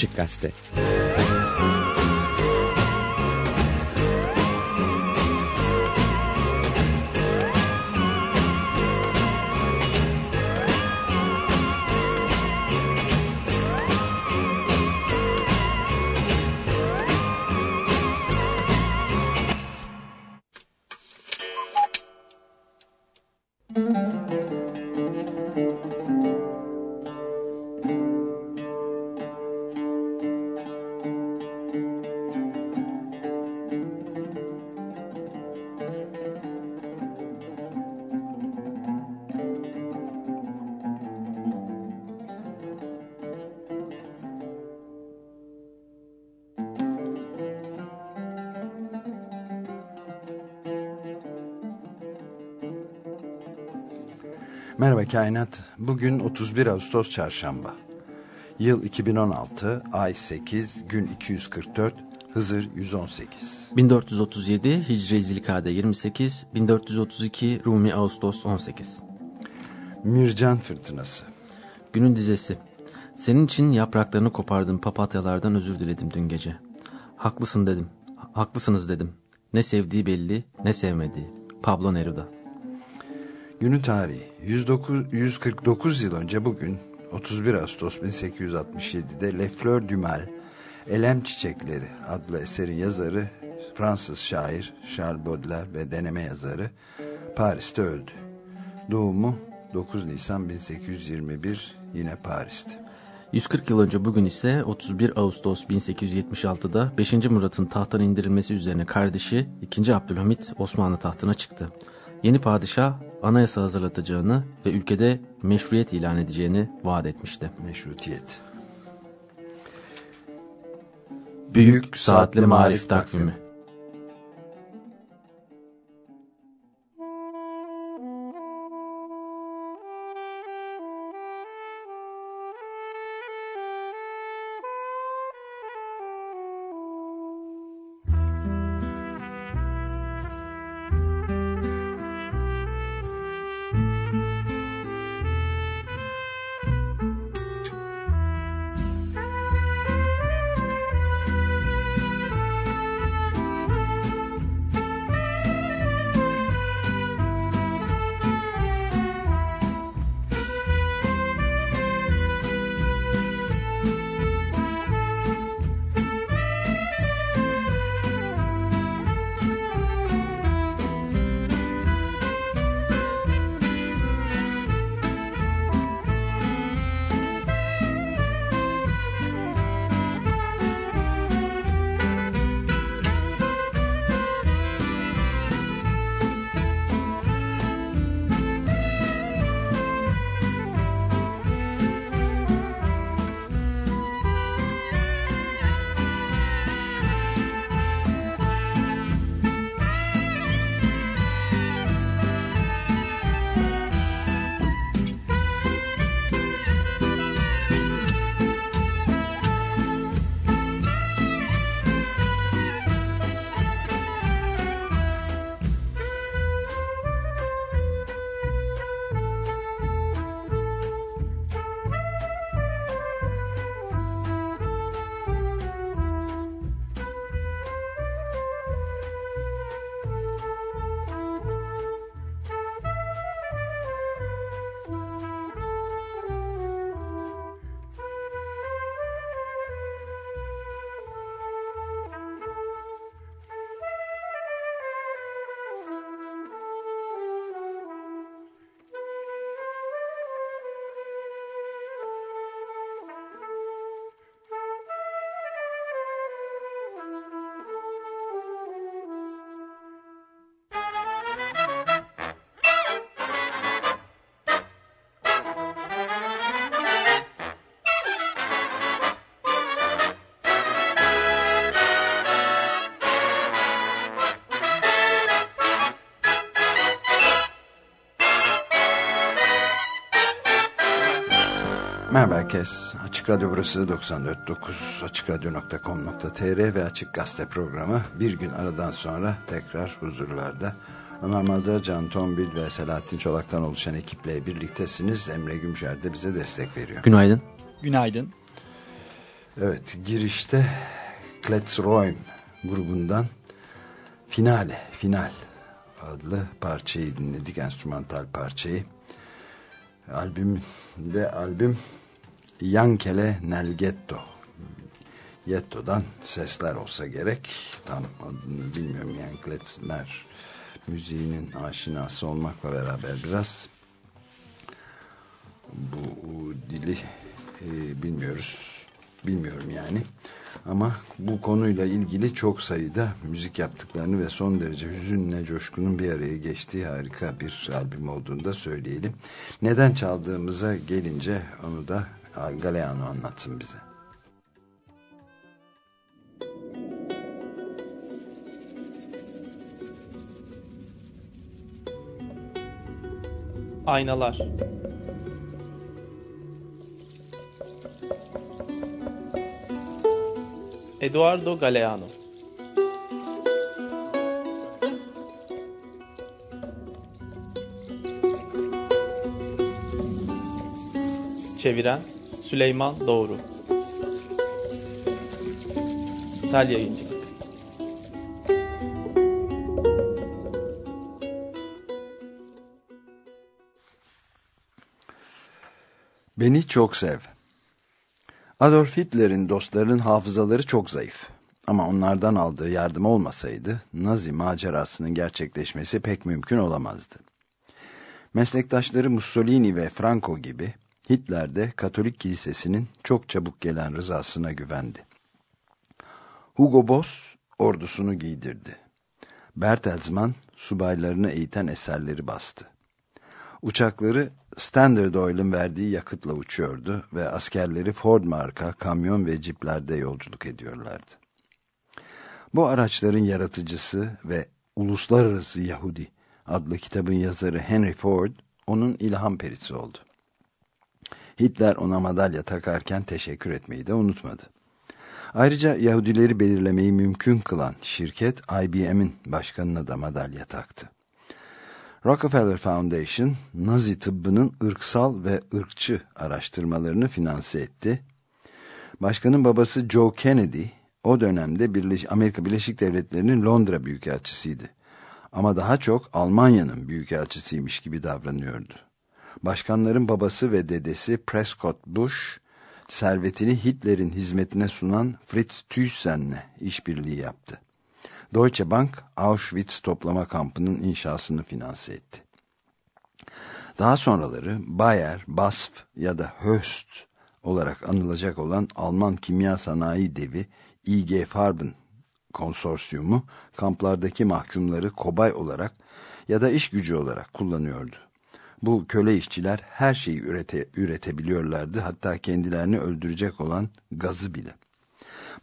Açık Gazete Kainat. Bugün 31 Ağustos Çarşamba. Yıl 2016, ay 8, gün 244, Hızır 118. 1437 Hicri Zilkade 28, 1432 Rumi Ağustos 18. Mircan Fırtınası. Günün dizesi. Senin için yapraklarını kopardım papatyalardan özür diledim dün gece. Haklısın dedim. Haklısınız dedim. Ne sevdiği belli, ne sevmediği. Pablo Neruda. Günü tarihi 109, 149 yıl önce bugün 31 Ağustos 1867'de Le Fleur du Mal Elem Çiçekleri adlı eserin yazarı Fransız şair Charles Baudelaire ve deneme yazarı Paris'te öldü. Doğumu 9 Nisan 1821 yine Paris'te. 140 yıl önce bugün ise 31 Ağustos 1876'da 5. Murat'ın tahttan indirilmesi üzerine kardeşi 2. Abdülhamit Osmanlı tahtına çıktı. Yeni padişah anayasa hazırlatacağını ve ülkede meşruiyet ilan edeceğini vaat etmişti. Meşrutiyet. Büyük Saatli Marif Takvimi herkes. Açık Radyo burası 94.9 AçıkRadyo.com.tr ve Açık Gazete programı bir gün aradan sonra tekrar huzurlarda. Ömer Madra, Can Tombil ve Selahattin Çolak'tan oluşan ekiple birliktesiniz. Emre Gümşer de bize destek veriyor. Günaydın. Günaydın. Evet girişte Kletzroym grubundan Finale, Final adlı parçayı dinledik. Enstrümantal parçayı. Albümde albüm Yankele Nel Ghetto. Ghetto'dan sesler olsa gerek. Tam adını bilmiyorum yani Klezmer müziğinin aşinası olmakla beraber biraz bu dili e, bilmiyoruz. Bilmiyorum yani. Ama bu konuyla ilgili çok sayıda müzik yaptıklarını ve son derece hüzünle coşkunun bir araya geçtiği harika bir albüm olduğunu da söyleyelim. Neden çaldığımıza gelince onu da Galeano anlatsın bize. Aynalar Eduardo Galeano Çeviren Süleyman Doğru Sel Yayıncılık Beni çok sev. Adolf Hitler'in dostlarının hafızaları çok zayıf. Ama onlardan aldığı yardım olmasaydı Nazi macerasının gerçekleşmesi pek mümkün olamazdı. Meslektaşları Mussolini ve Franco gibi Hitler de Katolik Kilisesi'nin çok çabuk gelen rızasına güvendi. Hugo Boss ordusunu giydirdi. Bertelsmann subaylarını eğiten eserleri bastı. Uçakları Standard Oil'in verdiği yakıtla uçuyordu ve askerleri Ford marka kamyon ve ciplerde yolculuk ediyorlardı. Bu araçların yaratıcısı ve Uluslararası Yahudi adlı kitabın yazarı Henry Ford onun ilham perisi oldu. Hitler ona madalya takarken teşekkür etmeyi de unutmadı. Ayrıca Yahudileri belirlemeyi mümkün kılan şirket IBM'in başkanına da madalya taktı. Rockefeller Foundation, Nazi tıbbının ırksal ve ırkçı araştırmalarını finanse etti. Başkanın babası Joe Kennedy, o dönemde Amerika Birleşik Devletleri'nin Londra Büyükelçisiydi. Ama daha çok Almanya'nın Büyükelçisiymiş gibi davranıyordu. Başkanların babası ve dedesi Prescott Bush, servetini Hitler'in hizmetine sunan Fritz Thyssen'le işbirliği yaptı. Deutsche Bank Auschwitz toplama kampının inşasını finanse etti. Daha sonraları Bayer, BASF ya da Höst olarak anılacak olan Alman kimya sanayi devi IG Farben konsorsiyumu kamplardaki mahkumları kobay olarak ya da iş gücü olarak kullanıyordu. Bu köle işçiler her şeyi ürete, üretebiliyorlardı hatta kendilerini öldürecek olan gazı bile.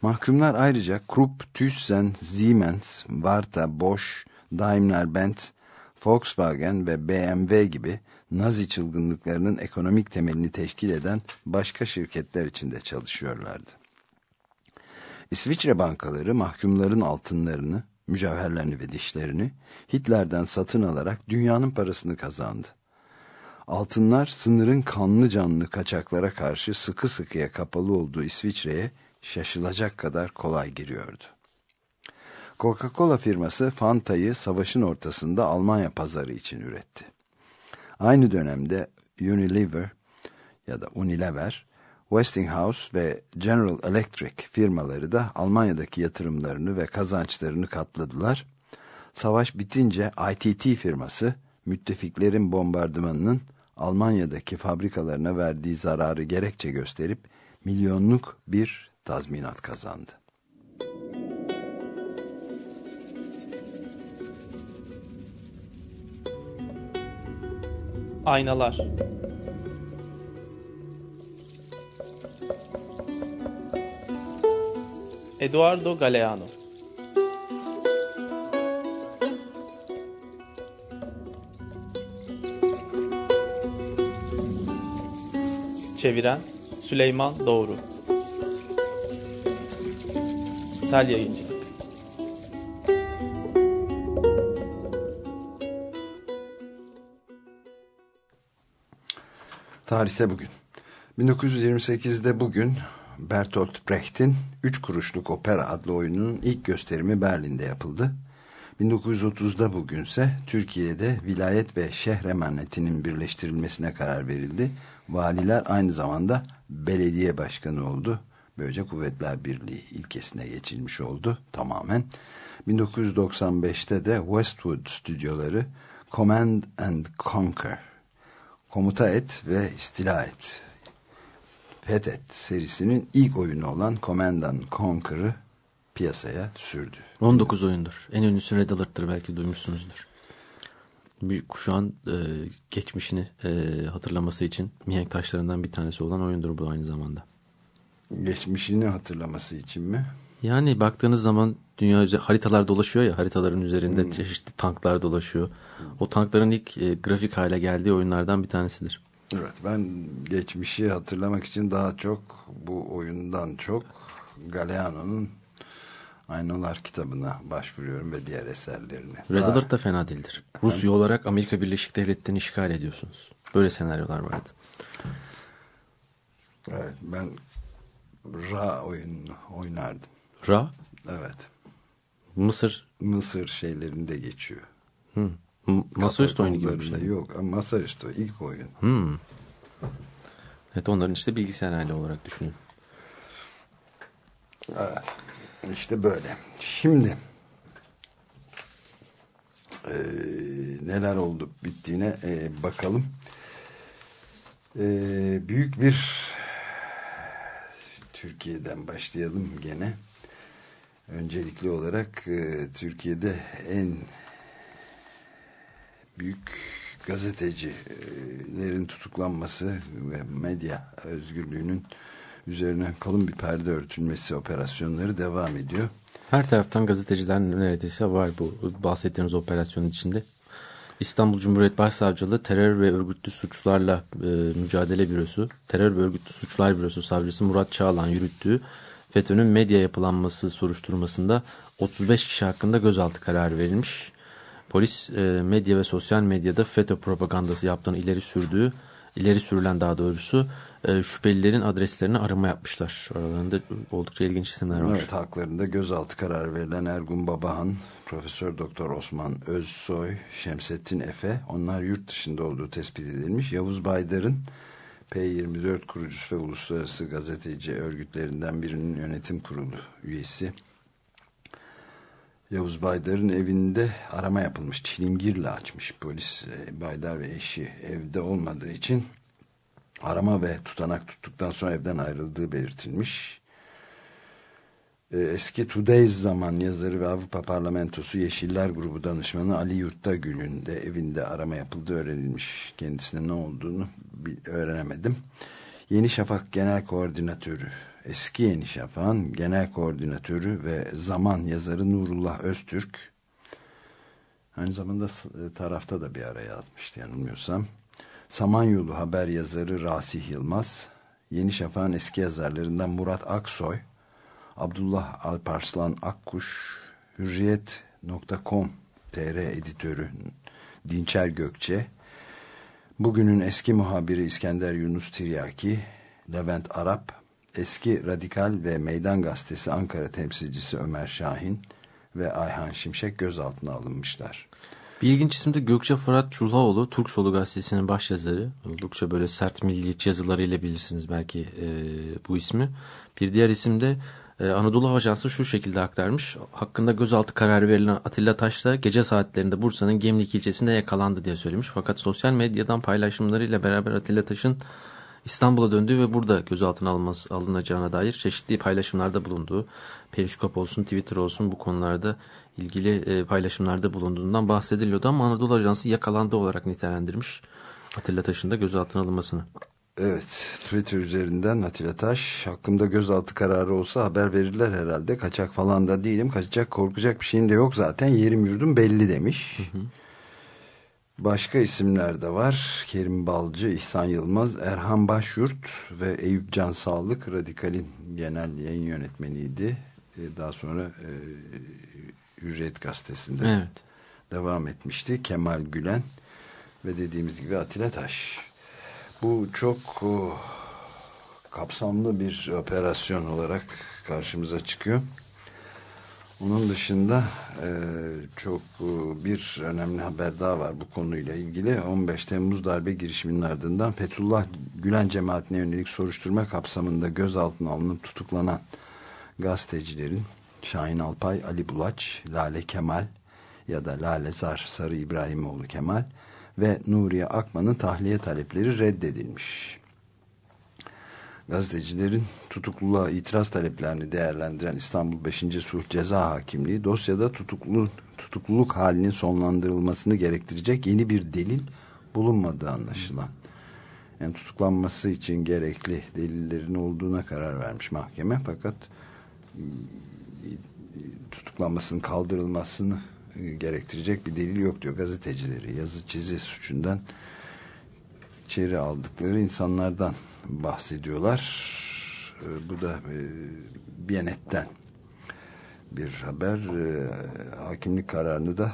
Mahkumlar ayrıca Krupp, Thyssen, Siemens, Varta, Bosch, Daimler-Benz, Volkswagen ve BMW gibi Nazi çılgınlıklarının ekonomik temelini teşkil eden başka şirketler içinde çalışıyorlardı. İsviçre bankaları mahkumların altınlarını, mücevherlerini ve dişlerini Hitler'den satın alarak dünyanın parasını kazandı. Altınlar sınırın kanlı canlı kaçaklara karşı sıkı sıkıya kapalı olduğu İsviçre'ye şaşılacak kadar kolay giriyordu. Coca-Cola firması Fanta'yı savaşın ortasında Almanya pazarı için üretti. Aynı dönemde Unilever ya da Unilever, Westinghouse ve General Electric firmaları da Almanya'daki yatırımlarını ve kazançlarını katladılar. Savaş bitince ITT firması müttefiklerin bombardımanının Almanya'daki fabrikalarına verdiği zararı gerekçe gösterip milyonluk bir tazminat kazandı. Aynalar Eduardo Galeano Çeviren Süleyman Doğru Sel Yayıncılık Tarihte bugün. 1928'de bugün Bertolt Brecht'in Üç Kuruşluk Opera adlı oyunun ilk gösterimi Berlin'de yapıldı. 1930'da bugünse Türkiye'de vilayet ve şehir emanetinin birleştirilmesine karar verildi. Valiler aynı zamanda belediye başkanı oldu. Böylece Kuvvetler Birliği ilkesine geçilmiş oldu tamamen. 1995'te de Westwood stüdyoları Command and Conquer, Komuta Et ve İstila Et, Fethet serisinin ilk oyunu olan Command and Conquer'ı piyasaya sürdü. 19 oyundur. En ünlüsü Red belki duymuşsunuzdur. Bir kuşağın e, geçmişini e, hatırlaması için mihenk taşlarından bir tanesi olan oyundur bu aynı zamanda. Geçmişini hatırlaması için mi? Yani baktığınız zaman dünya haritalar dolaşıyor ya haritaların üzerinde hmm. çeşitli tanklar dolaşıyor. O tankların ilk e, grafik hale geldiği oyunlardan bir tanesidir. Evet ben geçmişi hatırlamak için daha çok bu oyundan çok Galeano'nun Aynalar kitabına başvuruyorum ve diğer eserlerine. Red Alert da fena değildir. Rusya olarak Amerika Birleşik Devletleri'ni işgal ediyorsunuz. Böyle senaryolar vardı. Evet ben Ra oyununu oynardım. Ra? Evet. Mısır? Mısır şeylerinde geçiyor. Hı. Masaüstü oyunu gibi bir şey. Yok masaüstü ilk oyun. Hmm. Evet onların işte bilgisayar hali olarak düşünün. Evet. İşte böyle. Şimdi e, neler oldu bittiğine e, bakalım. E, büyük bir Türkiye'den başlayalım gene. Öncelikli olarak e, Türkiye'de en büyük gazetecilerin tutuklanması ve medya özgürlüğünün üzerine kalın bir perde örtülmesi operasyonları devam ediyor. Her taraftan gazeteciler neredeyse var bu bahsettiğiniz operasyonun içinde. İstanbul Cumhuriyet Başsavcılığı Terör ve Örgütlü Suçlarla e, Mücadele Bürosu, Terör ve Örgütlü Suçlar Bürosu Savcısı Murat Çağlan yürüttüğü FETÖ'nün medya yapılanması soruşturmasında 35 kişi hakkında gözaltı kararı verilmiş. Polis e, medya ve sosyal medyada FETÖ propagandası yaptığını ileri sürdüğü, ileri sürülen daha doğrusu e, şüphelilerin adreslerini arama yapmışlar. Aralarında oldukça ilginç isimler var. Evet haklarında gözaltı kararı verilen Ergun Babahan, Profesör Doktor Osman Özsoy, Şemsettin Efe onlar yurt dışında olduğu tespit edilmiş. Yavuz Baydar'ın P24 kurucusu ve uluslararası gazeteci örgütlerinden birinin yönetim kurulu üyesi. Yavuz Baydar'ın evinde arama yapılmış. Çilingirle açmış polis. E, Baydar ve eşi evde olmadığı için arama ve tutanak tuttuktan sonra evden ayrıldığı belirtilmiş. Ee, eski Today's zaman yazarı ve Avrupa Parlamentosu Yeşiller Grubu danışmanı Ali Yurttagül'ün de evinde arama yapıldığı öğrenilmiş. Kendisine ne olduğunu öğrenemedim. Yeni Şafak Genel Koordinatörü, eski Yeni Şafak'ın Genel Koordinatörü ve zaman yazarı Nurullah Öztürk, aynı zamanda e, tarafta da bir ara yazmıştı yanılmıyorsam. Samanyolu haber yazarı Rasih Yılmaz, Yeni Şafak'ın eski yazarlarından Murat Aksoy, Abdullah Alparslan Akkuş, Hürriyet.com TR editörü Dinçer Gökçe, bugünün eski muhabiri İskender Yunus Tiryaki, Levent Arap, eski Radikal ve Meydan Gazetesi Ankara temsilcisi Ömer Şahin ve Ayhan Şimşek gözaltına alınmışlar. Bir ilginç isim de Gökçe Fırat Çulhaoğlu, Türk Solu Gazetesi'nin başyazarı. Oldukça böyle sert milliyetçi yazılarıyla bilirsiniz belki e, bu ismi. Bir diğer isim de e, Anadolu Ajansı şu şekilde aktarmış. Hakkında gözaltı kararı verilen Atilla Taş da gece saatlerinde Bursa'nın Gemlik ilçesinde yakalandı diye söylemiş. Fakat sosyal medyadan paylaşımlarıyla beraber Atilla Taş'ın İstanbul'a döndüğü ve burada gözaltına alınması, alınacağına dair çeşitli paylaşımlarda bulunduğu, Periskop olsun, Twitter olsun bu konularda ilgili e, paylaşımlarda bulunduğundan bahsediliyordu ama Anadolu Ajansı yakalandı olarak nitelendirmiş Atilla Taş'ın da gözaltına alınmasını. Evet, Twitter üzerinden Atilla Taş, hakkımda gözaltı kararı olsa haber verirler herhalde. Kaçak falan da değilim, kaçacak korkacak bir şeyim de yok zaten, yerim yurdum belli demiş. Hı hı. Başka isimler de var. Kerim Balcı, İhsan Yılmaz, Erhan Başyurt ve Eyüp Can Sağlık Radikal'in genel yayın yönetmeniydi. Ee, daha sonra e, Hürriyet Gazetesi'nde evet. devam etmişti. Kemal Gülen ve dediğimiz gibi Atilla Taş. Bu çok oh, kapsamlı bir operasyon olarak karşımıza çıkıyor. Onun dışında e, çok e, bir önemli haber daha var bu konuyla ilgili. 15 Temmuz darbe girişiminin ardından Fethullah Gülen cemaatine yönelik soruşturma kapsamında gözaltına alınıp tutuklanan gazetecilerin Şahin Alpay, Ali Bulaç, Lale Kemal ya da Lale Zar Sarı İbrahimoğlu Kemal ve Nuriye Akman'ın tahliye talepleri reddedilmiş. Gazetecilerin tutukluluğa itiraz taleplerini değerlendiren İstanbul 5. Sulh Ceza Hakimliği dosyada tutuklu, tutukluluk halinin sonlandırılmasını gerektirecek yeni bir delil bulunmadığı anlaşılan. Yani tutuklanması için gerekli delillerin olduğuna karar vermiş mahkeme fakat tutuklanmasının kaldırılmasını gerektirecek bir delil yok diyor gazetecileri. Yazı çizi suçundan içeri aldıkları insanlardan bahsediyorlar. Ee, bu da e, Biyanet'ten bir haber. Hakimlik kararını da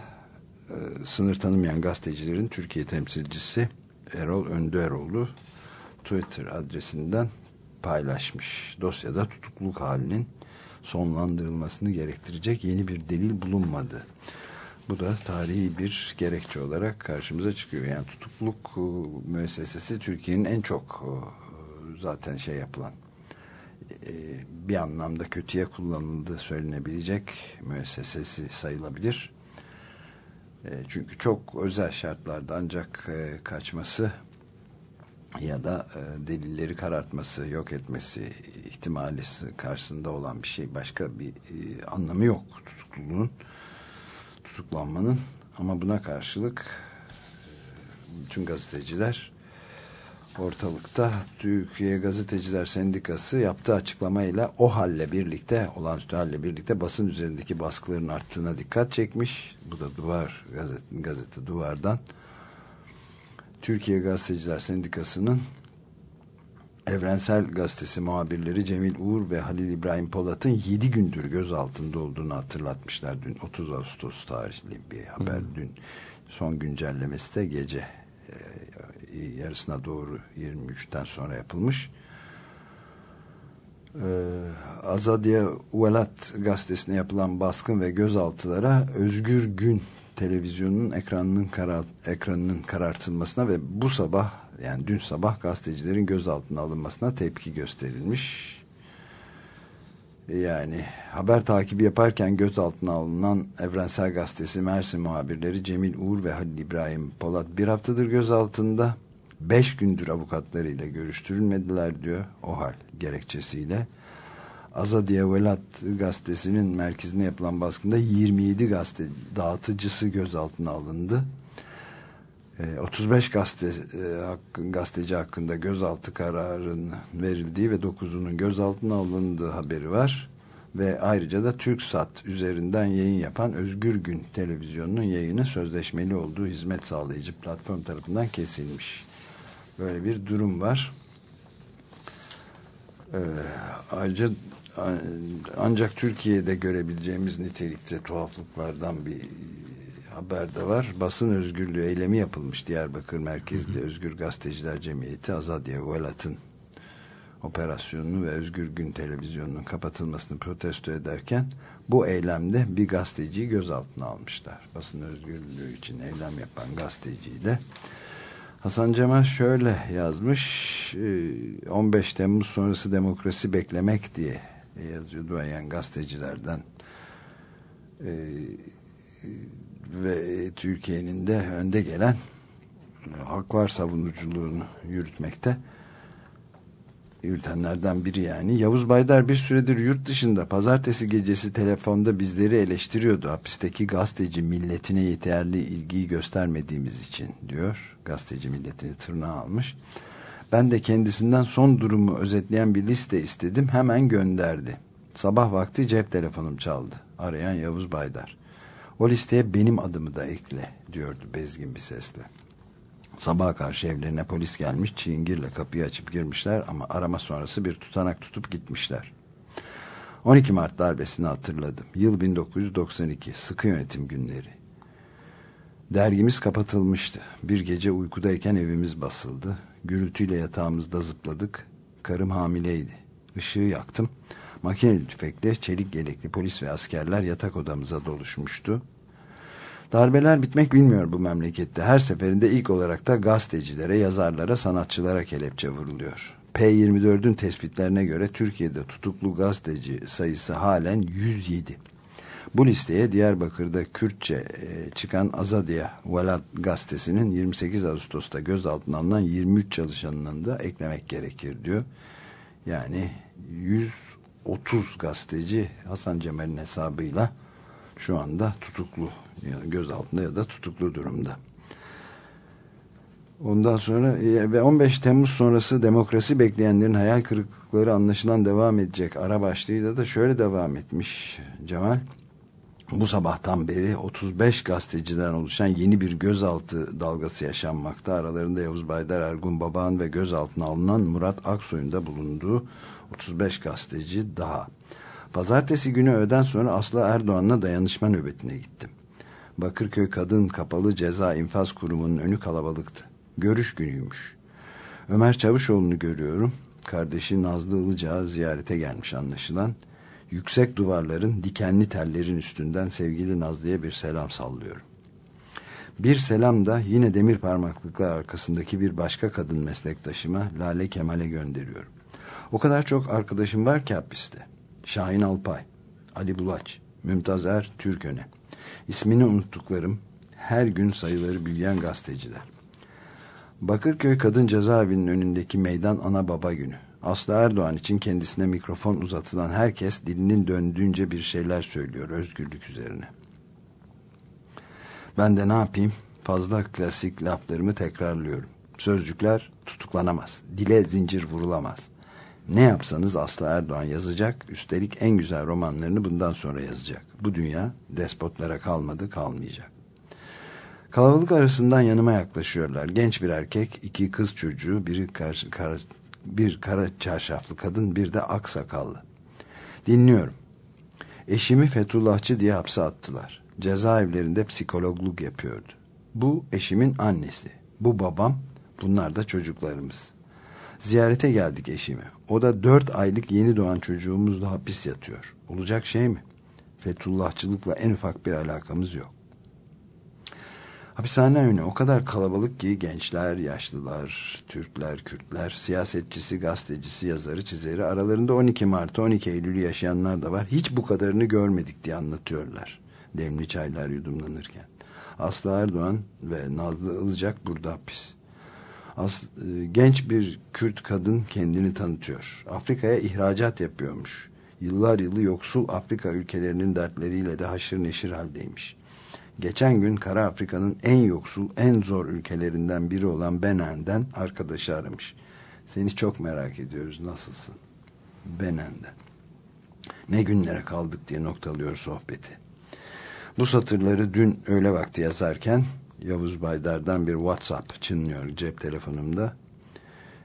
e, sınır tanımayan gazetecilerin Türkiye temsilcisi Erol Önderoğlu Twitter adresinden paylaşmış. Dosyada tutukluk halinin sonlandırılmasını gerektirecek yeni bir delil bulunmadı. Bu da tarihi bir gerekçe olarak karşımıza çıkıyor. Yani tutukluk e, müessesesi Türkiye'nin en çok e, zaten şey yapılan e, bir anlamda kötüye kullanıldığı söylenebilecek müessesesi sayılabilir. Çünkü çok özel şartlarda ancak kaçması ya da delilleri karartması, yok etmesi ihtimali karşısında olan bir şey. Başka bir anlamı yok tutukluluğun tutuklanmanın ama buna karşılık e, bütün gazeteciler ortalıkta Türkiye Gazeteciler Sendikası yaptığı açıklamayla o halle birlikte olağanüstü halle birlikte basın üzerindeki baskıların arttığına dikkat çekmiş. Bu da duvar gazete, gazete duvardan Türkiye Gazeteciler Sendikası'nın Evrensel Gazetesi muhabirleri Cemil Uğur ve Halil İbrahim Polat'ın 7 gündür gözaltında olduğunu hatırlatmışlar. Dün 30 Ağustos tarihli bir haber. Hı. Dün son güncellemesi de gece e, yarısına doğru 23'ten sonra yapılmış. Ee, Azadiye Uvelat gazetesine yapılan baskın ve gözaltılara Özgür Gün televizyonunun ekranının, karar, ekranının karartılmasına ve bu sabah yani dün sabah gazetecilerin gözaltına alınmasına tepki gösterilmiş. Yani haber takibi yaparken gözaltına alınan Evrensel Gazetesi Mersin muhabirleri Cemil Uğur ve Halil İbrahim Polat bir haftadır gözaltında. Beş gündür avukatlarıyla görüştürülmediler diyor o hal gerekçesiyle. Azadiye Velat gazetesinin merkezine yapılan baskında 27 gazete dağıtıcısı gözaltına alındı. 35 ee, gazete, e, gazeteci hakkında gözaltı kararının verildiği ve 9'unun gözaltına alındığı haberi var. Ve ayrıca da TürkSat üzerinden yayın yapan Özgür Gün televizyonunun yayını sözleşmeli olduğu hizmet sağlayıcı platform tarafından kesilmiş. Böyle bir durum var. Ee, ayrıca ancak Türkiye'de görebileceğimiz nitelikte tuhaflıklardan bir haber de var. Basın özgürlüğü eylemi yapılmış Diyarbakır merkezli hı hı. Özgür Gazeteciler Cemiyeti Azadiye Velat'ın operasyonunu ve Özgür Gün televizyonunun kapatılmasını protesto ederken bu eylemde bir gazeteciyi gözaltına almışlar. Basın özgürlüğü için eylem yapan gazeteciyi de Hasan Cemal şöyle yazmış 15 e, Temmuz sonrası demokrasi beklemek diye yazıyor duayen gazetecilerden e, ve Türkiye'nin de önde gelen e, haklar savunuculuğunu yürütmekte yürütenlerden biri yani. Yavuz Baydar bir süredir yurt dışında pazartesi gecesi telefonda bizleri eleştiriyordu. Hapisteki gazeteci milletine yeterli ilgiyi göstermediğimiz için diyor. Gazeteci milletini tırnağa almış. Ben de kendisinden son durumu özetleyen bir liste istedim. Hemen gönderdi. Sabah vakti cep telefonum çaldı. Arayan Yavuz Baydar. O listeye benim adımı da ekle diyordu bezgin bir sesle. Sabaha karşı evlerine polis gelmiş çingirle kapıyı açıp girmişler ama arama sonrası bir tutanak tutup gitmişler. 12 Mart darbesini hatırladım. Yıl 1992 sıkı yönetim günleri. Dergimiz kapatılmıştı. Bir gece uykudayken evimiz basıldı. Gürültüyle yatağımızda zıpladık. Karım hamileydi. Işığı yaktım. Makineli tüfekle çelik yelekli polis ve askerler yatak odamıza doluşmuştu. Darbeler bitmek bilmiyor bu memlekette. Her seferinde ilk olarak da gazetecilere, yazarlara, sanatçılara kelepçe vuruluyor. P24'ün tespitlerine göre Türkiye'de tutuklu gazeteci sayısı halen 107. Bu listeye Diyarbakır'da Kürtçe e, çıkan Azadiye Velat gazetesinin 28 Ağustos'ta gözaltına alınan 23 çalışanının da eklemek gerekir diyor. Yani 130 gazeteci Hasan Cemal'in hesabıyla şu anda tutuklu gözaltında ya da tutuklu durumda. Ondan sonra e, ve 15 Temmuz sonrası demokrasi bekleyenlerin hayal kırıklıkları anlaşılan devam edecek. Ara başlığıyla da şöyle devam etmiş Cemal. Bu sabahtan beri 35 gazeteciden oluşan yeni bir gözaltı dalgası yaşanmakta. Aralarında Yavuz Baydar Ergun Babağan ve gözaltına alınan Murat Aksoy'un da bulunduğu 35 gazeteci daha. Pazartesi günü öğleden sonra Aslı Erdoğan'la dayanışma nöbetine gittim. Bakırköy Kadın Kapalı Ceza İnfaz Kurumu'nun önü kalabalıktı. Görüş günüymüş. Ömer Çavuşoğlu'nu görüyorum. Kardeşi Nazlı Ilıcağı ziyarete gelmiş anlaşılan. Yüksek duvarların dikenli tellerin üstünden sevgili Nazlı'ya bir selam sallıyorum. Bir selam da yine demir parmaklıklar arkasındaki bir başka kadın meslektaşıma Lale Kemal'e gönderiyorum. O kadar çok arkadaşım var ki hapiste. Şahin Alpay, Ali Bulaç, Mümtaz Er Türköne. İsmini unuttuklarım her gün sayıları büyüyen gazeteciler. Bakırköy Kadın Cezaevinin önündeki meydan ana baba günü. Aslı Erdoğan için kendisine mikrofon uzatılan herkes dilinin döndüğünce bir şeyler söylüyor özgürlük üzerine. Ben de ne yapayım? Fazla klasik laflarımı tekrarlıyorum. Sözcükler tutuklanamaz. Dile zincir vurulamaz. Ne yapsanız Aslı Erdoğan yazacak. Üstelik en güzel romanlarını bundan sonra yazacak. Bu dünya despotlara kalmadı kalmayacak. Kalabalık arasından yanıma yaklaşıyorlar. Genç bir erkek, iki kız çocuğu, biri kar, kar, bir kara çarşaflı kadın, bir de aksakallı. Dinliyorum. Eşimi Fethullahçı diye hapse attılar. Cezaevlerinde psikologluk yapıyordu. Bu eşimin annesi. Bu babam, bunlar da çocuklarımız. Ziyarete geldik eşimi. O da dört aylık yeni doğan çocuğumuzla hapis yatıyor. Olacak şey mi? Fethullahçılıkla en ufak bir alakamız yok. Hapishane önü o kadar kalabalık ki gençler, yaşlılar, Türkler, Kürtler, siyasetçisi, gazetecisi, yazarı, çizeri aralarında 12 Mart'ı 12 Eylül'ü yaşayanlar da var. Hiç bu kadarını görmedik diye anlatıyorlar. Demli çaylar yudumlanırken. Aslı Erdoğan ve Nazlı Ilıcak burada hapis. As, e, genç bir Kürt kadın kendini tanıtıyor. Afrika'ya ihracat yapıyormuş. Yıllar yılı yoksul Afrika ülkelerinin dertleriyle de haşır neşir haldeymiş. Geçen gün Kara Afrika'nın en yoksul, en zor ülkelerinden biri olan Benen'den arkadaşı aramış. Seni çok merak ediyoruz. Nasılsın? Benen'den. Ne günlere kaldık diye noktalıyor sohbeti. Bu satırları dün öğle vakti yazarken Yavuz Baydar'dan bir WhatsApp çınlıyor cep telefonumda.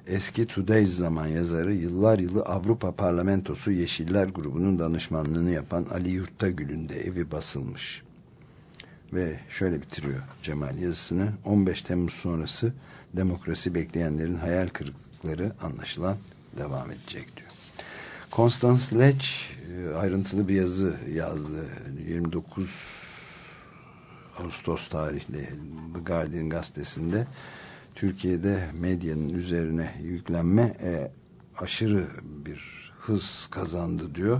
Eski Today's zaman yazarı yıllar yılı Avrupa Parlamentosu Yeşiller grubunun danışmanlığını yapan Ali Yurttagül'ün de evi basılmış. Ve şöyle bitiriyor Cemal yazısını. 15 Temmuz sonrası demokrasi bekleyenlerin hayal kırıklıkları anlaşılan devam edecek diyor. Constance Lech ayrıntılı bir yazı yazdı. 29 Ağustos tarihli The Guardian gazetesinde Türkiye'de medyanın üzerine yüklenme e, aşırı bir hız kazandı diyor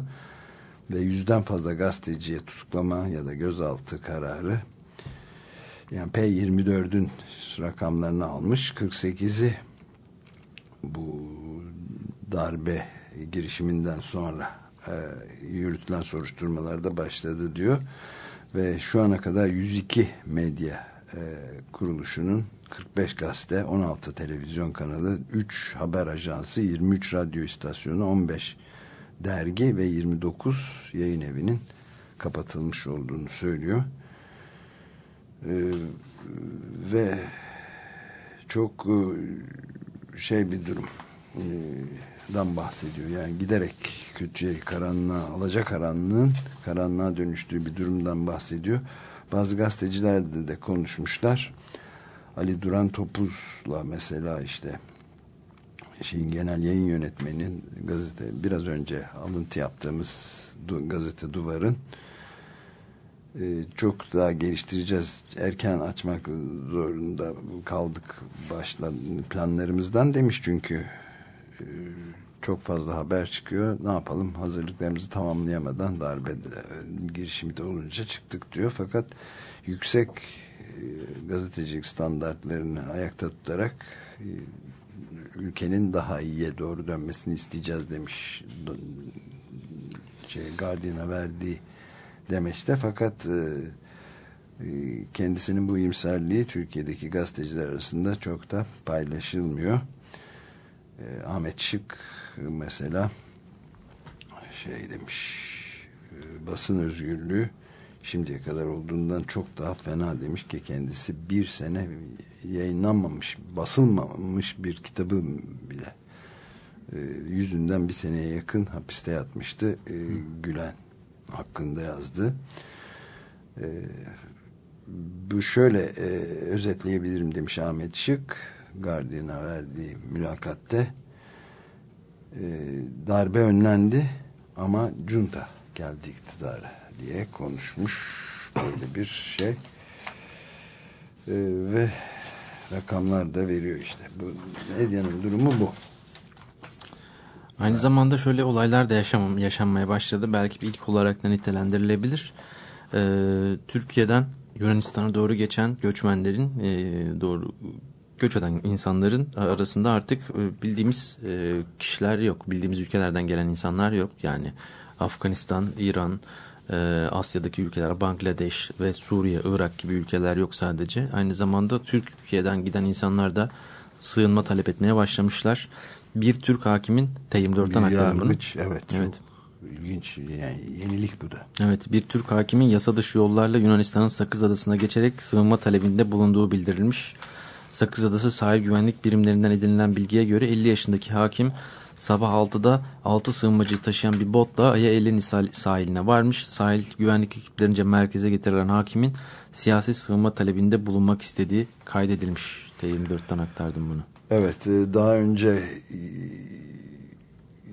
ve yüzden fazla gazeteciye tutuklama ya da gözaltı kararı yani P24'ün rakamlarını almış 48'i bu darbe girişiminden sonra e, yürütülen soruşturmalarda başladı diyor. Ve şu ana kadar 102 medya e, kuruluşunun 45 gazete, 16 televizyon kanalı, 3 haber ajansı, 23 radyo istasyonu, 15 dergi ve 29 yayın evinin kapatılmış olduğunu söylüyor. Ee, ve çok e, şey bir durum dan bahsediyor. Yani giderek kötüye karanlığa, alacak karanlığın karanlığa dönüştüğü bir durumdan bahsediyor. Bazı gazeteciler de, de konuşmuşlar. Ali Duran Topuz'la mesela işte şeyin genel yayın yönetmeninin gazete biraz önce alıntı yaptığımız du, gazete Duvar'ın e, çok daha geliştireceğiz. Erken açmak zorunda kaldık başla planlarımızdan demiş çünkü e, çok fazla haber çıkıyor. Ne yapalım? Hazırlıklarımızı tamamlayamadan darbe girişimi de olunca çıktık diyor. Fakat yüksek e, gazetecilik standartlarını ayakta tutarak e, ülkenin daha iyiye doğru dönmesini isteyeceğiz demiş. Şey, Guardian'a verdiği demeçte fakat e, kendisinin bu imserliği Türkiye'deki gazeteciler arasında çok da paylaşılmıyor. Ahmet Şık mesela şey demiş basın özgürlüğü şimdiye kadar olduğundan çok daha fena demiş ki kendisi bir sene yayınlanmamış, basılmamış bir kitabı bile e, yüzünden bir seneye yakın hapiste yatmıştı. E, Gülen hakkında yazdı. E, bu şöyle e, özetleyebilirim demiş Ahmet Şık Guardian'a verdiği mülakatte e, darbe önlendi ama junta geldi iktidara diye konuşmuş böyle bir şey e, ve rakamlar da veriyor işte bu medyanın durumu bu Aynı evet. zamanda şöyle olaylar da yaşam, yaşanmaya başladı. Belki ilk olarak da nitelendirilebilir. Ee, Türkiye'den Yunanistan'a doğru geçen göçmenlerin e, doğru göç eden insanların arasında artık e, bildiğimiz e, kişiler yok. Bildiğimiz ülkelerden gelen insanlar yok. Yani Afganistan, İran, Asya'daki ülkeler, Bangladeş ve Suriye, Irak gibi ülkeler yok sadece. Aynı zamanda Türkiye'den giden insanlar da sığınma talep etmeye başlamışlar. Bir Türk hakimin T24'ten aktarımını. Evet, evet. İlginç yani yenilik bu da. Evet bir Türk hakimin yasa dışı yollarla Yunanistan'ın Sakız Adası'na geçerek sığınma talebinde bulunduğu bildirilmiş. Sakız Adası sahil güvenlik birimlerinden edinilen bilgiye göre 50 yaşındaki hakim sabah 6'da 6 sığınmacı taşıyan bir botla Aya sahiline varmış. Sahil güvenlik ekiplerince merkeze getirilen hakimin siyasi sığınma talebinde bulunmak istediği kaydedilmiş. T24'ten aktardım bunu. Evet e, daha önce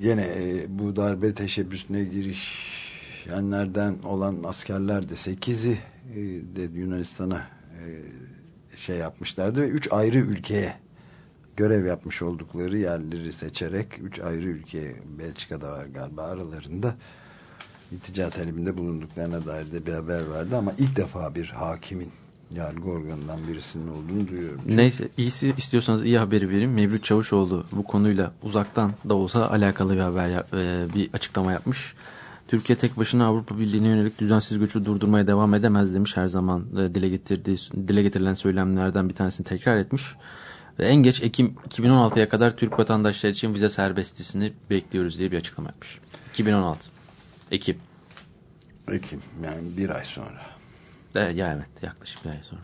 yine e, bu darbe teşebbüsüne girişenlerden olan askerler de 8'i e, de Yunanistan'a şey yapmışlardı ve üç ayrı ülkeye görev yapmış oldukları yerleri seçerek üç ayrı ülke Belçika'da var galiba aralarında iltica talebinde bulunduklarına dair de bir haber vardı ama ilk defa bir hakimin yargı organından birisinin olduğunu duyuyorum. Neyse iyisi istiyorsanız iyi haberi vereyim. Mevlüt Çavuşoğlu bu konuyla uzaktan da olsa alakalı bir haber e, bir açıklama yapmış. Türkiye tek başına Avrupa Birliği'ne yönelik düzensiz göçü durdurmaya devam edemez demiş. Her zaman e, dile getirdiği dile getirilen söylemlerden bir tanesini tekrar etmiş. Ve en geç Ekim 2016'ya kadar Türk vatandaşları için vize serbestisini bekliyoruz diye bir açıklama yapmış. 2016. Ekim. Ekim yani bir ay sonra. E, ya evet yaklaşık bir ay sonra.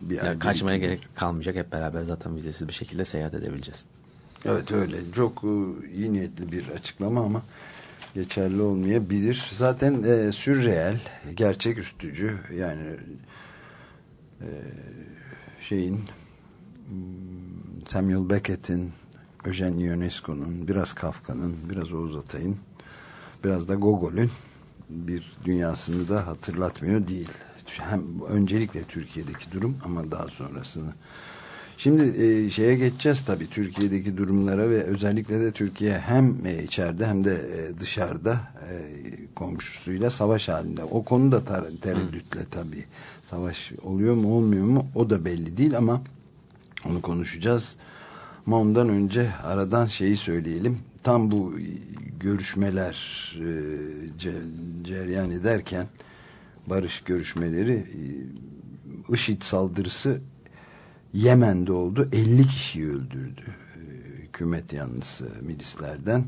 Bir ay, kaçmaya gerek kalmayacak hep beraber zaten vizesiz bir şekilde seyahat edebileceğiz. Evet öyle çok e, iyi niyetli bir açıklama ama geçerli olmayabilir. Zaten e, sürreel, gerçeküstücü yani e, şeyin Samuel Beckett'in, Eugene Ionesco'nun, biraz Kafka'nın, biraz Oğuz Atay'ın, biraz da Gogol'ün bir dünyasını da hatırlatmıyor değil. Hem öncelikle Türkiye'deki durum ama daha sonrasını Şimdi e, şeye geçeceğiz tabii Türkiye'deki durumlara ve özellikle de Türkiye hem e, içeride hem de e, dışarıda e, komşusuyla savaş halinde. O konu da tereddütle tabii. Savaş oluyor mu olmuyor mu o da belli değil ama onu konuşacağız. Ama ondan önce aradan şeyi söyleyelim. Tam bu görüşmeler e, cereyan ederken barış görüşmeleri e, IŞİD saldırısı Yemen'de oldu. 50 kişiyi öldürdü. Ee, hükümet yanlısı milislerden.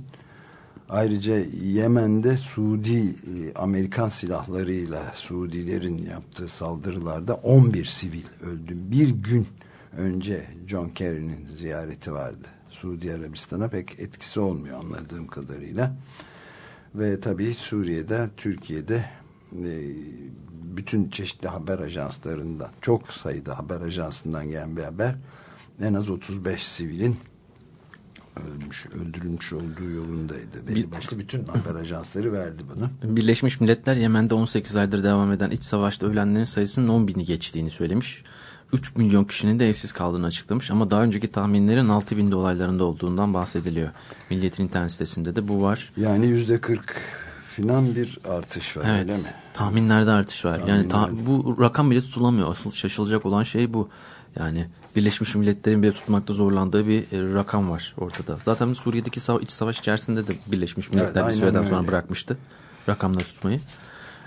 Ayrıca Yemen'de Suudi e, Amerikan silahlarıyla Suudilerin yaptığı saldırılarda 11 sivil öldü. Bir gün önce John Kerry'nin ziyareti vardı. Suudi Arabistan'a pek etkisi olmuyor anladığım kadarıyla. Ve tabii Suriye'de, Türkiye'de e, bütün çeşitli haber ajanslarından çok sayıda haber ajansından gelen bir haber en az 35 sivilin ölmüş, öldürülmüş olduğu yolundaydı. Belli başlı bütün haber ajansları verdi bunu. Birleşmiş Milletler Yemen'de 18 aydır devam eden iç savaşta ölenlerin sayısının 10 bini geçtiğini söylemiş. 3 milyon kişinin de evsiz kaldığını açıklamış ama daha önceki tahminlerin 6 bin dolaylarında olduğundan bahsediliyor. Milliyetin internet sitesinde de bu var. Yani yüzde 40 filan bir artış var Evet. öyle mi? Tahminlerde artış var. Yani ta- bu rakam bile tutulamıyor. Asıl şaşılacak olan şey bu. Yani Birleşmiş Milletler'in bile tutmakta zorlandığı bir e, rakam var ortada. Zaten Suriye'deki sava- iç savaş içerisinde de Birleşmiş Milletler bir aynen süreden öyle. sonra bırakmıştı rakamları tutmayı.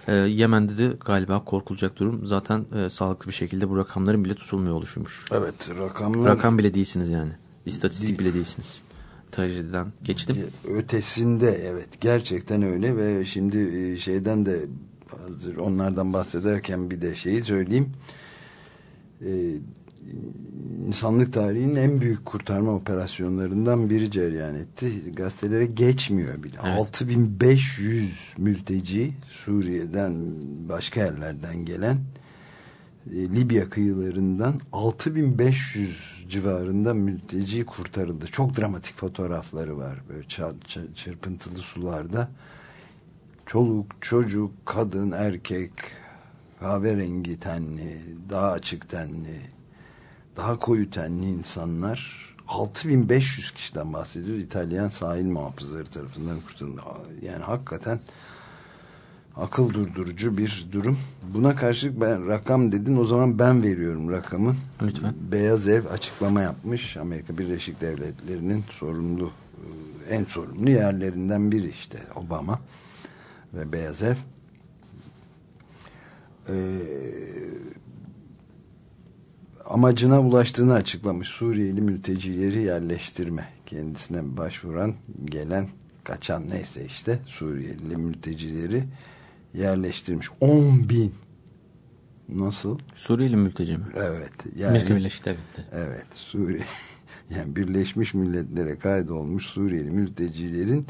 Ee, Yemen'de de galiba korkulacak durum. Zaten e, sağlıklı bir şekilde bu rakamların bile tutulmuyor oluşmuş. Evet rakamlar Rakam bile değilsiniz yani. İstatistik Değil. bile değilsiniz. Trajediden geçtim. ötesinde evet gerçekten öyle ve şimdi e, şeyden de hazır onlardan bahsederken bir de şeyi söyleyeyim. Ee, insanlık tarihinin en büyük kurtarma operasyonlarından biri cereyan etti. Gazetelere geçmiyor bile. Evet. 6500 mülteci Suriye'den başka yerlerden gelen e, Libya kıyılarından 6500 civarında mülteci kurtarıldı. Çok dramatik fotoğrafları var. Böyle çırpıntılı sularda. Çoluk, çocuk, kadın, erkek, kahverengi tenli, daha açık tenli, daha koyu tenli insanlar 6500 kişiden bahsediyoruz. İtalyan sahil muhafızları tarafından kurtarıldı. Yani hakikaten akıl durdurucu bir durum. Buna karşılık ben rakam dedin o zaman ben veriyorum rakamı. Lütfen. Beyaz Ev açıklama yapmış. Amerika Birleşik Devletleri'nin sorumlu en sorumlu yerlerinden biri işte Obama ve Beyaz Ev. Ee, amacına ulaştığını açıklamış. Suriyeli mültecileri yerleştirme. Kendisine başvuran, gelen, kaçan neyse işte Suriyeli mültecileri yerleştirmiş. 10 bin. Nasıl? Suriyeli mülteci mi? Evet. Amerika Birleşik Devletleri. Evet. Suriye yani Birleşmiş Milletler'e kaydolmuş Suriyeli mültecilerin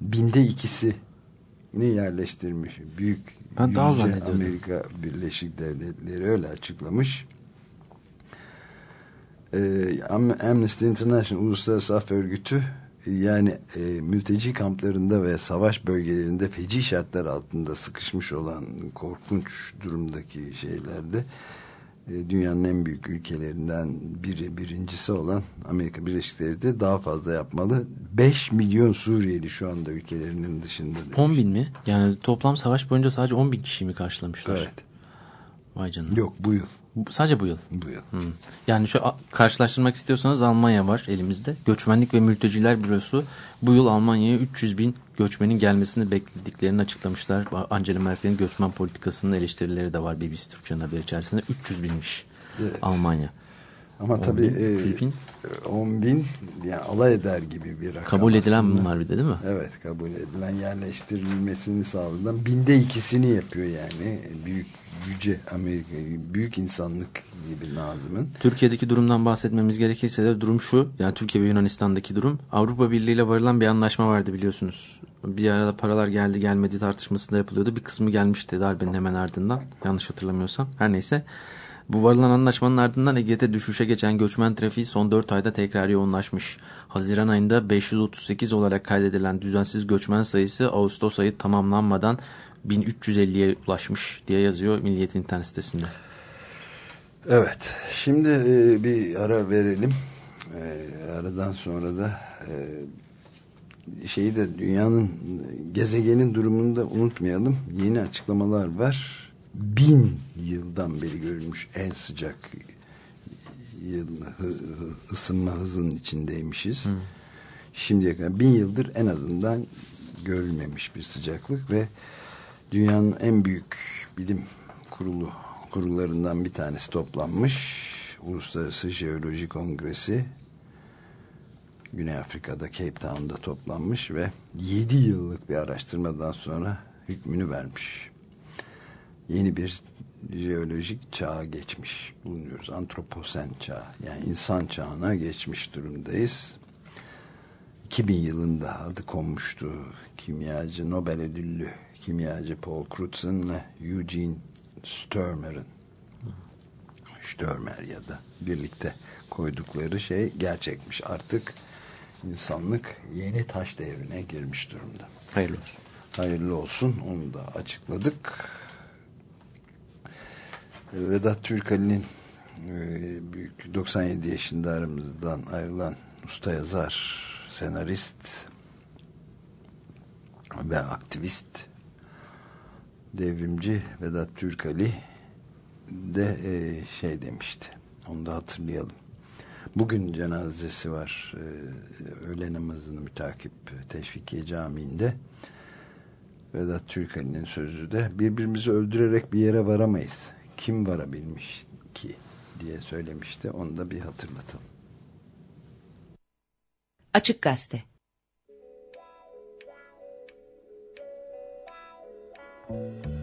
binde ikisini yerleştirmiş. Büyük Ben daha. Amerika Birleşik Devletleri öyle açıklamış. Ee, Am- Amnesty International Uluslararası Af Örgütü yani e, mülteci kamplarında ve savaş bölgelerinde feci şartlar altında sıkışmış olan korkunç durumdaki şeylerde e, dünyanın en büyük ülkelerinden biri birincisi olan Amerika Birleşik Devletleri daha fazla yapmalı. 5 milyon Suriyeli şu anda ülkelerinin dışında. demiş. 10 bin mi? Yani toplam savaş boyunca sadece 10 bin kişiyi mi karşılamışlar? Evet. Vay canına. Yok bu yıl. Sadece bu yıl. Bu yıl. Hmm. Yani şu karşılaştırmak istiyorsanız Almanya var elimizde. Göçmenlik ve Mülteciler Bürosu bu yıl Almanya'ya 300 bin göçmenin gelmesini beklediklerini açıklamışlar. Angela Merkel'in göçmen politikasının eleştirileri de var BBC Türkçe'nin haberi içerisinde. 300 binmiş Evet. Almanya. Ama 10 tabii bin, e, Filipin. 10 bin yani alay eder gibi bir rakam. Kabul edilen aslında. bunlar bir de değil mi? Evet kabul edilen yerleştirilmesini sağladan binde ikisini yapıyor yani büyük yüce Amerika büyük insanlık gibi Nazım'ın. Türkiye'deki durumdan bahsetmemiz gerekirse de durum şu. Yani Türkiye ve Yunanistan'daki durum. Avrupa Birliği ile varılan bir anlaşma vardı biliyorsunuz. Bir arada paralar geldi gelmedi tartışması da yapılıyordu. Bir kısmı gelmişti darbenin hemen ardından. Yanlış hatırlamıyorsam. Her neyse. Bu varılan anlaşmanın ardından Ege'de düşüşe geçen göçmen trafiği son 4 ayda tekrar yoğunlaşmış. Haziran ayında 538 olarak kaydedilen düzensiz göçmen sayısı Ağustos ayı tamamlanmadan 1350'ye ulaşmış diye yazıyor Milliyet internet sitesinde. Evet şimdi e, bir ara verelim. E, aradan sonra da e, şeyi de dünyanın gezegenin durumunu da unutmayalım. Yeni açıklamalar var. Bin yıldan beri görülmüş en sıcak yıl, hı- hı- ısınma hızının içindeymişiz. Şimdiye kadar bin yıldır en azından görülmemiş bir sıcaklık ve dünyanın en büyük bilim kurulu kurullarından bir tanesi toplanmış. Uluslararası Jeoloji Kongresi Güney Afrika'da Cape Town'da toplanmış ve 7 yıllık bir araştırmadan sonra hükmünü vermiş. Yeni bir jeolojik çağa geçmiş bulunuyoruz. Antroposen çağı yani insan çağına geçmiş durumdayız. 2000 yılında adı konmuştu kimyacı Nobel ödüllü kimyacı Paul Crutzen ve Eugene Störmer'ın Störmer ya da birlikte koydukları şey gerçekmiş. Artık insanlık yeni taş devrine girmiş durumda. Hayırlı olsun. Hayırlı olsun. Onu da açıkladık. Vedat Türkali'nin e, büyük 97 yaşında aramızdan ayrılan usta yazar, senarist ve aktivist devrimci Vedat Türkali de e, şey demişti. Onu da hatırlayalım. Bugün cenazesi var. E, öğle namazını mütakip Teşvikiye Camii'nde. Vedat Türkali'nin sözü de birbirimizi öldürerek bir yere varamayız. Kim varabilmiş ki diye söylemişti. Onu da bir hatırlatalım. Açık Gazete Thank you.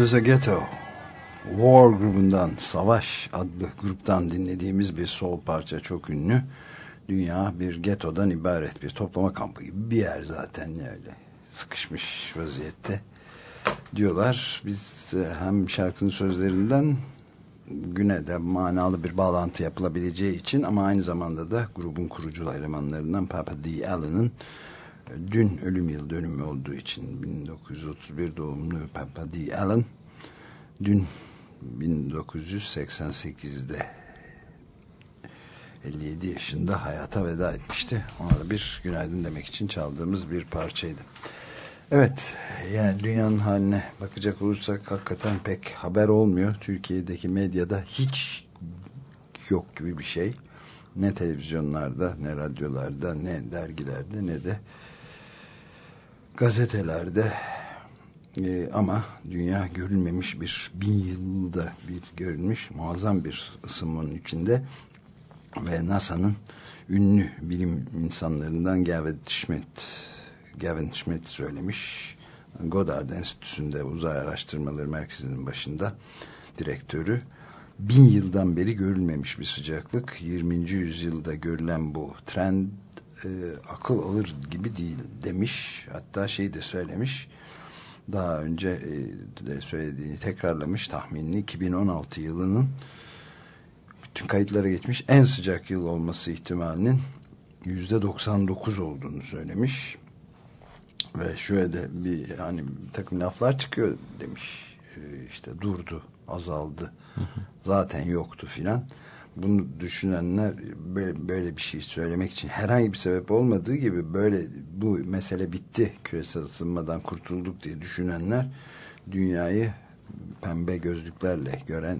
World is a Ghetto. War grubundan, Savaş adlı gruptan dinlediğimiz bir sol parça çok ünlü. Dünya bir getodan ibaret bir toplama kampı gibi bir yer zaten öyle sıkışmış vaziyette diyorlar. Biz e, hem şarkının sözlerinden güne de manalı bir bağlantı yapılabileceği için ama aynı zamanda da grubun kurucu elemanlarından Papa D. Allen'ın dün ölüm yıl dönümü olduğu için 1931 doğumlu Papa D. Allen dün 1988'de 57 yaşında hayata veda etmişti. Ona da bir günaydın demek için çaldığımız bir parçaydı. Evet, yani dünyanın haline bakacak olursak hakikaten pek haber olmuyor. Türkiye'deki medyada hiç yok gibi bir şey. Ne televizyonlarda, ne radyolarda, ne dergilerde, ne de gazetelerde Ee, ama dünya görülmemiş bir bin yılda bir görülmüş muazzam bir ısınmanın içinde ve NASA'nın ünlü bilim insanlarından Gavin Schmidt Gavin Schmidt söylemiş Goddard Enstitüsü'nde uzay araştırmaları merkezinin başında direktörü bin yıldan beri görülmemiş bir sıcaklık 20. yüzyılda görülen bu trend e, akıl alır gibi değil demiş. Hatta şey de söylemiş. Daha önce e, de söylediğini tekrarlamış tahminini. 2016 yılının bütün kayıtlara geçmiş en sıcak yıl olması ihtimalinin yüzde 99 olduğunu söylemiş. Ve şöyle de bir hani bir takım laflar çıkıyor demiş. E, işte durdu azaldı. Zaten yoktu filan bunu düşünenler böyle, bir şey söylemek için herhangi bir sebep olmadığı gibi böyle bu mesele bitti küresel ısınmadan kurtulduk diye düşünenler dünyayı pembe gözlüklerle gören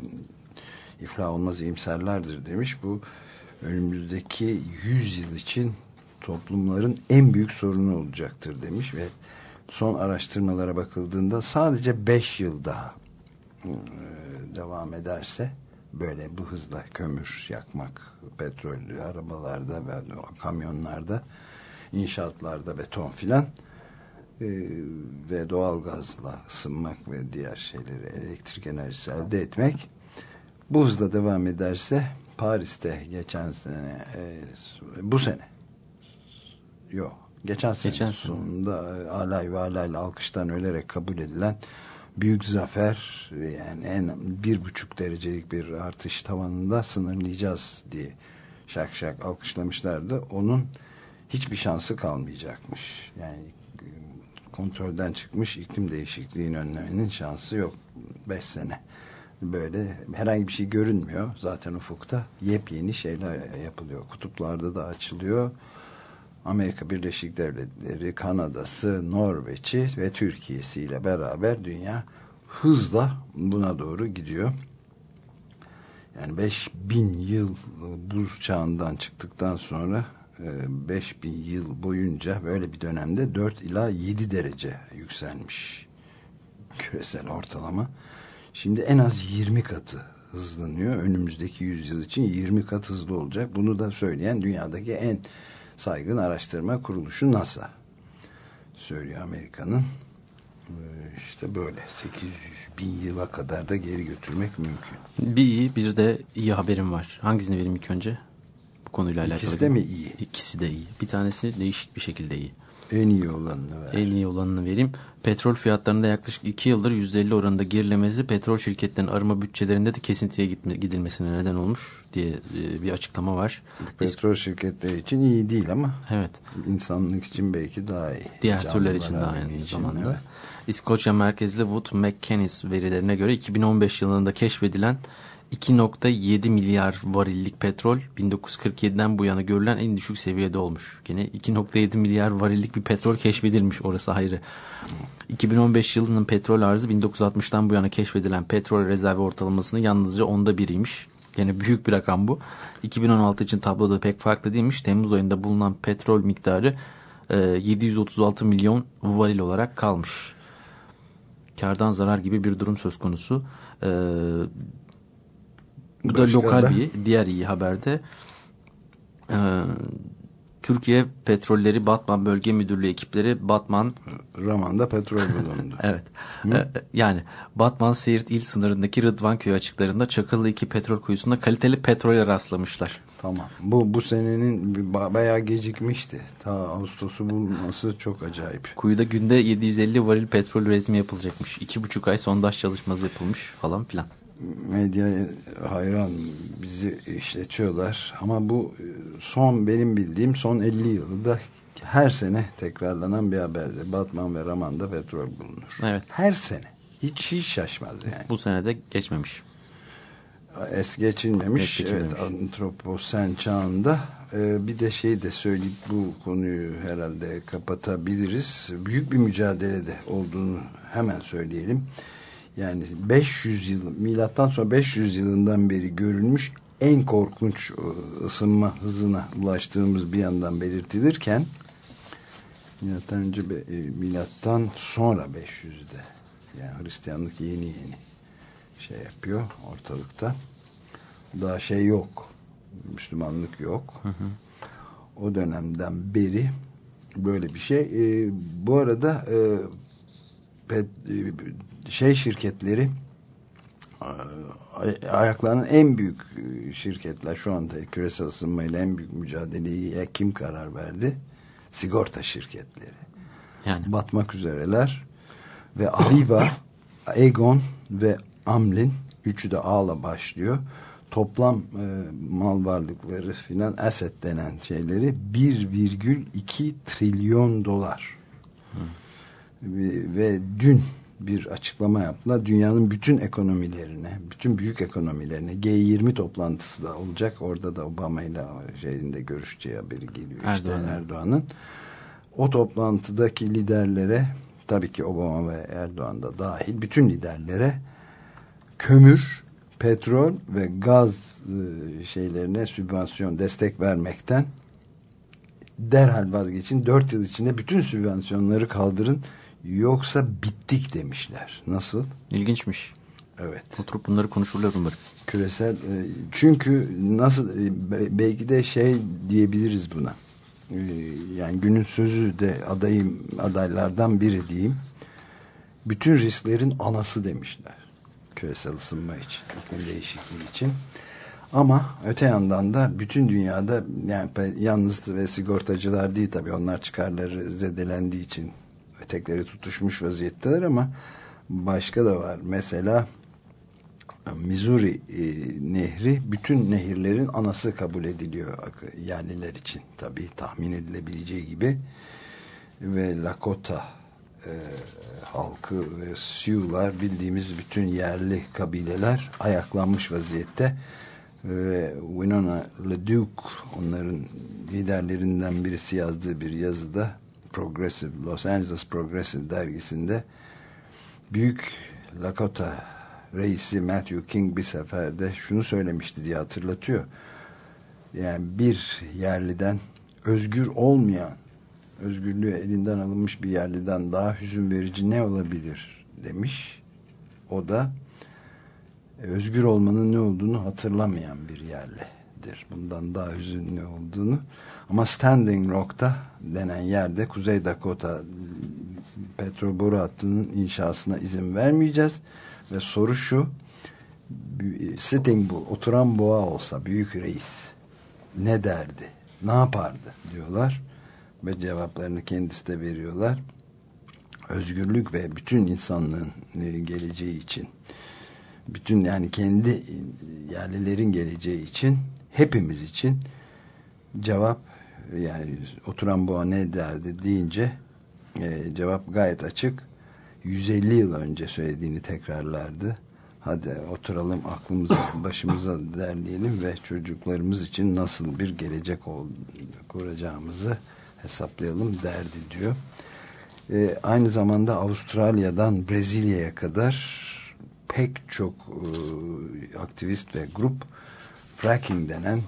iflah olmaz iyimserlerdir demiş. Bu önümüzdeki 100 yıl için toplumların en büyük sorunu olacaktır demiş ve son araştırmalara bakıldığında sadece 5 yıl daha e, devam ederse böyle bu hızla kömür yakmak, petrol arabalarda ve kamyonlarda, inşaatlarda beton filan e, ve doğal gazla ısınmak ve diğer şeyleri elektrik enerjisi elde etmek bu hızla devam ederse Paris'te geçen sene e, bu sene yok geçen sene Geçen sonunda e, alay ve alayla alkıştan ölerek kabul edilen büyük zafer yani en bir buçuk derecelik bir artış tavanında sınırlayacağız diye şak şak alkışlamışlardı. Onun hiçbir şansı kalmayacakmış. Yani e, kontrolden çıkmış iklim değişikliğini önlemenin şansı yok. Beş sene böyle herhangi bir şey görünmüyor. Zaten ufukta yepyeni şeyler yapılıyor. Kutuplarda da açılıyor. Amerika Birleşik Devletleri, Kanada'sı, Norveç'i ve Türkiye'si ile beraber dünya hızla buna doğru gidiyor. Yani 5000 yıl buz çağından çıktıktan sonra e, 5000 yıl boyunca böyle bir dönemde 4 ila 7 derece yükselmiş küresel ortalama. Şimdi en az 20 katı hızlanıyor. Önümüzdeki yüzyıl için 20 kat hızlı olacak. Bunu da söyleyen dünyadaki en saygın araştırma kuruluşu NASA söylüyor Amerika'nın. Ee, İşte böyle 800 bin yıla kadar da geri götürmek mümkün. Bir iyi bir de iyi haberim var. Hangisini vereyim ilk önce? Bu konuyla alakalı. İkisi de mi iyi? İkisi de iyi. Bir tanesi değişik bir şekilde iyi. En iyi olanını ver. En iyi olanını vereyim. Petrol fiyatlarında yaklaşık 2 yıldır %50 oranında gerilemesi petrol şirketlerinin arama bütçelerinde de kesintiye gitme, gidilmesine neden olmuş diye e, bir açıklama var. Petrol şirketleri için iyi değil ama Evet. insanlık için belki daha iyi. Diğer türler için de aynı için, zamanda. evet. İskoçya merkezli Wood Mackenzie verilerine göre 2015 yılında keşfedilen 2.7 milyar varillik petrol 1947'den bu yana görülen en düşük seviyede olmuş. Gene 2.7 milyar varillik bir petrol keşfedilmiş orası ayrı. 2015 yılının petrol arzı 1960'tan bu yana keşfedilen petrol rezervi ortalamasının yalnızca onda biriymiş. Yine büyük bir rakam bu. 2016 için tabloda pek farklı değilmiş. Temmuz ayında bulunan petrol miktarı e, 736 milyon varil olarak kalmış. Kardan zarar gibi bir durum söz konusu. E, bu da lokal da? bir diğer iyi haberde. E, Türkiye Petrolleri Batman Bölge Müdürlüğü ekipleri Batman Raman'da petrol bulundu. Evet. Ee, yani Batman Siirt il sınırındaki Rıdvan köyü açıklarında Çakıllı iki petrol kuyusunda kaliteli petrole rastlamışlar. Tamam. Bu bu senenin bayağı gecikmişti. Ta Ağustos'u bulması çok acayip. Kuyuda günde 750 varil petrol üretimi yapılacakmış. İki buçuk ay sondaj çalışması yapılmış falan filan. Medya hayran bizi işletiyorlar ama bu e, son benim bildiğim son 50 yılda her sene tekrarlanan bir haberdi. Batman ve Raman'da petrol bulunur. Evet. Her sene. Hiç hiç şaşmaz yani. Bu senede geçmemiş. es geçilmemiş. Es geçilmemiş. Evet, antroposen çağında. Ee, bir de şey de söyleyip bu konuyu herhalde kapatabiliriz. Büyük bir mücadelede olduğunu hemen söyleyelim. Yani 500 yıl, milattan sonra 500 yılından beri görülmüş en korkunç e, ısınma hızına ulaştığımız bir yandan belirtilirken milattan önce e, milattan sonra 500'de yani Hristiyanlık yeni yeni şey yapıyor ortalıkta. Daha şey yok. Müslümanlık yok. O dönemden beri böyle bir şey. E, bu arada e, pet- e, şey şirketleri ay- ayaklarının en büyük e, şirketler şu anda küresel ısınmayla en büyük mücadeleyi kim karar verdi? Sigorta şirketleri Yani batmak üzereler ve Aviva, Aegon ve Amlin üçü de A'la başlıyor. Toplam e, mal varlıkları filan asset denen şeyleri 1,2 trilyon dolar. Ve, ve dün bir açıklama yaptılar. Dünyanın bütün ekonomilerine, bütün büyük ekonomilerine G20 toplantısı da olacak. Orada da Obama ile şeyinde görüşeceği haberi geliyor işte Erdoğan'ın. Erdoğan'ın. O toplantıdaki liderlere tabii ki Obama ve Erdoğan da dahil bütün liderlere kömür, petrol ve gaz e, şeylerine sübvansiyon destek vermekten derhal vazgeçin. Dört yıl içinde bütün sübvansiyonları kaldırın yoksa bittik demişler. Nasıl? ilginçmiş. Evet. Oturup bunları konuşurlar umarım. Küresel e, çünkü nasıl e, be- belki de şey diyebiliriz buna. E, Yani günün sözü de adayım adaylardan biri diyeyim. Bütün risklerin anası demişler. Küresel ısınma için, iklim değişikliği için. Ama öte yandan da bütün dünyada yani yalnız ve sigortacılar değil tabii onlar çıkarları zedelendiği için etekleri tutuşmuş vaziyetteler ama başka da var. Mesela Missouri e, nehri bütün nehirlerin anası kabul ediliyor yerliler için tabii tahmin edilebileceği gibi ve Lakota e, halkı ve Sioux'lar bildiğimiz bütün yerli kabileler ayaklanmış vaziyette ve Winona LeDuc onların liderlerinden birisi yazdığı bir yazıda Progressive Los Angeles Progressive dergisinde büyük Lakota reisi Matthew King bir seferde şunu söylemişti diye hatırlatıyor. Yani bir yerliden özgür olmayan, özgürlüğü elinden alınmış bir yerliden daha hüzün verici ne olabilir demiş. O da e, özgür olmanın ne olduğunu hatırlamayan bir yerlidir. Bundan daha hüzünlü olduğunu. Ama Standing Rock'ta denen yerde Kuzey Dakota petrol boru hattının inşasına izin vermeyeceğiz. Ve soru şu Sitting Bull, oturan boğa olsa büyük reis ne derdi? Ne yapardı? diyorlar. Ve cevaplarını kendisi de veriyorlar. Özgürlük ve bütün insanlığın e, geleceği için bütün yani kendi yerlilerin geleceği için hepimiz için cevap yani oturan boğa ne derdi deyince e, cevap gayet açık. 150 yıl önce söylediğini tekrarlardı. Hadi oturalım aklımıza başımıza derleyelim ve çocuklarımız için nasıl bir gelecek kuracağımızı hesaplayalım derdi diyor. E, aynı zamanda Avustralya'dan Brezilya'ya kadar pek çok e, aktivist ve grup fracking denen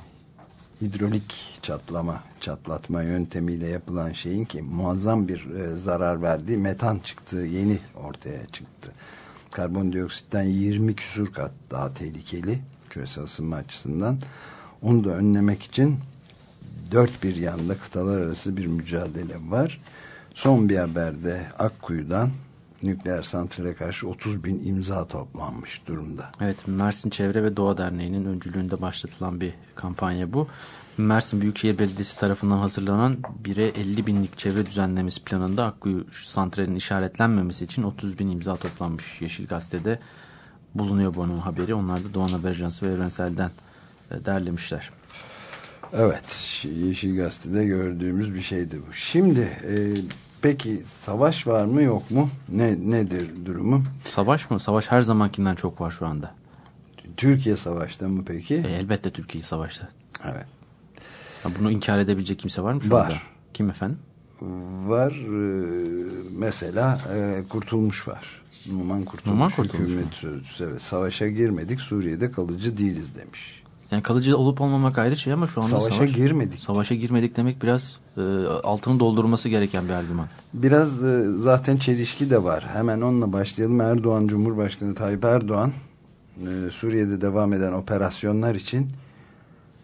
hidrolik çatlama, çatlatma yöntemiyle yapılan şeyin ki muazzam bir e, zarar verdiği metan çıktığı yeni ortaya çıktı. Karbondioksitten 20 küsur kat daha tehlikeli küresel ısınma açısından. Onu da önlemek için dört bir yanda kıtalar arası bir mücadele var. Son bir haberde Akkuyu'dan nükleer santrale karşı 30 bin imza toplanmış durumda. Evet Mersin Çevre ve Doğa Derneği'nin öncülüğünde başlatılan bir kampanya bu. Mersin Büyükşehir Belediyesi tarafından hazırlanan 1'e 50 binlik çevre düzenlemesi planında Akkuyu santralinin işaretlenmemesi için 30 bin imza toplanmış. Yeşil Gazete'de bulunuyor bunun haberi. Onlar da Doğan Haber Ajansı ve Evrensel'den e, derlemişler. Evet, Yeşil Gazete'de gördüğümüz bir şeydi bu. Şimdi e, peki savaş var mı yok mu? Ne nedir durumu? Savaş mı? Savaş her zamankinden çok var şu anda. Türkiye savaşta mı peki? E, elbette Türkiye savaşta. Evet. Ha, bunu inkar edebilecek kimse var mı şu Var. anda? Kim efendim? Var e, mesela e, Kurtulmuş var. Numan Kurtulmuş, Numan Kurtulmuş hükümet sözcüsü. Evet, savaşa girmedik Suriye'de kalıcı değiliz demiş. Yani kalıcı olup olmamak ayrı şey ama şu anda Savaşa savaş, girmedik. Savaşa girmedik demek biraz e, altını doldurması gereken bir argüman. Biraz e, zaten çelişki de var. Hemen onunla başlayalım. Erdoğan Cumhurbaşkanı Tayyip Erdoğan e, Suriye'de devam eden operasyonlar için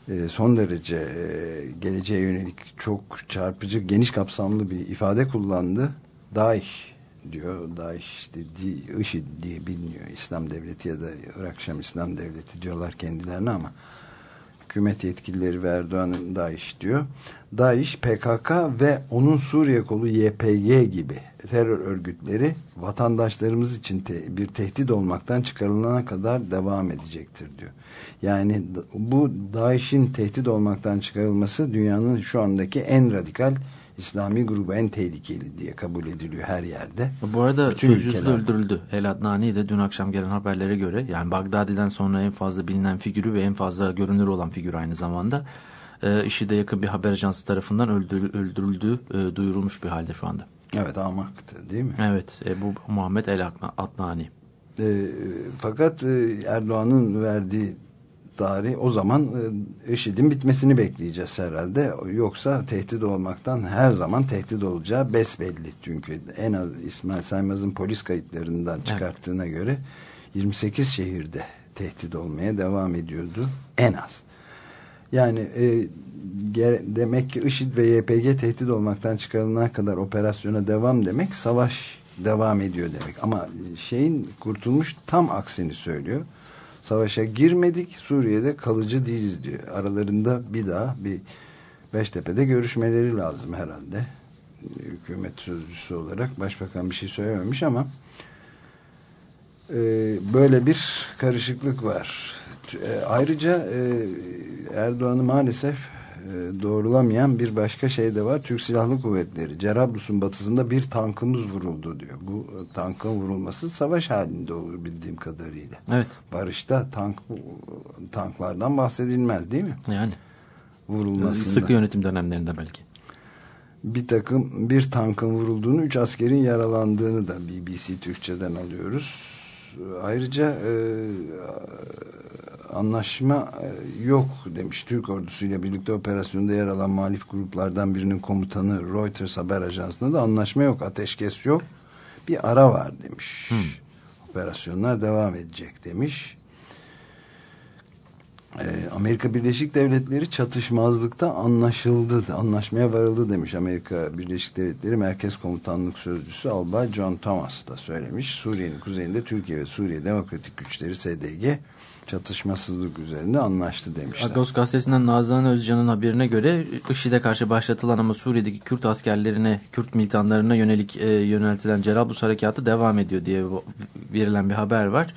e, son derece e, geleceğe yönelik çok çarpıcı, geniş kapsamlı bir ifade kullandı. DAEŞ diyor. DAEŞ dediği IŞİD diye biliniyor. İslam Devleti ya da Irak Şam İslam Devleti diyorlar kendilerine ama hükümet yetkilileri ve Erdoğan'ın DAEŞ diyor. DAEŞ, PKK ve onun Suriye kolu YPG gibi terör örgütleri vatandaşlarımız için te- bir tehdit olmaktan çıkarılana kadar devam edecektir diyor. Yani bu DAEŞ'in tehdit olmaktan çıkarılması dünyanın şu andaki en radikal İslami grubu en tehlikeli diye kabul ediliyor her yerde. Bu arada Bütün sözcüsü öldürüldü. El Adnani de dün akşam gelen haberlere göre yani Bagdadi'den sonra en fazla bilinen figürü ve en fazla görünür olan figür aynı zamanda e, IŞİD'e yakın bir haber ajansı tarafından öldürü- öldürüldüğü e, duyurulmuş bir halde şu anda. Evet Ahmak'tı değil mi? Evet e, bu Muhammed El Adna- Adnani. E, fakat e, Erdoğan'ın verdiği tarih o zaman e, IŞİD'in bitmesini bekleyeceğiz herhalde. Yoksa tehdit olmaktan her zaman tehdit olacağı besbelli. Çünkü en az İsmail Saymaz'ın polis kayıtlarından çıkarttığına göre 28 şehirde tehdit olmaya devam ediyordu. En az. Yani e, demek ki IŞİD ve YPG tehdit olmaktan çıkarılana kadar operasyona devam demek savaş devam ediyor demek. Ama şeyin kurtulmuş tam aksini söylüyor. Savaşa girmedik Suriye'de kalıcı değiliz diyor. Aralarında bir daha bir Beştepe'de görüşmeleri lazım herhalde. Hükümet sözcüsü olarak başbakan bir şey söylememiş ama e, böyle bir karışıklık var. E, ayrıca e, Erdoğan'ı maalesef doğrulamayan bir başka şey de var. Türk Silahlı Kuvvetleri Cerablus'un batısında bir tankımız vuruldu diyor. Bu e, tankın vurulması savaş halinde olur bildiğim kadarıyla. Evet Barışta tank tanklardan bahsedilmez değil mi? yani Vurulmasında. sıkı yönetim dönemlerinde belki. bir takım bir tankın vurulduğunu, üç askerin yaralandığını da BBC Türkçe'den alıyoruz. Ayrıca e, anlaşma e, yok demiş. Türk ordusuyla birlikte operasyonda yer alan muhalif gruplardan birinin komutanı Reuters haber ajansında da anlaşma yok, ateşkes yok. Bir ara var demiş. Operasyonlar devam edecek demiş. Ee, Amerika Birleşik Devletleri çatışmazlıkta anlaşıldı, anlaşmaya varıldı demiş Amerika Birleşik Devletleri Merkez Komutanlık Sözcüsü Albay John Thomas da söylemiş. Suriye'nin kuzeyinde Türkiye ve Suriye Demokratik Güçleri SDG çatışmasızlık üzerinde anlaştı demişler. Agos gazetesinden Nazan Özcan'ın haberine göre IŞİD'e karşı başlatılan ama Suriye'deki Kürt askerlerine, Kürt militanlarına yönelik e, yöneltilen Cerablus harekatı devam ediyor diye verilen bir haber var.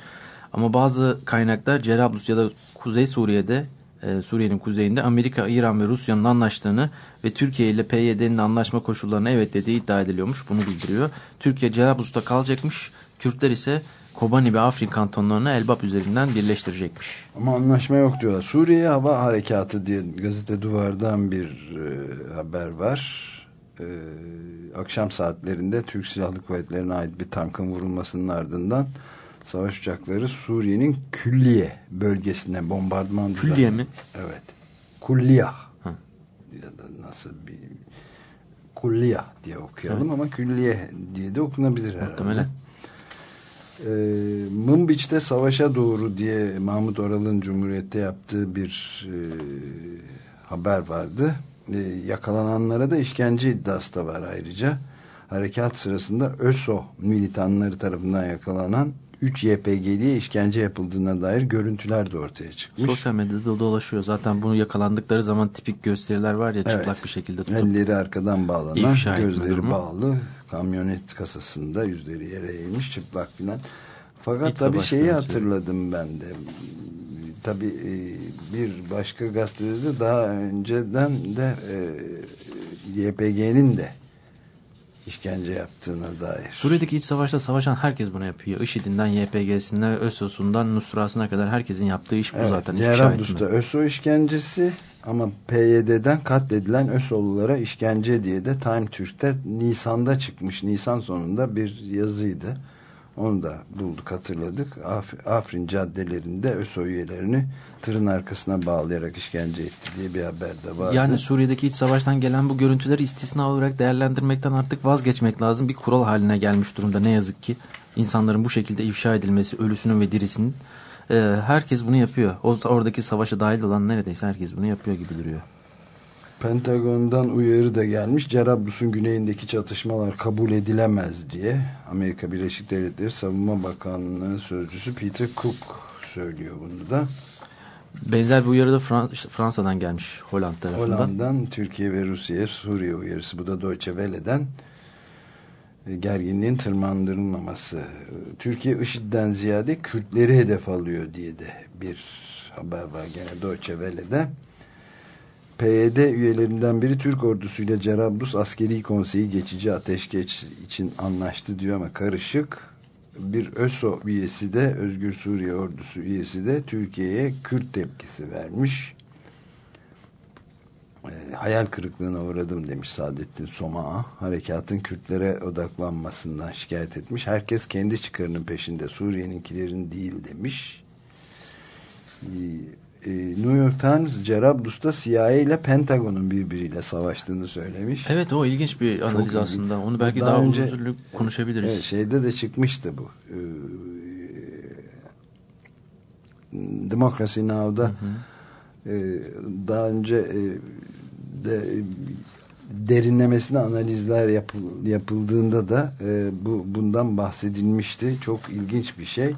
Ama bazı kaynaklar Cerablus ya da Kuzey Suriye'de e, Suriye'nin kuzeyinde Amerika, İran ve Rusya'nın anlaştığını ve Türkiye ile PYD'nin anlaşma koşullarına evet dediği iddia ediliyormuş. Bunu bildiriyor. Türkiye Cerablus'ta kalacakmış. Kürtler ise Kobani ve Afrin kantonlarını Elbap üzerinden birleştirecekmiş. Ama anlaşma yok diyorlar. Suriye Hava Harekatı diye gazete duvardan bir e, haber var. E, akşam saatlerinde Türk Silahlı Kuvvetleri'ne ait bir tankın vurulmasının ardından savaş uçakları Suriye'nin Külliye bölgesine bombardıman Külliye düzenledi. mi? Evet. Kulliyah. Ha. Ya da nasıl bir Kulliyah diye okuyalım ama Külliye diye de okunabilir herhalde. Muhtemelen. Ee, Mınbiç'te savaşa doğru diye Mahmut Oral'ın Cumhuriyet'te yaptığı bir e, haber vardı. E, yakalananlara da işkence iddiası da var ayrıca. Harekat sırasında ÖSO militanları tarafından yakalanan 3 YPG'liye işkence yapıldığına dair görüntüler de ortaya çıkmış. Sosyal medyada dolaşıyor. Zaten bunu yakalandıkları zaman tipik gösteriler var ya Evet. çıplak bir şekilde tutup. Elleri arkadan bağlanan, gözleri bağlı, kamyonet kasasında yüzleri yere eğilmiş çıplak filan. Fakat İç tabii şeyi mevzusu. hatırladım ben de. Tabii e, bir başka gazetede de daha önceden de e, YPG'nin de işkence yaptığına dair. Suriye'deki iç savaşta savaşan herkes bunu yapıyor. IŞİD'inden YPG'sine, ÖSOS'undan Nusra'sına kadar herkesin yaptığı iş bu Evet, zaten. Cerablus'ta. ÖSO işkencesi ama PYD'den katledilen ÖSO'lulara işkence diye de Time Türk'te Nisan'da çıkmış. Nisan sonunda bir yazıydı. Onu da bulduk hatırladık. Af- Afrin caddelerinde ÖSO üyelerini tırın arkasına bağlayarak işkence etti diye bir haber de vardı. Yani Suriye'deki iç savaştan gelen bu görüntüleri istisna olarak değerlendirmekten artık vazgeçmek lazım. Bir kural haline gelmiş durumda ne yazık ki. insanların bu şekilde ifşa edilmesi, ölüsünün ve dirisinin. Ee, herkes bunu yapıyor. Oradaki savaşa dahil olan neredeyse herkes bunu yapıyor gibi duruyor. Pentagon'dan uyarı da gelmiş. Cerablus'un güneyindeki çatışmalar kabul edilemez diye. Amerika Birleşik Devletleri Savunma Bakanlığı Sözcüsü Peter Cook söylüyor bunu da. Benzer bir uyarı da Fran- Fransa'dan gelmiş Hollanda tarafından. Hollanda'dan Türkiye ve Rusya'ya Suriye uyarısı. Bu da Deutsche Welle'den e, gerginliğin tırmandırılmaması. Türkiye IŞİD'den ziyade Kürtleri hedef alıyor diye de bir haber var gene Deutsche Welle'de. PYD üyelerinden biri Türk ordusuyla Cerablus Askeri Konseyi geçici ateşkes için anlaştı diyor ama karışık. Bir ÖSO üyesi de Özgür Suriye Ordusu üyesi de Türkiye'ye Kürt tepkisi vermiş. E, hayal kırıklığına uğradım demiş Saadettin Somağa. Harekatın Kürtlere odaklanmasından şikayet etmiş. Herkes kendi çıkarının peşinde Suriye'ninkilerin değil demiş. E, New York Times Cerablus'ta CIA ile Pentagon'un birbiriyle savaştığını söylemiş. Evet o ilginç bir analiz ilginç. aslında. Onu belki Daha daha, önce- uzun konuşabiliriz. Evet, şeyde de çıkmıştı bu. Ee, Democracy Now'da e, daha önce e, de derinlemesine analizler yapıl- yapıldığında da e, bu bundan bahsedilmişti. Çok ilginç bir şey.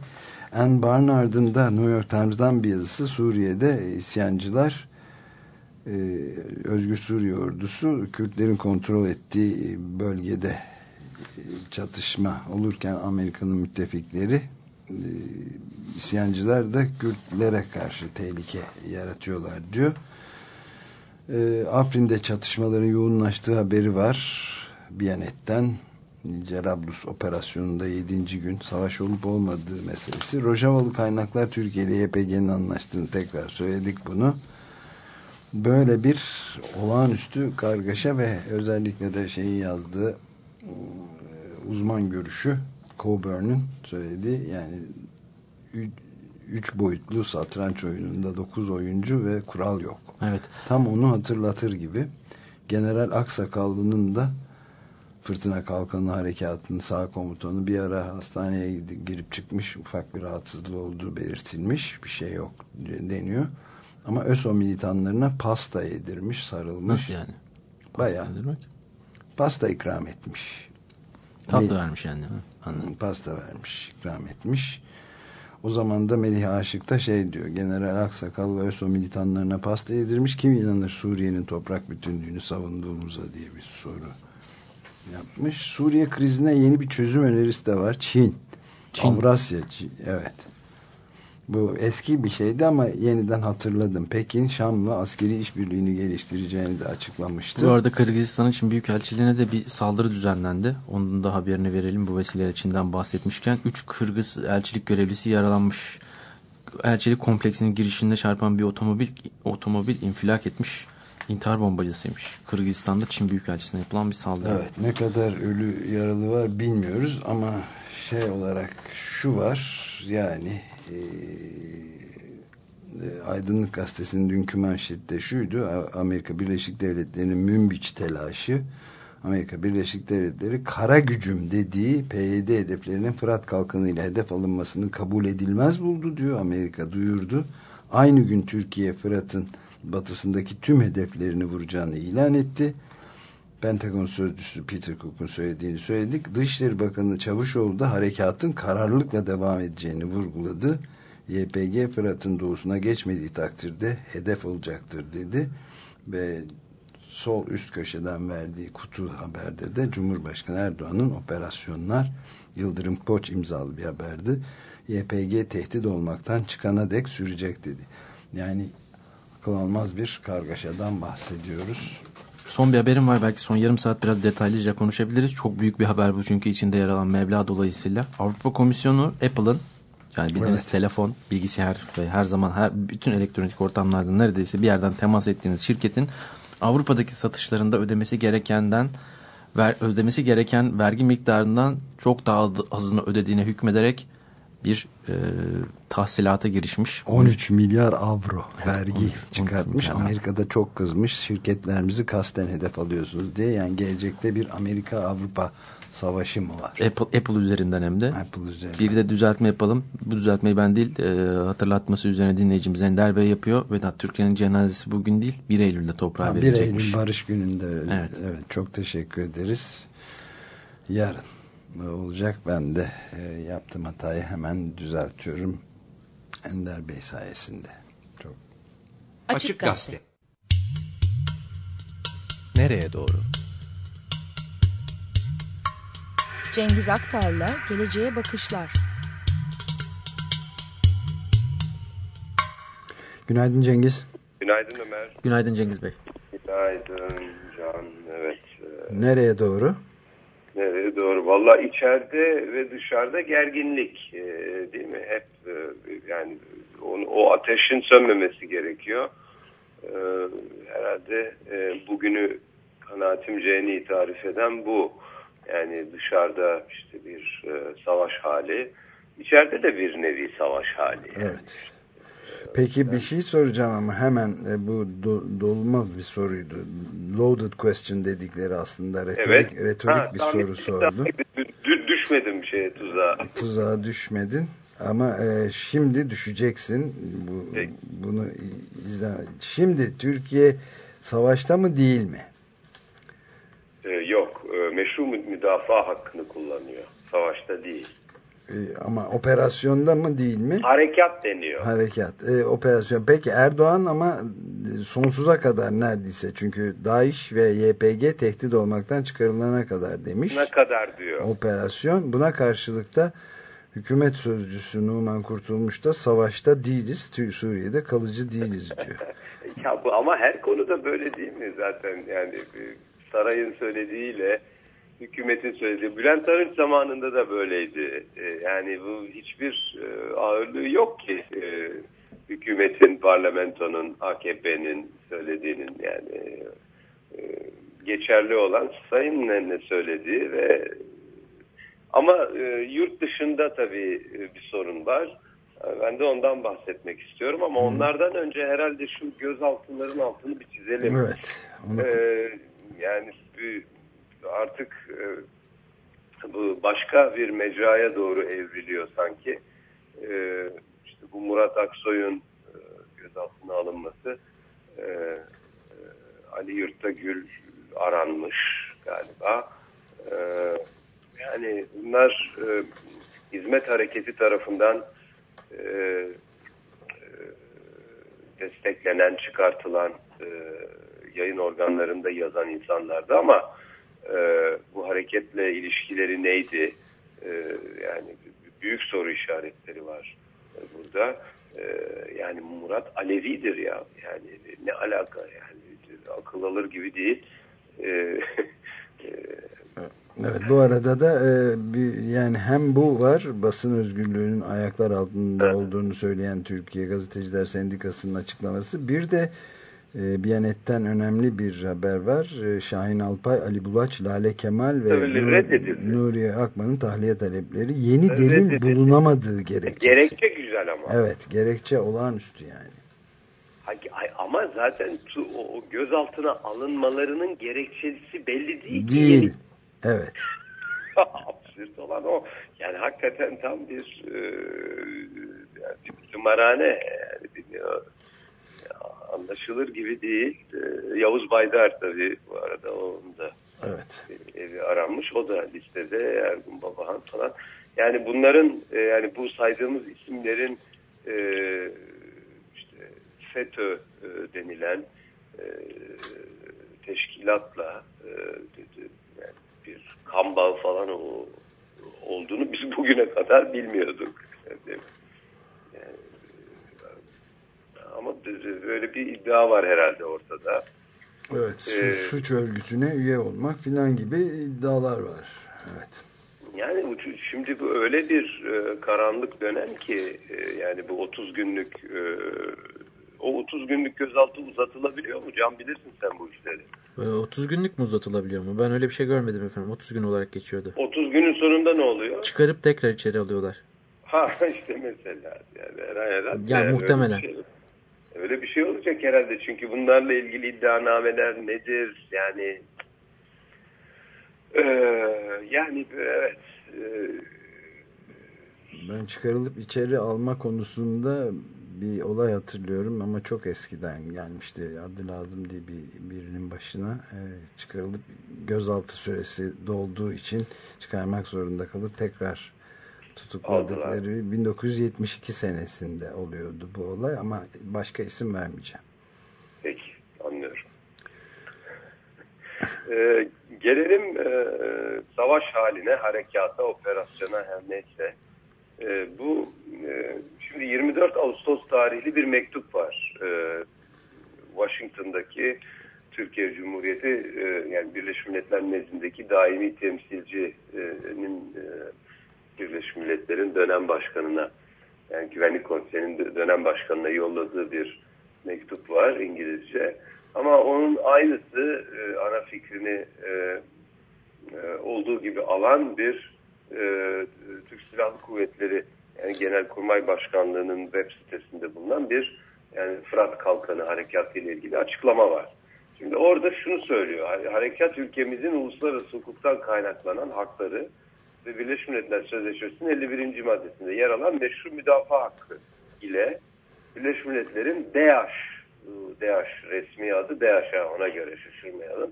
Ann Barnard'ın da New York Times'dan bir yazısı Suriye'de isyancılar e, Özgür Suriye ordusu Kürtlerin kontrol ettiği bölgede e, çatışma olurken Amerika'nın müttefikleri e, isyancılar da Kürtlere karşı tehlike yaratıyorlar diyor. E, Afrin'de çatışmaların yoğunlaştığı haberi var. Biyanet'ten Cerablus operasyonunda 7. gün savaş olup olmadığı meselesi. Rojavalı kaynaklar Türkiye ile YPG'nin anlaştığını tekrar söyledik bunu. Böyle bir olağanüstü kargaşa ve özellikle de şeyi yazdığı e, uzman görüşü Coburn'un söylediği yani ü- üç boyutlu satranç oyununda dokuz oyuncu ve kural yok. Evet. Tam onu hatırlatır gibi. General Aksakallı'nın da Fırtına Kalkanı Harekatı'nın sağ komutanı bir ara hastaneye girip çıkmış ufak bir rahatsızlığı olduğu belirtilmiş bir şey yok deniyor. Ama ÖSO militanlarına pasta yedirmiş, sarılmış. Nasıl yani? Bayağı Ne demek? pasta ikram etmiş. Tatlı Mel- vermiş yani. Anladım. Pasta vermiş, ikram etmiş. O zaman da Melih Aşık da şey diyor. General Aksakal ve ÖSO militanlarına pasta yedirmiş. Kim inanır Suriye'nin toprak bütünlüğünü savunduğumuza diye bir soru yapmış. Suriye krizine yeni bir çözüm önerisi de var. Çin. Çin. Avrasya. Çin. Evet. Bu eski bir şeydi ama yeniden hatırladım. Pekin Şam'la askeri işbirliğini geliştireceğini de açıklamıştı. Bu arada Kırgızistan için Büyükelçiliğine de bir saldırı düzenlendi. Onun da haberini verelim bu vesileyle Çin'den bahsetmişken. 3 Kırgız elçilik görevlisi yaralanmış. Elçilik kompleksinin girişinde çarpan bir otomobil otomobil infilak etmiş. İntihar bombacısıymış. Kırgızistan'da Çin Büyükelçisi'ne yapılan bir saldırı. Evet ne kadar ölü yaralı var bilmiyoruz ama şey olarak şu var yani e, Aydınlık Gazetesi'nin dünkü manşette şuydu Amerika Birleşik Devletleri'nin Münbiç telaşı Amerika Birleşik Devletleri kara gücüm dediği PYD hedeflerinin Fırat Kalkanı ile hedef alınmasını kabul edilmez buldu diyor Amerika duyurdu. Aynı gün Türkiye Fırat'ın batısındaki tüm hedeflerini vuracağını ilan etti. Pentagon sözcüsü Peter Cook'un söylediğini söyledik. Dışişleri Bakanı Çavuşoğlu da harekatın kararlılıkla devam edeceğini vurguladı. YPG Fırat'ın doğusuna geçmediği takdirde hedef olacaktır dedi. Ve sol üst köşeden verdiği kutu haberde de Cumhurbaşkanı Erdoğan'ın operasyonlar Yıldırım Koç imzalı bir haberdi. YPG tehdit olmaktan çıkana dek sürecek dedi. Yani akıl almaz bir kargaşadan bahsediyoruz. son bir haberim var. Belki son yarım saat biraz detaylıca konuşabiliriz. Çok büyük bir haber bu çünkü içinde yer alan meblağ dolayısıyla. Avrupa Komisyonu Apple'ın yani bildiğiniz Evet. telefon, bilgisayar ve her zaman her bütün elektronik ortamlarda neredeyse bir yerden temas ettiğiniz şirketin Avrupa'daki satışlarında ödemesi gerekenden ver, ödemesi gereken vergi miktarından çok daha az- azını ödediğine hükmederek bir e, tahsilata girişmiş. 13 milyar avro vergi 13 çıkartmış. milyar. Amerika'da çok kızmış. Şirketlerimizi kasten hedef alıyorsunuz diye. Yani gelecekte bir Amerika-Avrupa savaşı mı var? Apple, Apple üzerinden hem de. Apple üzerine. Bir de düzeltme yapalım. Bu düzeltmeyi ben değil e, hatırlatması üzerine dinleyicimiz Ender Bey yapıyor. Vedat Türkiye'nin cenazesi bugün değil 1 Eylül'de toprağa Ha, 1 verilecekmiş. Eylül Barış Günü'nde. Evet. Evet. Çok teşekkür ederiz. Yarın olacak. Ben de e, yaptığım hatayı hemen düzeltiyorum. Ender Bey sayesinde. Çok Açık Gazete. Nereye doğru? Cengiz Aktar'la Geleceğe Bakışlar. Günaydın Cengiz. Günaydın Ömer. Günaydın Cengiz Bey. Günaydın Can. Evet. e, Nereye doğru? Nereye doğru? Valla içeride ve dışarıda gerginlik e, değil mi? Hep e, yani onu, o ateşin sönmemesi gerekiyor. E, herhalde e, bugünü kanaatimce en iyi tarif eden bu. Yani dışarıda işte bir savaş hali. İçeride de bir nevi savaş hali. yani. Evet. Peki bir şey soracağım ama hemen e, bu do- dolma bir soruydu. Loaded question dedikleri aslında retorik, Evet. retorik Ha, bir soru bir- sordu. dü- dü- düşmedim şeye tuzağa. Tuzağa düşmedin ama e, şimdi düşeceksin. Bu, Peki. bunu izle. Şimdi Türkiye savaşta mı değil mi? Ee, yok. E, meşru mü- müdafaa hakkını kullanıyor. Savaşta değil. E, ama operasyonda mı değil mi? Harekat deniyor. Harekat, e, operasyon. Peki Erdoğan ama sonsuza kadar neredeyse çünkü DAEŞ ve YPG tehdit olmaktan çıkarılana kadar demiş. Ne kadar diyor. Operasyon. Buna karşılık da hükümet sözcüsü Numan Kurtulmuş da savaşta değiliz. Suriye'de kalıcı değiliz diyor. Ya bu ama her konuda böyle değil mi zaten yani e, sarayın söylediğiyle hükümetin söylediği. Bülent Arınç zamanında da böyleydi. E, Yani bu hiçbir e, ağırlığı yok ki e, hükümetin, parlamentonun, AKP'nin söylediğinin yani e, geçerli olan sayın ne ne söylediği ve ama e, yurt dışında tabii e, bir sorun var. Ben de ondan bahsetmek istiyorum ama onlardan önce herhalde şu gözaltıların altını bir çizelim. Evet. Onu, Ee, yani bir- artık e, bu başka bir mecraya doğru evriliyor sanki. Ee, işte bu Murat Aksoy'un e, gözaltına alınması, e, e, Ali Yurttagül aranmış galiba. Yani bunlar e, hizmet hareketi tarafından e, e, desteklenen, çıkartılan e, yayın organlarında yazan insanlardı ama e, bu hareketle ilişkileri neydi? E, yani büyük soru işaretleri var e, burada. E, yani Murat Alevi'dir ya. Yani ne alaka yani akıl alır gibi değil. E, e, evet. Bu arada da e, bir, yani hem bu var basın özgürlüğünün ayaklar altında olduğunu söyleyen Türkiye Gazeteciler Sendikası'nın açıklaması. Bir de e, Biyanet'ten önemli bir haber var. E, Şahin Alpay, Ali Bulaç, Lale Kemal ve Nur-. Nuriye Akman'ın tahliye talepleri yeni Evet, delil reddedildi. bulunamadığı gerekçesi. gerekçe güzel ama. Evet, gerekçe olağanüstü yani. Ama zaten o gözaltına alınmalarının gerekçesi belli değil. Değil. Evet. Absürt olan o. Yani hakikaten tam bir e, yani bir tımarhane. Yani ya, anlaşılır gibi değil. E, Yavuz Baydar tabii bu arada onun da Evet. evi aranmış. O da listede Ergun Babahan falan. Yani bunların e, yani bu saydığımız isimlerin e, işte FETÖ e, denilen e, teşkilatla e, yani bir kan bağı falan o, olduğunu biz bugüne kadar bilmiyorduk. Yani, yani, ama böyle bir iddia var herhalde ortada. Evet, Ee, suç örgütüne üye olmak filan gibi iddialar var. Evet. Yani şimdi bu öyle bir e, karanlık dönem ki e, yani bu 30 günlük e, o 30 günlük gözaltı uzatılabiliyor mu? Can bilirsin sen bu işleri. Ee, 30 günlük mü uzatılabiliyor mu? Ben öyle bir şey görmedim efendim. 30 gün olarak geçiyordu. 30 günün sonunda ne oluyor? Çıkarıp tekrar içeri alıyorlar. Ha işte mesela yani herhalde. Yani muhtemelen. Şey, öyle bir şey olacak herhalde. Çünkü bunlarla ilgili iddianameler nedir? Yani Ee, yani evet ee, Ben çıkarılıp içeri alma konusunda bir olay hatırlıyorum ama çok eskiden gelmişti. Adı lazım diye bir, birinin başına. E, çıkarılıp gözaltı süresi dolduğu için çıkarmak zorunda kalıp tekrar tutukladıkları 1972 senesinde oluyordu bu olay ama başka isim vermeyeceğim. Peki, anlıyorum. Ee, gelelim e, savaş haline, harekata, operasyona her neyse. Ee, bu e, şimdi 24 Ağustos tarihli bir mektup var. Ee, Washington'daki Türkiye Cumhuriyeti e, yani Birleşmiş Milletler nezdindeki daimi temsilcinin e, Birleşmiş Milletler'in dönem başkanına yani Güvenlik Konseyi'nin dö- dönem başkanına yolladığı bir mektup var İngilizce. Ama onun aynısı e, ana fikrini e, e, olduğu gibi alan bir Türk Silahlı Kuvvetleri yani Genelkurmay Başkanlığı'nın web sitesinde bulunan bir yani Fırat Kalkanı Harekatı ile ilgili açıklama var. Şimdi orada şunu söylüyor. hare- Harekat ülkemizin uluslararası hukuktan kaynaklanan hakları ve Birleşmiş Milletler Sözleşmesi'nin 51. maddesinde yer alan meşru müdafaa hakkı ile Birleşmiş Milletler'in bu DAEŞ resmi adı DAEŞ'a ona göre şaşırmayalım.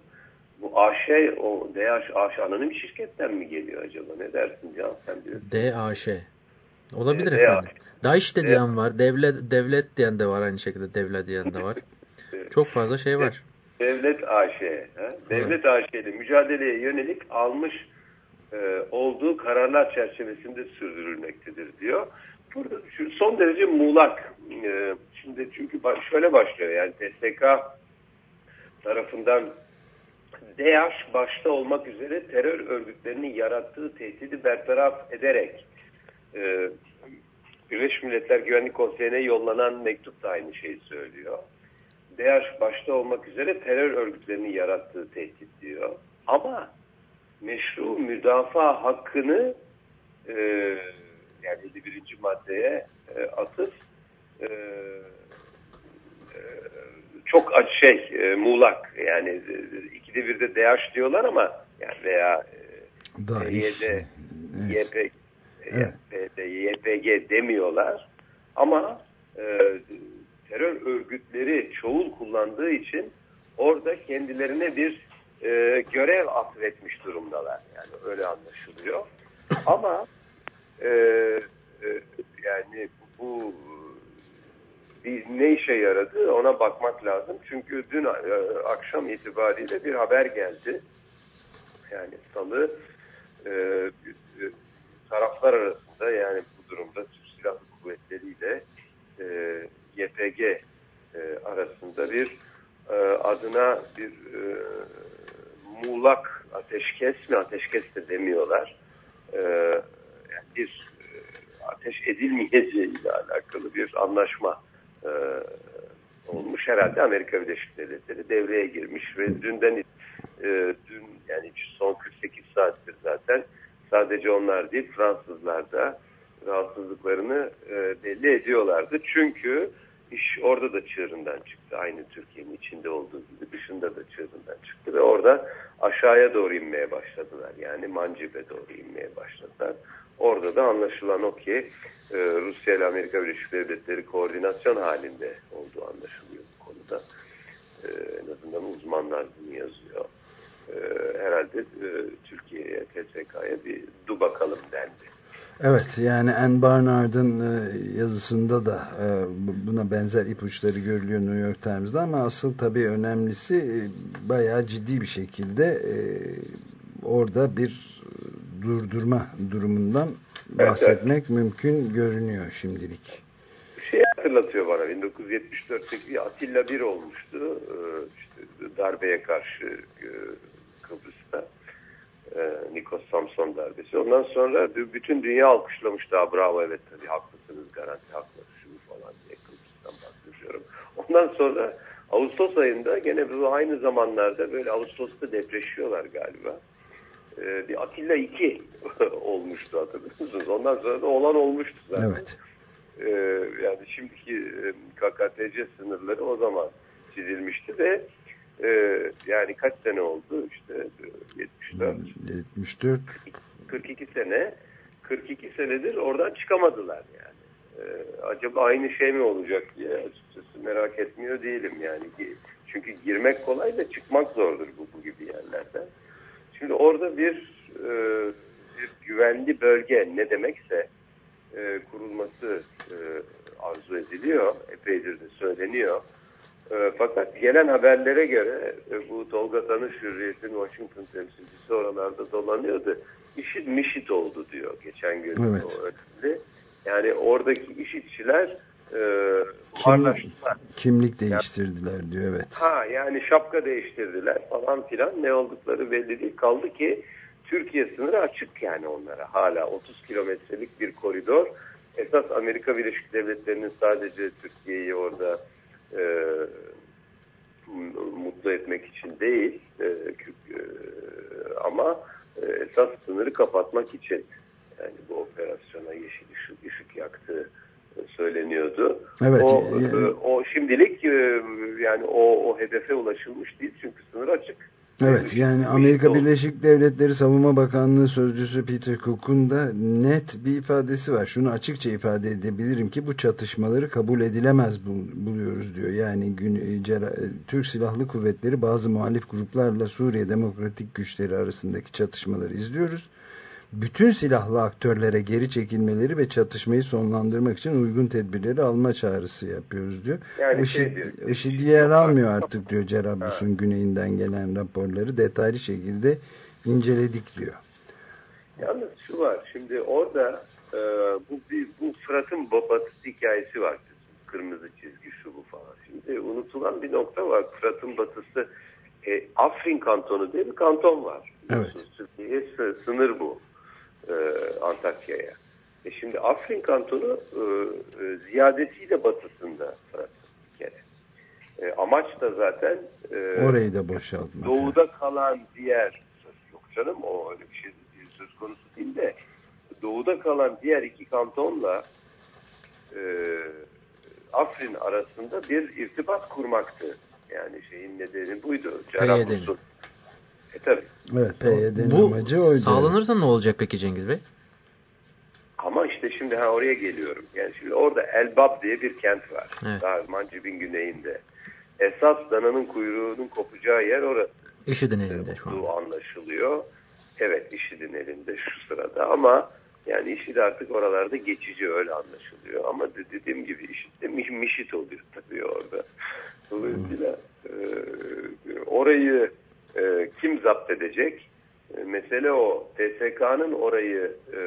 Bu AŞ, o DAEŞ, AŞ anonim şirketten mi geliyor acaba? Ne dersin Can sen diyorsun? DAŞ. Olabilir E, efendim. DAEŞ de diyen var. Devlet devlet diyen de var aynı şekilde. Devlet diyen de var. Çok fazla şey var. Devlet AŞ, ha? Devlet AŞ ile mücadeleye yönelik almış e, olduğu kararlar çerçevesinde sürdürülmektedir diyor. Burada şu son derece muğlak. E, şimdi çünkü baş- şöyle başlıyor yani TSK tarafından DAEŞ başta olmak üzere terör örgütlerinin yarattığı tehdidi bertaraf ederek e, Birleşmiş Milletler Güvenlik Konseyi'ne yollanan mektup da aynı şeyi söylüyor. DAEŞ başta olmak üzere terör örgütlerinin yarattığı tehdit diyor. Ama meşru müdafaa hakkını e, yani 51. maddeye e, atıf e, e, çok acı şey e, muğlak yani e, ikide bir de DAEŞ diyorlar ama yani veya e, DAEŞ. PYD, Evet. YP, Evet. YPG demiyorlar ama e, terör örgütleri çoğul kullandığı için orada kendilerine bir e, görev atfetmiş durumdalar. Yani öyle anlaşılıyor. Ama e, e, yani bu bir ne işe yaradı ona bakmak lazım. Çünkü dün e, akşam itibariyle bir haber geldi. Yani salı e, e, taraflar arasında yani bu durumda Türk Silahlı Kuvvetleri ile e, YPG e, arasında bir e, adına bir e, muğlak ateşkes mi ateşkes de demiyorlar. E, yani bir e, ateş edilmeyeceği ile alakalı bir anlaşma e, olmuş. Herhalde Amerika Birleşik Devletleri devreye girmiş ve dünden e, dün yani son 48 saattir zaten sadece onlar değil Fransızlar da rahatsızlıklarını e, belli ediyorlardı. Çünkü iş orada da çığırından çıktı. Aynı Türkiye'nin içinde olduğu gibi dışında da çığırından çıktı ve orada aşağıya doğru inmeye başladılar. Yani Mancib'e doğru inmeye başladılar. Orada da anlaşılan o ki e, Rusya ile Amerika Birleşik Devletleri koordinasyon halinde olduğu anlaşılıyor bu konuda. E, en azından uzmanlar bunu yazıyor. E, herhalde Türkiye'ye, TSK'ya bir du bakalım dendi. Evet yani Ann Barnard'ın e, yazısında da e, bu- buna benzer ipuçları görülüyor New York Times'da ama asıl tabii önemlisi e, bayağı ciddi bir şekilde orada bir durdurma durumundan bahsetmek mümkün görünüyor şimdilik. Şey hatırlatıyor bana. 1974'teki bir Atilla bir olmuştu. İşte darbeye karşı Kıbrıs'ta. Ee, Nikos Samson darbesi. Ondan sonra bütün dünya alkışlamış daha bravo evet tabii haklısınız garanti hakları şunu falan diye Kıbrıs'tan bahsediyorum. Ondan sonra Ağustos ayında gene bu aynı zamanlarda böyle Ağustos'ta depreşiyorlar galiba. Ee, bir Atilla 2 olmuştu hatırlıyor musunuz? Ondan sonra da olan olmuştu zaten. Evet. Ee, yani şimdiki e, KKTC sınırları o zaman çizilmişti ve e, yani kaç sene oldu işte e, 74 74 42 sene 42 senedir oradan çıkamadılar yani. Ee, acaba aynı şey mi olacak diye açıkçası merak etmiyor değilim yani. Çünkü girmek kolay da çıkmak zordur bu, bu gibi yerlerden. Şimdi orada bir, e, bir güvenli bölge ne demekse e, kurulması e, arzu ediliyor. Epeydir de söyleniyor. E, fakat gelen haberlere göre e, bu Tolga Tanış Hürriyet'in Washington temsilcisi oralarda dolanıyordu. İşit mişit oldu diyor geçen gün. Evet. O. Yani oradaki işitçiler e, Kim- buharlaştılar. kimlik değiştirdiler diyor evet. Ha yani şapka değiştirdiler falan filan ne oldukları belli değil. Kaldı ki Türkiye sınırı açık yani onlara hala 30 kilometrelik bir koridor. Esas Amerika Birleşik Devletleri'nin sadece Türkiye'yi orada e, mutlu etmek için değil e, e, ama e, esas sınırı kapatmak için yani bu operasyona yeşil ışık, ışık yaktığı e, söyleniyordu. Evet, O, yani- e, o şimdilik yani o, o hedefe ulaşılmış değil çünkü sınır açık. Evet yani Amerika. Birleşik Devletleri Savunma Bakanlığı Sözcüsü Peter Cook'un da net bir ifadesi var. Şunu açıkça ifade edebilirim ki bu çatışmaları kabul edilemez bul- buluyoruz diyor. Yani gün, e, e, Türk Silahlı Kuvvetleri bazı muhalif gruplarla Suriye Demokratik Güçleri arasındaki çatışmaları izliyoruz. Bütün silahlı aktörlere geri çekilmeleri ve çatışmayı sonlandırmak için uygun tedbirleri alma çağrısı yapıyoruz diyor. Yani IŞİD, şey diyor, IŞİD yer yok almıyor artık. diyor Cerablus'un güneyinden gelen raporları detaylı şekilde inceledik diyor. Yalnız şu var şimdi orada e, bu, bir- bu Fırat'ın batısı hikayesi var. Kırmızı çizgi şu bu falan. Şimdi unutulan bir nokta var. Fırat'ın batısı e, Afrin kantonu diye bir kanton var. Evet. Türkiye'ye sı- sınır bu. E, Antakya'ya. E şimdi Afrin kantonu e, e, ziyadesiyle batısında Fırat bir kere. E, amaç da zaten e, Orayı da boşaltmak. Doğuda kalan diğer yok canım o öyle bir şey söz konusu değil de doğuda kalan diğer iki kantonla e, Afrin arasında bir irtibat kurmaktı. Yani şeyin nedeni buydu. Cerrahpaşa'nın- E tabi. Evet PYD'nin Bu amacı oydu. sağlanırsa ne olacak peki Cengiz Bey? Ama işte şimdi ha oraya geliyorum. Yani şimdi orada Elbab diye bir kent var. Evet. Daha Mancib'in güneyinde. Esas dananın kuyruğunun kopacağı yer orası. IŞİD'in elinde şu an. anlaşılıyor. Evet IŞİD'in elinde şu sırada ama yani IŞİD artık oralarda geçici öyle anlaşılıyor. Ama de- dediğim gibi IŞİD de mi- mişit oluyor tabii orada. Dolayısıyla e, orayı e, kim zapt edecek? E, mesele o. TSK'nın orayı e,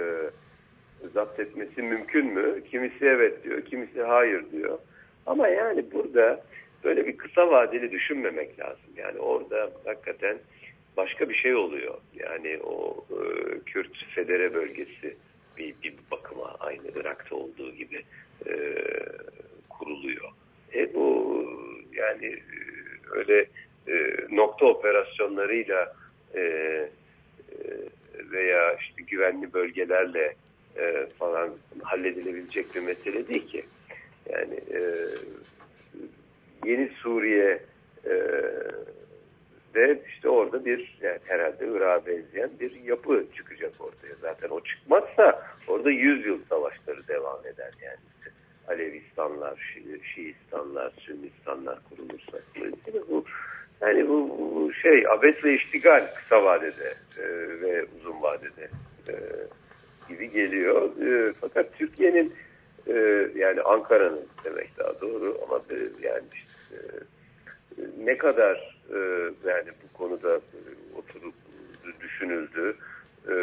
zapt etmesi mümkün mü? Kimisi evet diyor, kimisi hayır diyor. Ama yani burada böyle bir kısa vadeli düşünmemek lazım. Yani orada hakikaten başka bir şey oluyor. Yani o e, Kürt Federe bölgesi bir, bir bakıma aynı Irak'ta olduğu gibi e, kuruluyor. E bu yani e, öyle e, nokta operasyonlarıyla e, e, veya işte güvenli bölgelerle e, falan halledilebilecek bir mesele değil ki. Yani e, yeni Suriye e, ve işte orada bir yani herhalde Irak'a benzeyen bir yapı çıkacak ortaya. Zaten o çıkmazsa orada 100 yıl savaşları devam eder yani. Alevistanlar, Şi, Şiistanlar, Sünnistanlar kurulursa. Bu yani bu, şey abesle iştigal kısa vadede e, ve uzun vadede e, gibi geliyor. E, fakat Türkiye'nin e, yani Ankara'nın demek daha doğru ama e, yani işte, e, ne kadar e, yani bu konuda e, oturup düşünüldü. E,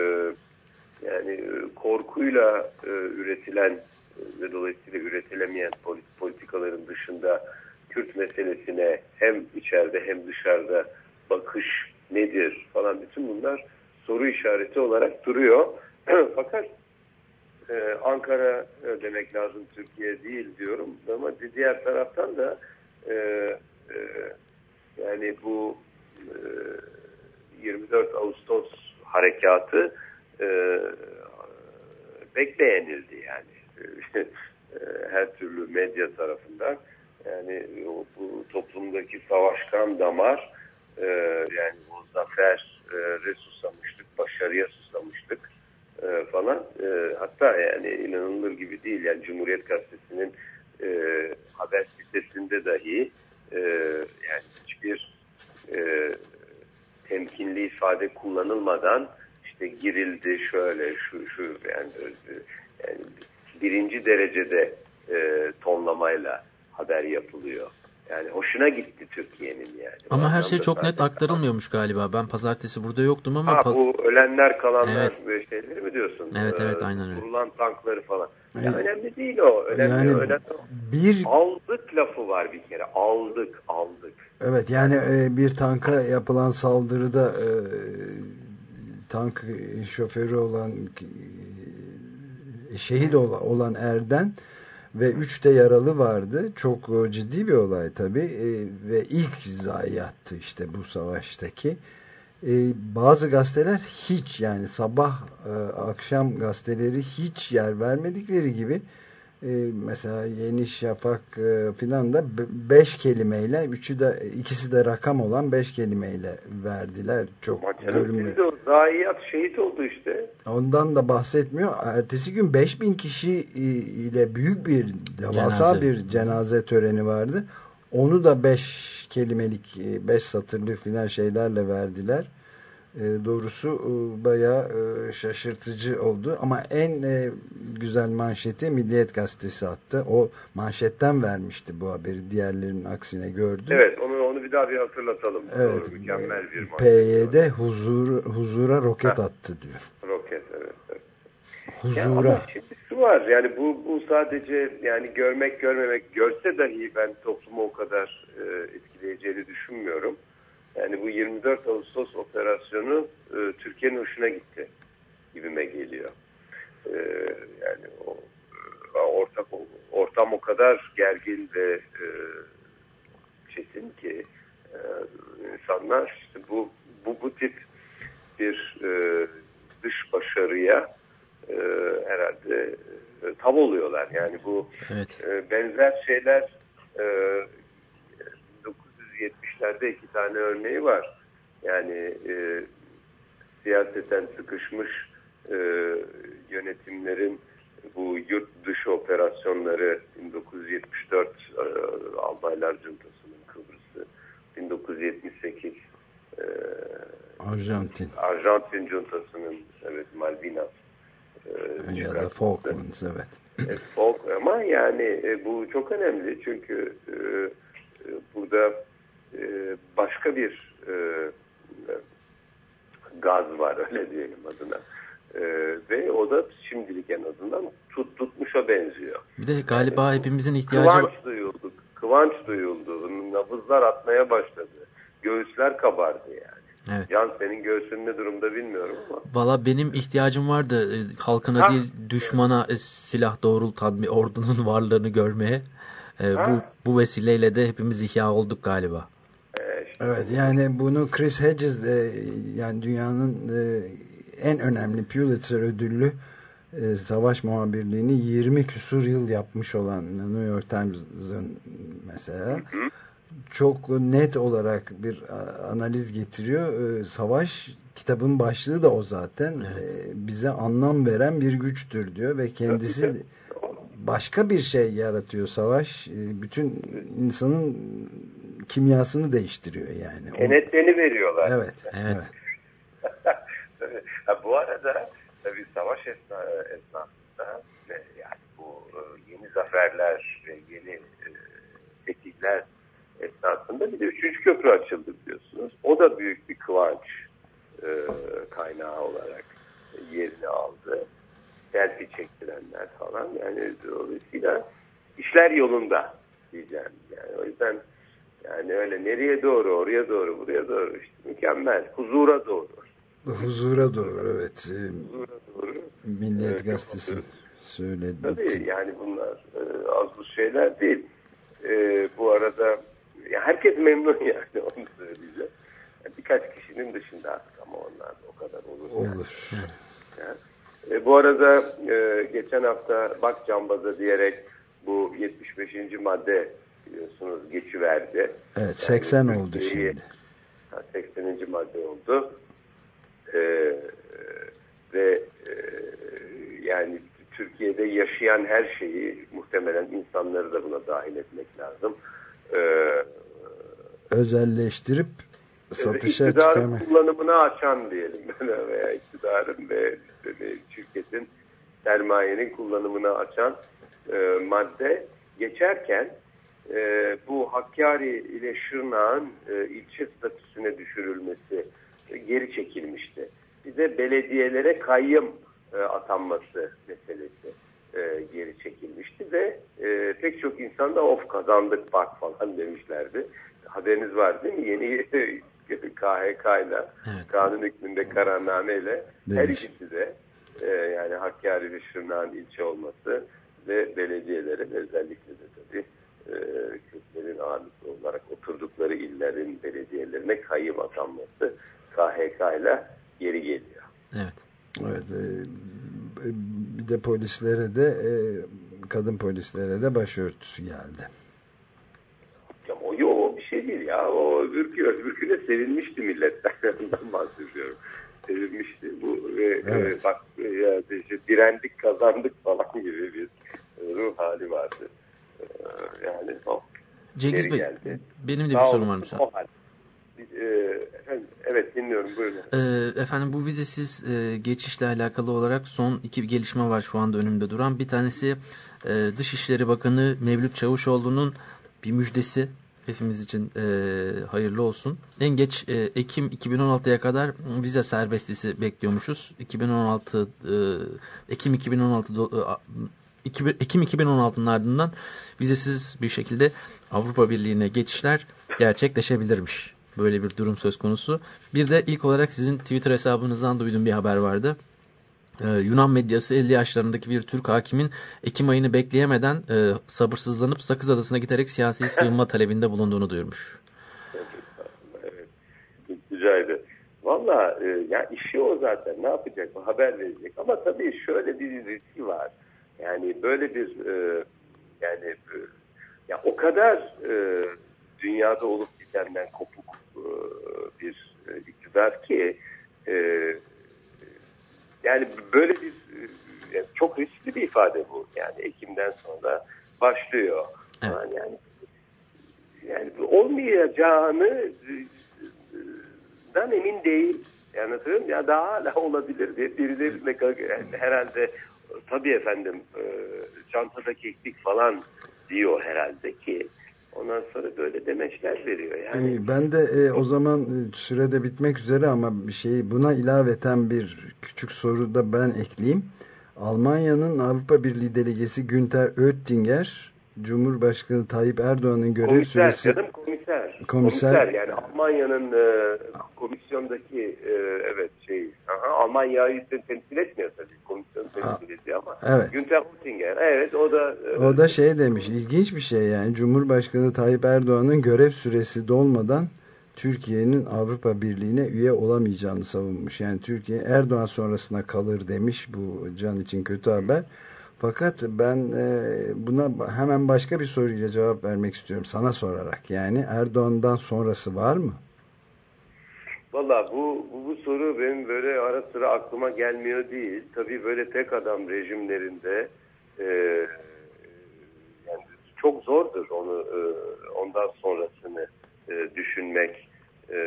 yani e, korkuyla e, üretilen e, ve dolayısıyla üretilemeyen polit, politikaların dışında Kürt meselesine hem içeride hem dışarıda bakış nedir falan bütün bunlar soru işareti olarak duruyor. Fakat e, Ankara e, demek lazım Türkiye değil diyorum. Ama diğer taraftan da e, e, yani bu e, 24 Ağustos harekatı e, pek yani. E, her türlü medya tarafından yani bu toplumdaki savaşkan damar e, yani o zafer e, susamıştık, başarıya susamıştık e, falan. E, hatta yani inanılır gibi değil. Yani Cumhuriyet Gazetesi'nin e, haber sitesinde dahi e, yani hiçbir e, temkinli ifade kullanılmadan işte girildi şöyle şu şu yani, e, yani birinci derecede e, tonlamayla haber yapılıyor. Yani hoşuna gitti Türkiye'nin yani. Ama her şey çok net aktarılmıyormuş galiba. Ben pazartesi burada yoktum ama Ha, bu ölenler kalanlar Evet. ve şeyleri mi diyorsun? Evet, evet, aynen öyle. Vurulan tankları falan. Ya Yani- önemli değil o. Önemli Yani önemli bir Aldık lafı var bir kere. Aldık, aldık. Evet yani e, bir tanka yapılan saldırıda e, tank şoförü olan e, şehit ol- olan Erden ve üç de yaralı vardı. Çok e, ciddi bir olay tabii E, ve ilk zayiattı işte bu savaştaki. E, bazı gazeteler hiç yani sabah akşam gazeteleri hiç yer vermedikleri gibi e, mesela Yeni Şafak e, filan da be- beş kelimeyle üçü de ikisi de rakam olan beş kelimeyle verdiler çok bölümlü. o zayiat şehit oldu işte. Ondan da bahsetmiyor. Ertesi gün 5000 kişi ile büyük bir devasa Cenaze. bir cenaze töreni vardı. Onu da 5 kelimelik 5 satırlık filan şeylerle verdiler. E, doğrusu e, bayağı e, şaşırtıcı oldu. Ama en güzel manşeti Milliyet Gazetesi attı. O manşetten vermişti bu haberi. Diğerlerinin aksine gördü. Evet onu onu bir daha bir hatırlatalım. Evet. Doğru, mükemmel bir maç. PYD huzur, huzura roket Ha. attı diyor. Roket evet. evet. Huzura. ama şimdi şu var yani bu, bu sadece yani görmek görmemek görse dahi ben toplumu o kadar e, etkileyeceğini düşünmüyorum. Yani bu 24 Ağustos operasyonu e, Türkiye'nin hoşuna gitti gibime geliyor. E, yani o e, ortak ortam o kadar gergin ve e, çetin ki e, insanlar işte bu bu bu tip bir e, dış başarıya e, herhalde e, tav oluyorlar. Yani bu evet. e, benzer şeyler e, 1970'lerde iki tane örneği var. Yani e, siyaseten sıkışmış e, yönetimlerin bu yurt dışı operasyonları 1974 e, Albaylar Cuntası'nın Kıbrıs'ı 1978 e, Arjantin. Arjantin Cuntası'nın evet Malvinas e, Ya da. Falklands evet. Evet, folk ama yani e, bu çok önemli çünkü e, e, burada e, başka bir e, gaz var öyle diyelim adına. E, ve o da şimdilik en azından tut, tutmuşa benziyor. Bir de galiba hepimizin ihtiyacı Kıvanç duyuldu. Kıvanç duyuldu. Nabızlar atmaya başladı. Göğüsler kabardı yani. Evet. Can senin göğsün ne durumda bilmiyorum ama. Valla benim ihtiyacım vardı halkına Ha. değil düşmana silah doğrultan bir ordunun varlığını görmeye. E, bu, bu vesileyle de hepimiz ihya olduk galiba. Evet yani bunu Chris Hedges de yani dünyanın e, en önemli Pulitzer ödüllü e, savaş muhabirliğini 20 küsur yıl yapmış olan New York Times'ın mesela çok net olarak bir analiz getiriyor. E, savaş kitabın başlığı da o zaten. E, bize anlam veren bir güçtür diyor ve kendisi başka bir şey yaratıyor savaş. Bütün insanın kimyasını değiştiriyor yani. Kenetleni veriyorlar. Evet. Evet. ha, bu arada tabii savaş esna, esnasında yani bu e, yeni zaferler ve yeni e, fetihler esnasında bir de üçüncü köprü açıldı biliyorsunuz. O da büyük bir kıvanç e, kaynağı olarak yerini aldı. Selfie çektirenler falan. Yani dolayısıyla işler yolunda. diyeceğim. Yani o yüzden yani öyle nereye doğru, oraya doğru, buraya doğru işte mükemmel. Huzura doğru. Huzura doğru evet. Huzura doğru. Milliyet Evet, Gazetesi söyledi. Tabii yani bunlar e, az bu şeyler değil. E, bu arada ya herkes memnun yani onu söyleyeceğim. Yani birkaç kişinin dışında artık ama onlar o kadar olur. yani. Olur. Yani. E, bu arada e, geçen hafta bak cambaza diyerek bu 75. madde biliyorsunuz geçiverdi. Evet 80 Yani oldu şimdi. Ha, 80. madde oldu. Ee, ve e, yani Türkiye'de yaşayan her şeyi muhtemelen insanları da buna dahil etmek lazım. Ee, Özelleştirip satışa iktidarın çıkarmak. kullanımını açan diyelim veya iktidarın ve şirketin sermayenin kullanımını açan e, madde geçerken e, bu Hakkari ile Şırnak'ın e, ilçe statüsüne düşürülmesi e, geri çekilmişti. Bir de belediyelere kayyım e, atanması meselesi e, geri çekilmişti ve e, pek çok insan da of kazandık bak falan demişlerdi. Haberiniz var değil mi? Yeni KHK ile Evet. kanun hükmünde kararnameyle her Demiş. ikisi de e, yani Hakkari ve Şırnak'ın ilçe olması ve belediyelere özellikle de tabii e, Kürtlerin ağırlıklı olarak oturdukları illerin belediyelerine kayyım atanması KHK ile geri geliyor. Evet. Evet, e, bir de polislere de e, kadın polislere de başörtüsü geldi. Ya o, yo, o bir şey değil ya. O öbürkü, öbürküne sevinmişti milletler. Ondan bahsediyorum. Sevinmişti. Bu ve Evet. e, bak e, ya, işte, direndik kazandık falan gibi bir ruh hali vardı. E, yani o Cengiz Bey geldi. benim de bir Sağ sorum olun. var müsaade. O hal. E, efendim, evet dinliyorum buyurun. Ee, efendim bu vizesiz e, geçişle alakalı olarak son iki gelişme var şu anda önümde duran. Bir tanesi e, Dışişleri Bakanı Mevlüt Çavuşoğlu'nun bir müjdesi hepimiz için e, hayırlı olsun. En geç e, Ekim 2016'ya kadar vize serbestisi bekliyormuşuz. 2016 e, Ekim 2016 do- e, a- iki- Ekim 2016'nın ardından vizesiz bir şekilde Avrupa Birliği'ne geçişler gerçekleşebilirmiş. Böyle bir durum söz konusu. Bir de ilk olarak sizin Twitter hesabınızdan duyduğum bir haber vardı. Ee, Yunan medyası 50 yaşlarındaki bir Türk hakimin Ekim ayını bekleyemeden e, sabırsızlanıp Sakız Adası'na giderek siyasi sığınma talebinde bulunduğunu duyurmuş. Güzeldi. Valla e, ya işi o zaten. Ne yapacak? Haber verecek. Ama tabii şöyle bir riski var. Yani böyle bir e, yani e, ya o kadar e, dünyada olup bitenden kopuk e, bir e, iktidar ki e, yani böyle bir e, yani çok riskli bir ifade bu. Yani Ekim'den sonra başlıyor. Evet. Yani, yani olmayacağını e, dan emin değil. Yani anlatıyorum ya daha hala olabilir diye birileri yani herhalde tabii efendim e, çantada keklik falan diyor herhalde ki ondan sonra böyle demeçler veriyor yani. Ee, Ben de e, o zaman e, sürede bitmek üzere ama bir şey buna ilaveten bir küçük soru da ben ekleyeyim. Almanya'nın Avrupa Birliği delegesi Günter Oettinger, Cumhurbaşkanı Tayyip Erdoğan'ın görev Komiser süresi canım komiser. Komiser. yani Almanya'nın e, komisyondaki e, evet şey aha, Almanya'yı te- temsil etmiyor tabii komisyon temsil ediyor ama evet. Günter Oettinger evet o da e, O da şey demiş, ilginç bir şey yani Cumhurbaşkanı Tayyip Erdoğan'ın görev süresi dolmadan Türkiye'nin Avrupa Birliği'ne üye olamayacağını savunmuş. Yani Türkiye Erdoğan sonrasına kalır demiş bu can için kötü haber. Fakat ben e, buna hemen başka bir soruyla cevap vermek istiyorum sana sorarak. Yani Erdoğan'dan sonrası var mı? Valla bu, bu, bu soru benim böyle ara sıra aklıma gelmiyor değil. Tabii böyle tek adam rejimlerinde e, yani çok zordur onu e, ondan sonrasını e, düşünmek e,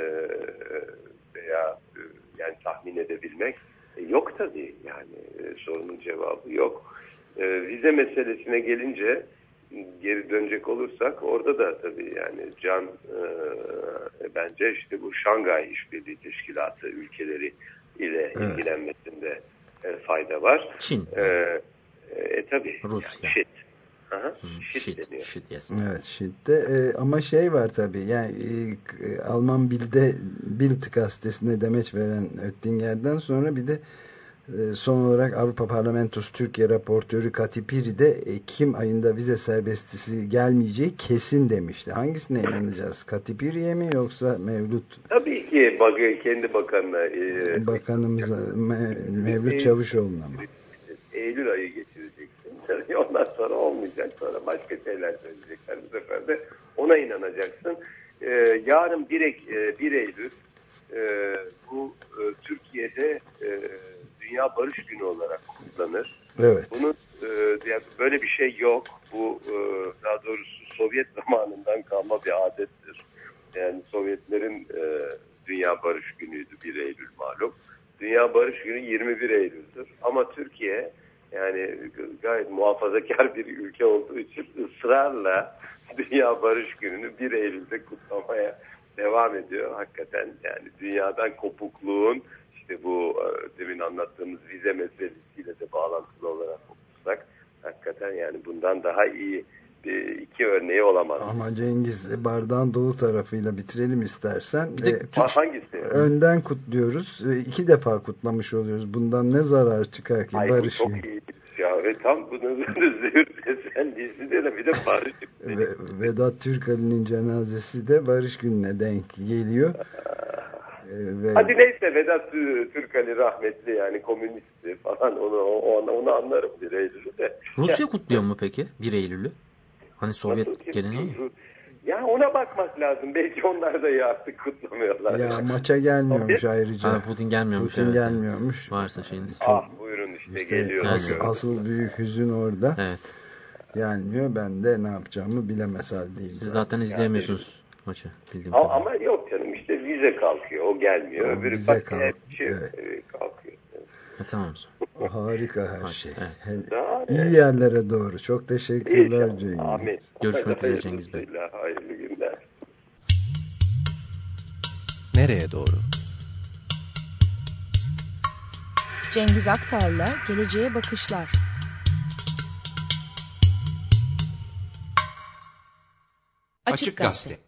veya e, yani tahmin edebilmek E, yok tabii yani e, sorunun cevabı yok. E, vize meselesine gelince geri dönecek olursak orada da tabii yani can e, bence işte bu Şangay İşbirliği Teşkilatı ülkeleri ile Evet. ilgilenmesinde e, fayda var. Çin. E, e, tabii. Rusya. Yani. Aha. şit, deniyor. shit yes. Evet şitte e, ama şey var tabii yani e, k- Alman Bild'de Bild gazetesine demeç veren Öttinger'den sonra bir de e, son olarak Avrupa Parlamentosu Türkiye raportörü Katipiri de Ekim ayında vize serbestisi gelmeyeceği kesin demişti. Hangisine inanacağız? Katipiri'ye mi yoksa Mevlüt Tabii ki bak, kendi bakanına e, Bakanımız Me- Mevlüt Çavuşoğlu'na mı? Eylül ayı geçireceksin. Tabii Ondan sonra olmayacak. Sonra başka şeyler söyleyecekler. Bu sefer de ona inanacaksın. Ee, yarın direkt e, 1 Eylül e, bu e, Türkiye'de e, Dünya Barış Günü olarak kutlanır. Evet. Bunun e, yani böyle bir şey yok. Bu e, daha doğrusu Sovyet zamanından kalma bir adettir. Yani Sovyetlerin e, Dünya Barış Günü'ydü 1 Eylül malum. Dünya Barış Günü 21 Eylül'dür. Ama Türkiye yani gayet muhafazakar bir ülke olduğu için ısrarla Dünya Barış Günü'nü 1 Eylül'de kutlamaya devam ediyor. Hakikaten yani dünyadan kopukluğun işte bu e, demin anlattığımız vize meselesiyle de bağlantılı olarak okursak hakikaten yani bundan daha iyi bir iki örneği olamaz. Ama Cengiz e, bardağın dolu tarafıyla bitirelim istersen. Bir de E, Ha, hangisi? önden kutluyoruz. E, iki defa kutlamış oluyoruz. Bundan ne zarar çıkar ki Ay, barış çok günü? iyi ya ve tam bunun zühür tesellisi de bir de barış Ve, Vedat Türkali'nin cenazesi de barış gününe denk geliyor. E, ve Hadi neyse Vedat Türkali rahmetli yani komünistti falan onu onu, onu anlarım bir Eylül'ü de. Rusya kutluyor mu peki 1 Eylül'ü? Hani Sovyet geleneği mi? Ya ona bakmak lazım. Belki onlar da ya artık kutlamıyorlar. ya maça gelmiyormuş ayrıca. Ha, Putin gelmiyormuş. Putin evet. gelmiyormuş. Varsa şeyiniz. Ah buyurun işte, İşte geliyor. asıl, asıl büyük hüzün orada. Evet. Gelmiyor. Ben de ne yapacağımı bilemez haldeyim. Siz zaten izleyemiyorsunuz maçı bildiğim Ama, ama yok vize kalkıyor. O gelmiyor. O Öbürü bak kalk- şey evet. e, kalkıyor. Ha, tamam. Harika her şey. evet. İyi yerlere doğru. Çok teşekkürler İnşallah. Cengiz. Amin. Görüşmek üzere Cengiz Bey. Hayırlı günler. Nereye doğru? Cengiz Aktar'la Geleceğe Bakışlar. Açık Gazete.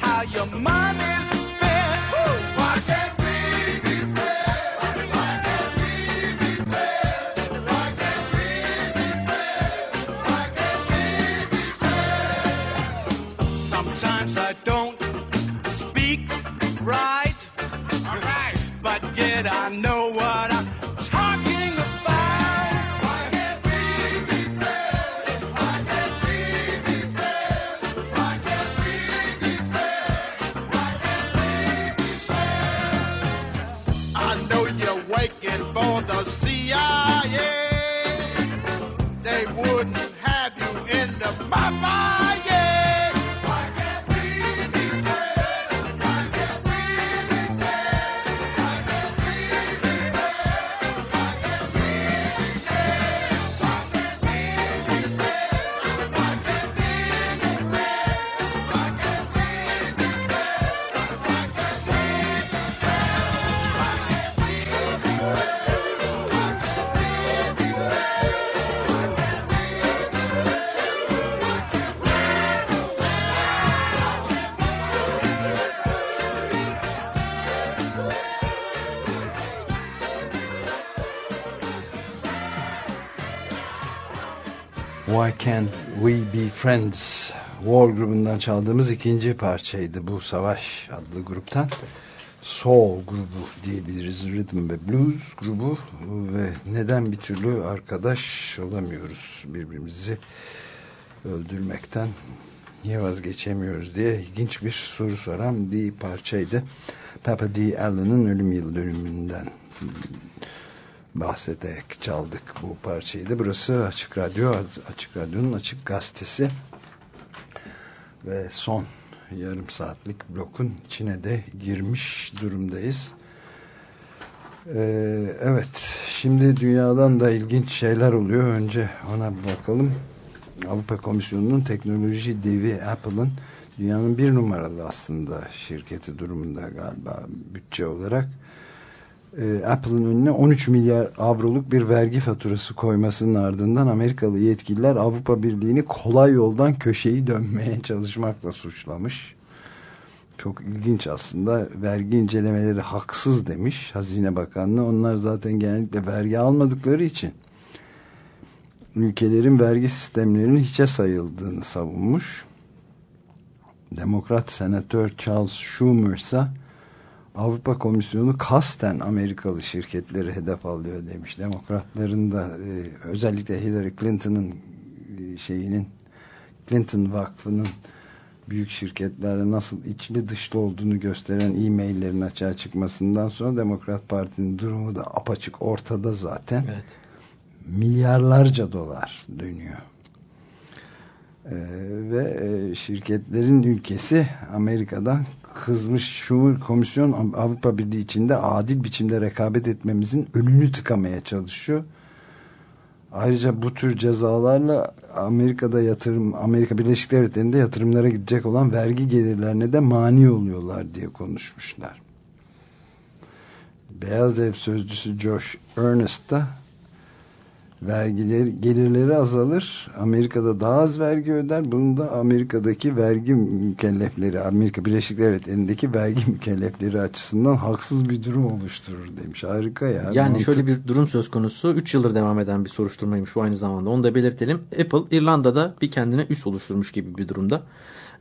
how your money's spent. Why can't we be friends? Why can't we be friends? Why can't we be friends? Why can't we be friends? Sometimes I don't speak right, all right, but yet I know. Friends War grubundan çaldığımız ikinci parçaydı bu Savaş adlı gruptan. Soul grubu diyebiliriz. Rhythm ve Blues grubu ve neden bir türlü arkadaş olamıyoruz birbirimizi öldürmekten niye vazgeçemiyoruz diye ilginç bir soru soran bir parçaydı. Papa D. Allen'ın ölüm yıl dönümünden bahsederek çaldık bu parçayı da. Burası Açık Radyo, Açık Radyo'nun Açık Gazetesi ve son yarım saatlik blokun içine de girmiş durumdayız. Ee, evet, şimdi dünyadan da ilginç şeyler oluyor. Önce ona bakalım. Avrupa Komisyonu'nun teknoloji devi Apple'ın dünyanın bir numaralı aslında şirketi durumunda galiba bütçe olarak Apple'ın önüne 13 milyar avroluk bir vergi faturası koymasının ardından Amerikalı yetkililer Avrupa Birliği'ni kolay yoldan köşeyi dönmeye çalışmakla suçlamış. Çok ilginç aslında. Vergi incelemeleri haksız demiş Hazine Bakanlığı. Onlar zaten genellikle vergi almadıkları için ülkelerin vergi sistemlerinin hiçe sayıldığını savunmuş. Demokrat senatör Charles Schumer ise Avrupa Komisyonu kasten Amerikalı şirketleri hedef alıyor demiş. Demokratların da e, özellikle Hillary Clinton'ın e, şeyinin Clinton Vakfı'nın büyük şirketlerle nasıl içli dışlı olduğunu gösteren e-maillerin açığa çıkmasından sonra Demokrat Parti'nin durumu da apaçık ortada zaten. Evet. Milyarlarca dolar dönüyor. Ee, ve e, şirketlerin ülkesi Amerika'dan kızmış Şumur Komisyon Avrupa Birliği içinde adil biçimde rekabet etmemizin önünü tıkamaya çalışıyor. Ayrıca bu tür cezalarla Amerika'da yatırım Amerika Birleşik Devletleri'nde yatırımlara gidecek olan vergi gelirlerine de mani oluyorlar diye konuşmuşlar. Beyaz Ev sözcüsü Josh Earnest da vergileri gelirleri azalır. Amerika'da daha az vergi öder. Bunun da Amerika'daki vergi mükellefleri, Amerika Birleşik Devletleri'ndeki vergi mükellefleri açısından haksız bir durum oluşturur demiş. Harika ya. Yani Mantık- şöyle bir durum söz konusu. 3 yıldır devam eden bir soruşturmaymış bu aynı zamanda. Onu da belirtelim. Apple İrlanda'da bir kendine üs oluşturmuş gibi bir durumda.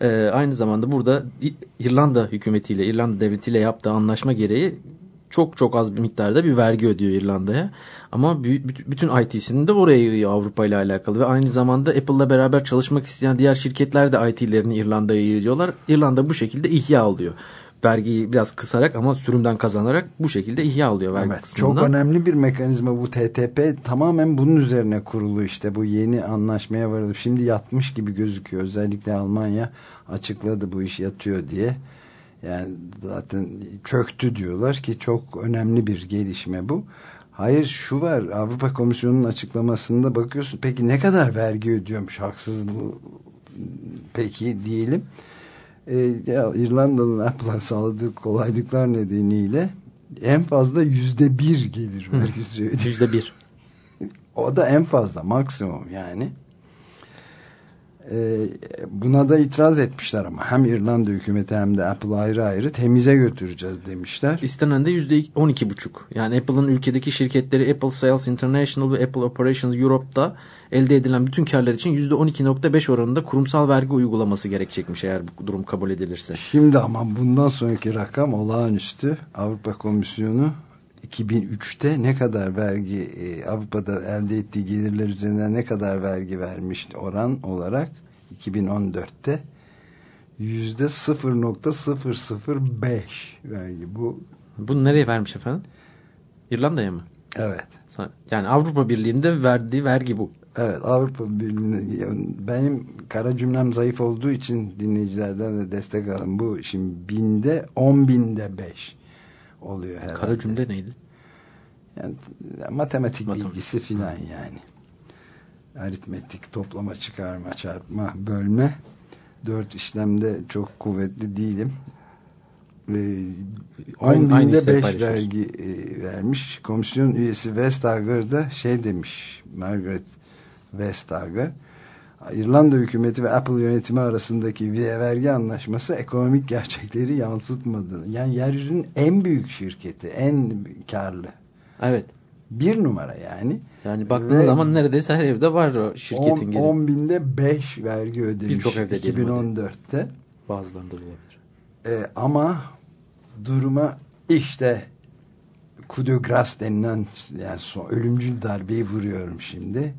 Ee, aynı zamanda burada İrlanda hükümetiyle, İrlanda devletiyle yaptığı anlaşma gereği çok çok az bir miktarda bir vergi ödüyor İrlanda'ya. Ama bü- bü- bütün IT'sini de oraya Avrupa ile alakalı ve aynı zamanda Apple'la beraber çalışmak isteyen diğer şirketler de IT'lerini İrlanda'ya yığıyorlar. İrlanda bu şekilde ihya alıyor. Vergiyi biraz kısarak ama sürümden kazanarak bu şekilde ihya alıyor vergi Evet, kısmından. çok önemli bir mekanizma bu TTP tamamen bunun üzerine kurulu işte bu yeni anlaşmaya varılıp şimdi yatmış gibi gözüküyor özellikle Almanya açıkladı bu iş yatıyor diye yani zaten çöktü diyorlar ki çok önemli bir gelişme bu hayır şu var Avrupa Komisyonu'nun açıklamasında bakıyorsun peki ne kadar vergi ödüyormuş haksızlığı peki diyelim e, ya İrlanda'nın Apple'a sağladığı kolaylıklar nedeniyle en fazla yüzde bir gelir vergisi ödüyor. Yüzde bir. O da en fazla maksimum yani. E, buna da itiraz etmişler ama hem İrlanda hükümeti hem de Apple ayrı ayrı temize götüreceğiz demişler. İstenen de yüzde on iki buçuk. Yani Apple'ın ülkedeki şirketleri Apple Sales International ve Apple Operations Europe'da elde edilen bütün karlar için yüzde on iki nokta beş oranında kurumsal vergi uygulaması gerekecekmiş eğer bu durum kabul edilirse. Şimdi ama bundan sonraki rakam olağanüstü. Avrupa Komisyonu 2003'te ne kadar vergi e, Avrupa'da elde ettiği gelirler üzerinden ne kadar vergi vermiş oran olarak 2014'te yüzde 0.005 vergi bu Bunu nereye vermiş efendim? İrlanda'ya mı? evet Yani Avrupa Birliği'nde verdiği vergi bu. Evet Avrupa Birliği'ne benim kara cümlem zayıf olduğu için dinleyicilerden de destek alın. Bu şimdi binde on binde beş oluyor herhalde. Kara cümle neydi? Yani matematik Matematik. bilgisi filan yani. Aritmetik, toplama, çıkarma, çarpma, bölme. Dört işlemde çok kuvvetli değilim. Ee, Aynı- 10 aynı binde işleri 5 paylaşıyoruz. vergi e, vermiş. Komisyon üyesi Vestager da şey demiş Margaret Vestager İrlanda hükümeti ve Apple yönetimi arasındaki bir vergi anlaşması ekonomik gerçekleri yansıtmadı. Yani yeryüzünün en büyük şirketi, en karlı. Evet. Bir numara yani. Yani baktığınız Ve zaman neredeyse her evde var o şirketin geri. 10 binde 5 vergi ödemiş Birçok evde diyelim 2014'te. Bazılarında da olabilir. E, ama duruma işte coup de grâce denilen yani son, ölümcül darbeyi vuruyorum şimdi.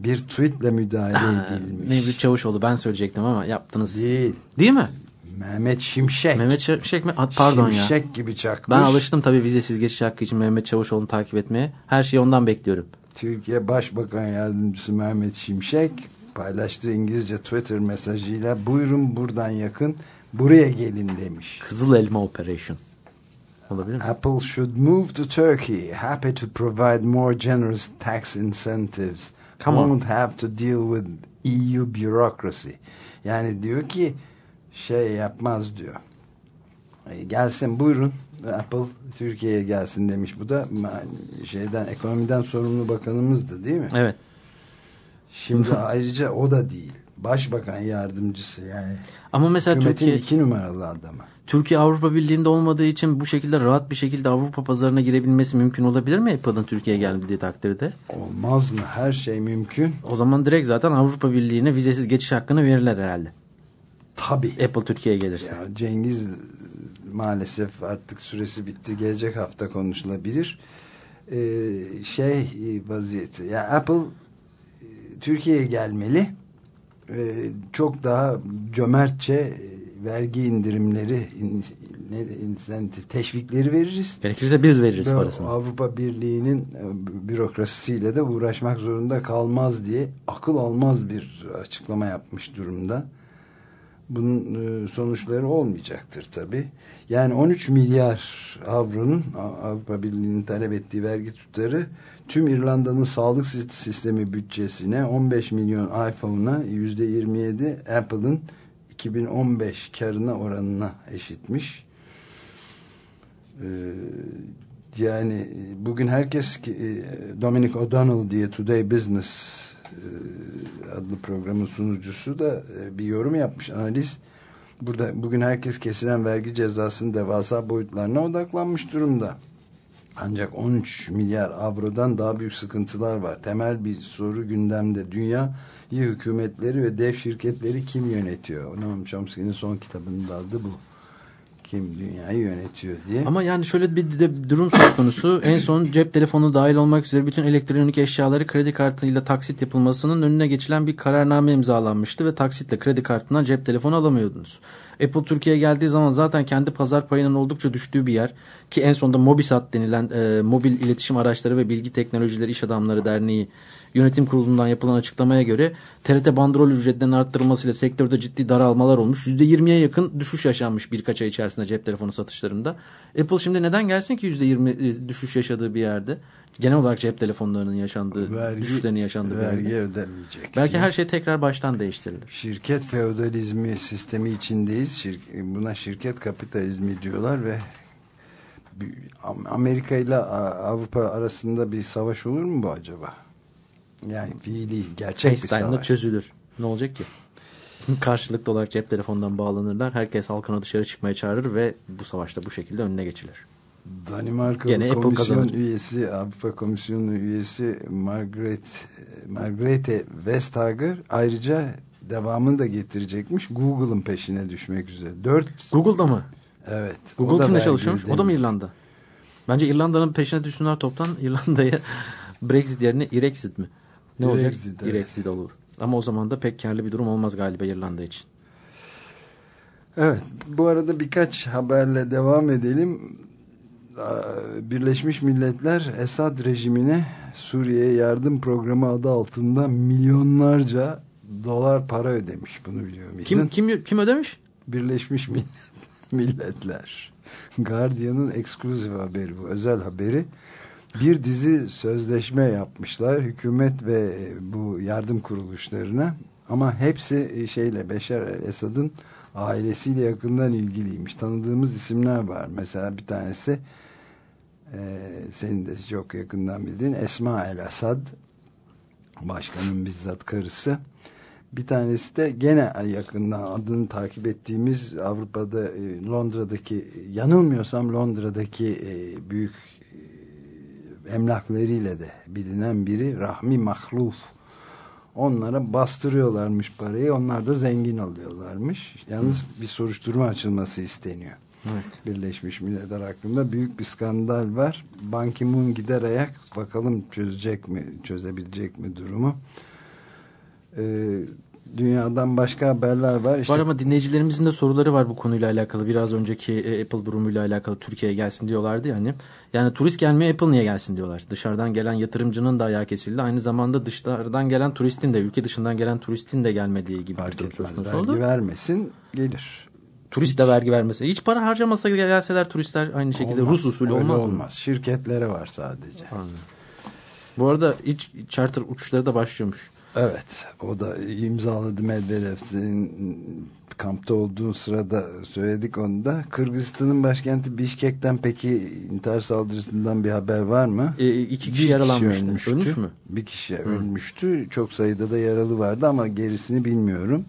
Bir tweetle müdahale Ha, edilmiş. Mevlüt Çavuşoğlu ben söyleyecektim ama yaptınız. Değil. Değil mi? Mehmet Şimşek. Mehmet Şimşek mi? Ah, Pardon ya. Şimşek gibi çakmış. Ben alıştım tabii vizesiz geçiş hakkı için Mehmet Çavuşoğlu'nu takip etmeye. Her şeyi ondan bekliyorum. Türkiye Başbakan Yardımcısı Mehmet Şimşek paylaştığı İngilizce Twitter mesajıyla buyurun buradan yakın buraya gelin demiş. Kızıl Elma Operation. Olabilir mi? Apple should move to Turkey, happy to provide more generous tax incentives. Come on. Won't have to deal with EU bureaucracy. Yani diyor ki şey yapmaz diyor. E, Gelsin buyurun Apple Türkiye'ye gelsin demiş. Bu da şeyden ekonomiden sorumlu bakanımızdı değil mi? Evet. Şimdi ayrıca o da değil. Başbakan yardımcısı yani. Ama mesela Hükümetin Türkiye, iki numaralı adamı. Türkiye Avrupa Birliği'nde olmadığı için bu şekilde rahat bir şekilde Avrupa pazarına girebilmesi mümkün olabilir mi Apple'ın Türkiye'ye geldiği takdirde? Olmaz mı? Her şey mümkün. O zaman direkt zaten Avrupa Birliği'ne vizesiz geçiş hakkını verirler herhalde. Tabii. Apple Türkiye'ye gelirse. Ya Cengiz maalesef artık süresi bitti. Gelecek hafta konuşulabilir. Ee, şey e, vaziyeti. Ya Apple e, Türkiye'ye gelmeli. Ee, çok daha cömertçe e, vergi indirimleri, in, ne, insentif, teşvikleri veririz. Gerekirse biz veririz Ve parasını. Avrupa Birliği'nin e, bürokrasisiyle de uğraşmak zorunda kalmaz diye akıl almaz bir açıklama yapmış durumda. Bunun e, sonuçları olmayacaktır tabi. Yani 13 milyar avronun Avrupa Birliği'nin talep ettiği vergi tutarı tüm İrlanda'nın sağlık sis- sistemi bütçesine 15 milyon iPhone'a %27 Apple'ın 2015 karına oranına eşitmiş. Ee, yani bugün herkes e, Dominic O'Donnell diye Today Business e, adlı programın sunucusu da e, bir yorum yapmış analiz. Burada bugün herkes kesilen vergi cezasının devasa boyutlarına odaklanmış durumda. Ancak 13 milyar avrodan daha büyük sıkıntılar var. Temel bir soru gündemde. Dünya hükümetleri ve dev şirketleri kim yönetiyor? Noam Chomsky'nin son kitabının da adı bu. Kim dünyayı yönetiyor diye. Ama yani şöyle bir de durum söz konusu. en son cep telefonu dahil olmak üzere bütün elektronik eşyaları kredi kartıyla taksit yapılmasının önüne geçilen bir kararname imzalanmıştı ve taksitle kredi kartından cep telefonu alamıyordunuz. Apple Türkiye'ye geldiği zaman zaten kendi pazar payının oldukça düştüğü bir yer ki en sonunda Mobisat denilen e, mobil iletişim araçları ve bilgi teknolojileri iş adamları derneği yönetim kurulundan yapılan açıklamaya göre TRT bandrol ücretlerinin arttırılmasıyla sektörde ciddi daralmalar olmuş. %20'ye yakın düşüş yaşanmış birkaç ay içerisinde cep telefonu satışlarında. Apple şimdi neden gelsin ki %20 düşüş yaşadığı bir yerde? Genel olarak cep telefonlarının yaşandığı, Vergi- düşüşlerinin yaşandığı bir vergi yerde. ödemeyecek. Belki diye. her şey tekrar baştan değiştirilir. Şirket feodalizmi sistemi içindeyiz. Şir- buna şirket kapitalizmi diyorlar ve bir- Am- Amerika ile Avrupa arasında bir savaş olur mu bu acaba? Yani fiili, gerçek bir savaş. çözülür. Ne olacak ki? Karşılıklı olarak cep telefonundan bağlanırlar. Herkes halkına dışarı çıkmaya çağırır ve bu savaşta bu şekilde önüne geçilir. Danimarkalı Gene Apple komisyon kazanır. üyesi, Avrupa Komisyonu üyesi Margaret Margrethe Vestager ayrıca devamını da getirecekmiş. Google'ın peşine düşmek üzere. Dört, Google'da mı? evet. Google vergi çalışıyormuş? O da mı. İrlanda? Bence İrlanda'nın peşine düşsünler toptan. İrlanda'ya Brexit yerine İrexit mi? Ne olacak? İrexit, evet. İrexit olur. Ama o zaman da pek karlı bir durum olmaz galiba İrlanda için. Evet, bu arada birkaç haberle devam edelim. Birleşmiş Milletler Esad rejimine Suriye yardım programı adı altında milyonlarca dolar para ödemiş. Bunu biliyor muydun? Kim kim kim ödemiş? Birleşmiş Millet- Milletler. Guardian'ın eksklusif haberi bu, özel haberi. Bir dizi sözleşme yapmışlar hükümet ve bu yardım kuruluşlarına. Ama hepsi şeyle Beşar el-Esad'ın ailesiyle yakından ilgiliymiş. Tanıdığımız isimler var. Mesela bir tanesi e, senin de çok yakından bildiğin Esma el-Asad başkanın bizzat karısı. Bir tanesi de gene yakından adını takip ettiğimiz Avrupa'da e, Londra'daki yanılmıyorsam Londra'daki e, büyük e, emlaklarıyla de bilinen biri Rahmi Mahluf. Onlara bastırıyorlarmış parayı. Onlar da zengin oluyorlarmış. Yalnız bir soruşturma açılması isteniyor. Evet. Birleşmiş Milletler hakkında büyük bir skandal var. Ban Ki-moon gider ayak bakalım çözecek mi, çözebilecek mi durumu. Ee, dünyadan başka haberler var. İşte Var ama dinleyicilerimizin de soruları var bu konuyla alakalı. Biraz önceki e, Apple durumuyla alakalı Türkiye'ye gelsin diyorlardı yani. Yani turist gelmeye Apple niye gelsin diyorlar. Dışarıdan gelen yatırımcının da ayağı kesildi. Aynı zamanda dışarıdan gelen turistin de ülke dışından gelen turistin de gelmediği gibi fark etmez. Vergi oldu. vermesin gelir. Turist de vergi vermese. Hiç para harcamasa gelseler turistler aynı şekilde Olmaz. Rus usulü olmaz, olmaz. mı? Şirketlere var sadece. Bu arada iç charter uçuşları da başlıyormuş. Evet. O da imzaladı Medvedev'in kampta olduğu sırada söyledik onu da. Kırgızistan'ın başkenti Bişkek'ten peki intihar saldırısından bir haber var mı? E, iki kişi Bir yaralanmıştı. ölmüştü. Ölmüş mü? Bir kişi ölmüştü. Çok sayıda da yaralı vardı ama gerisini bilmiyorum.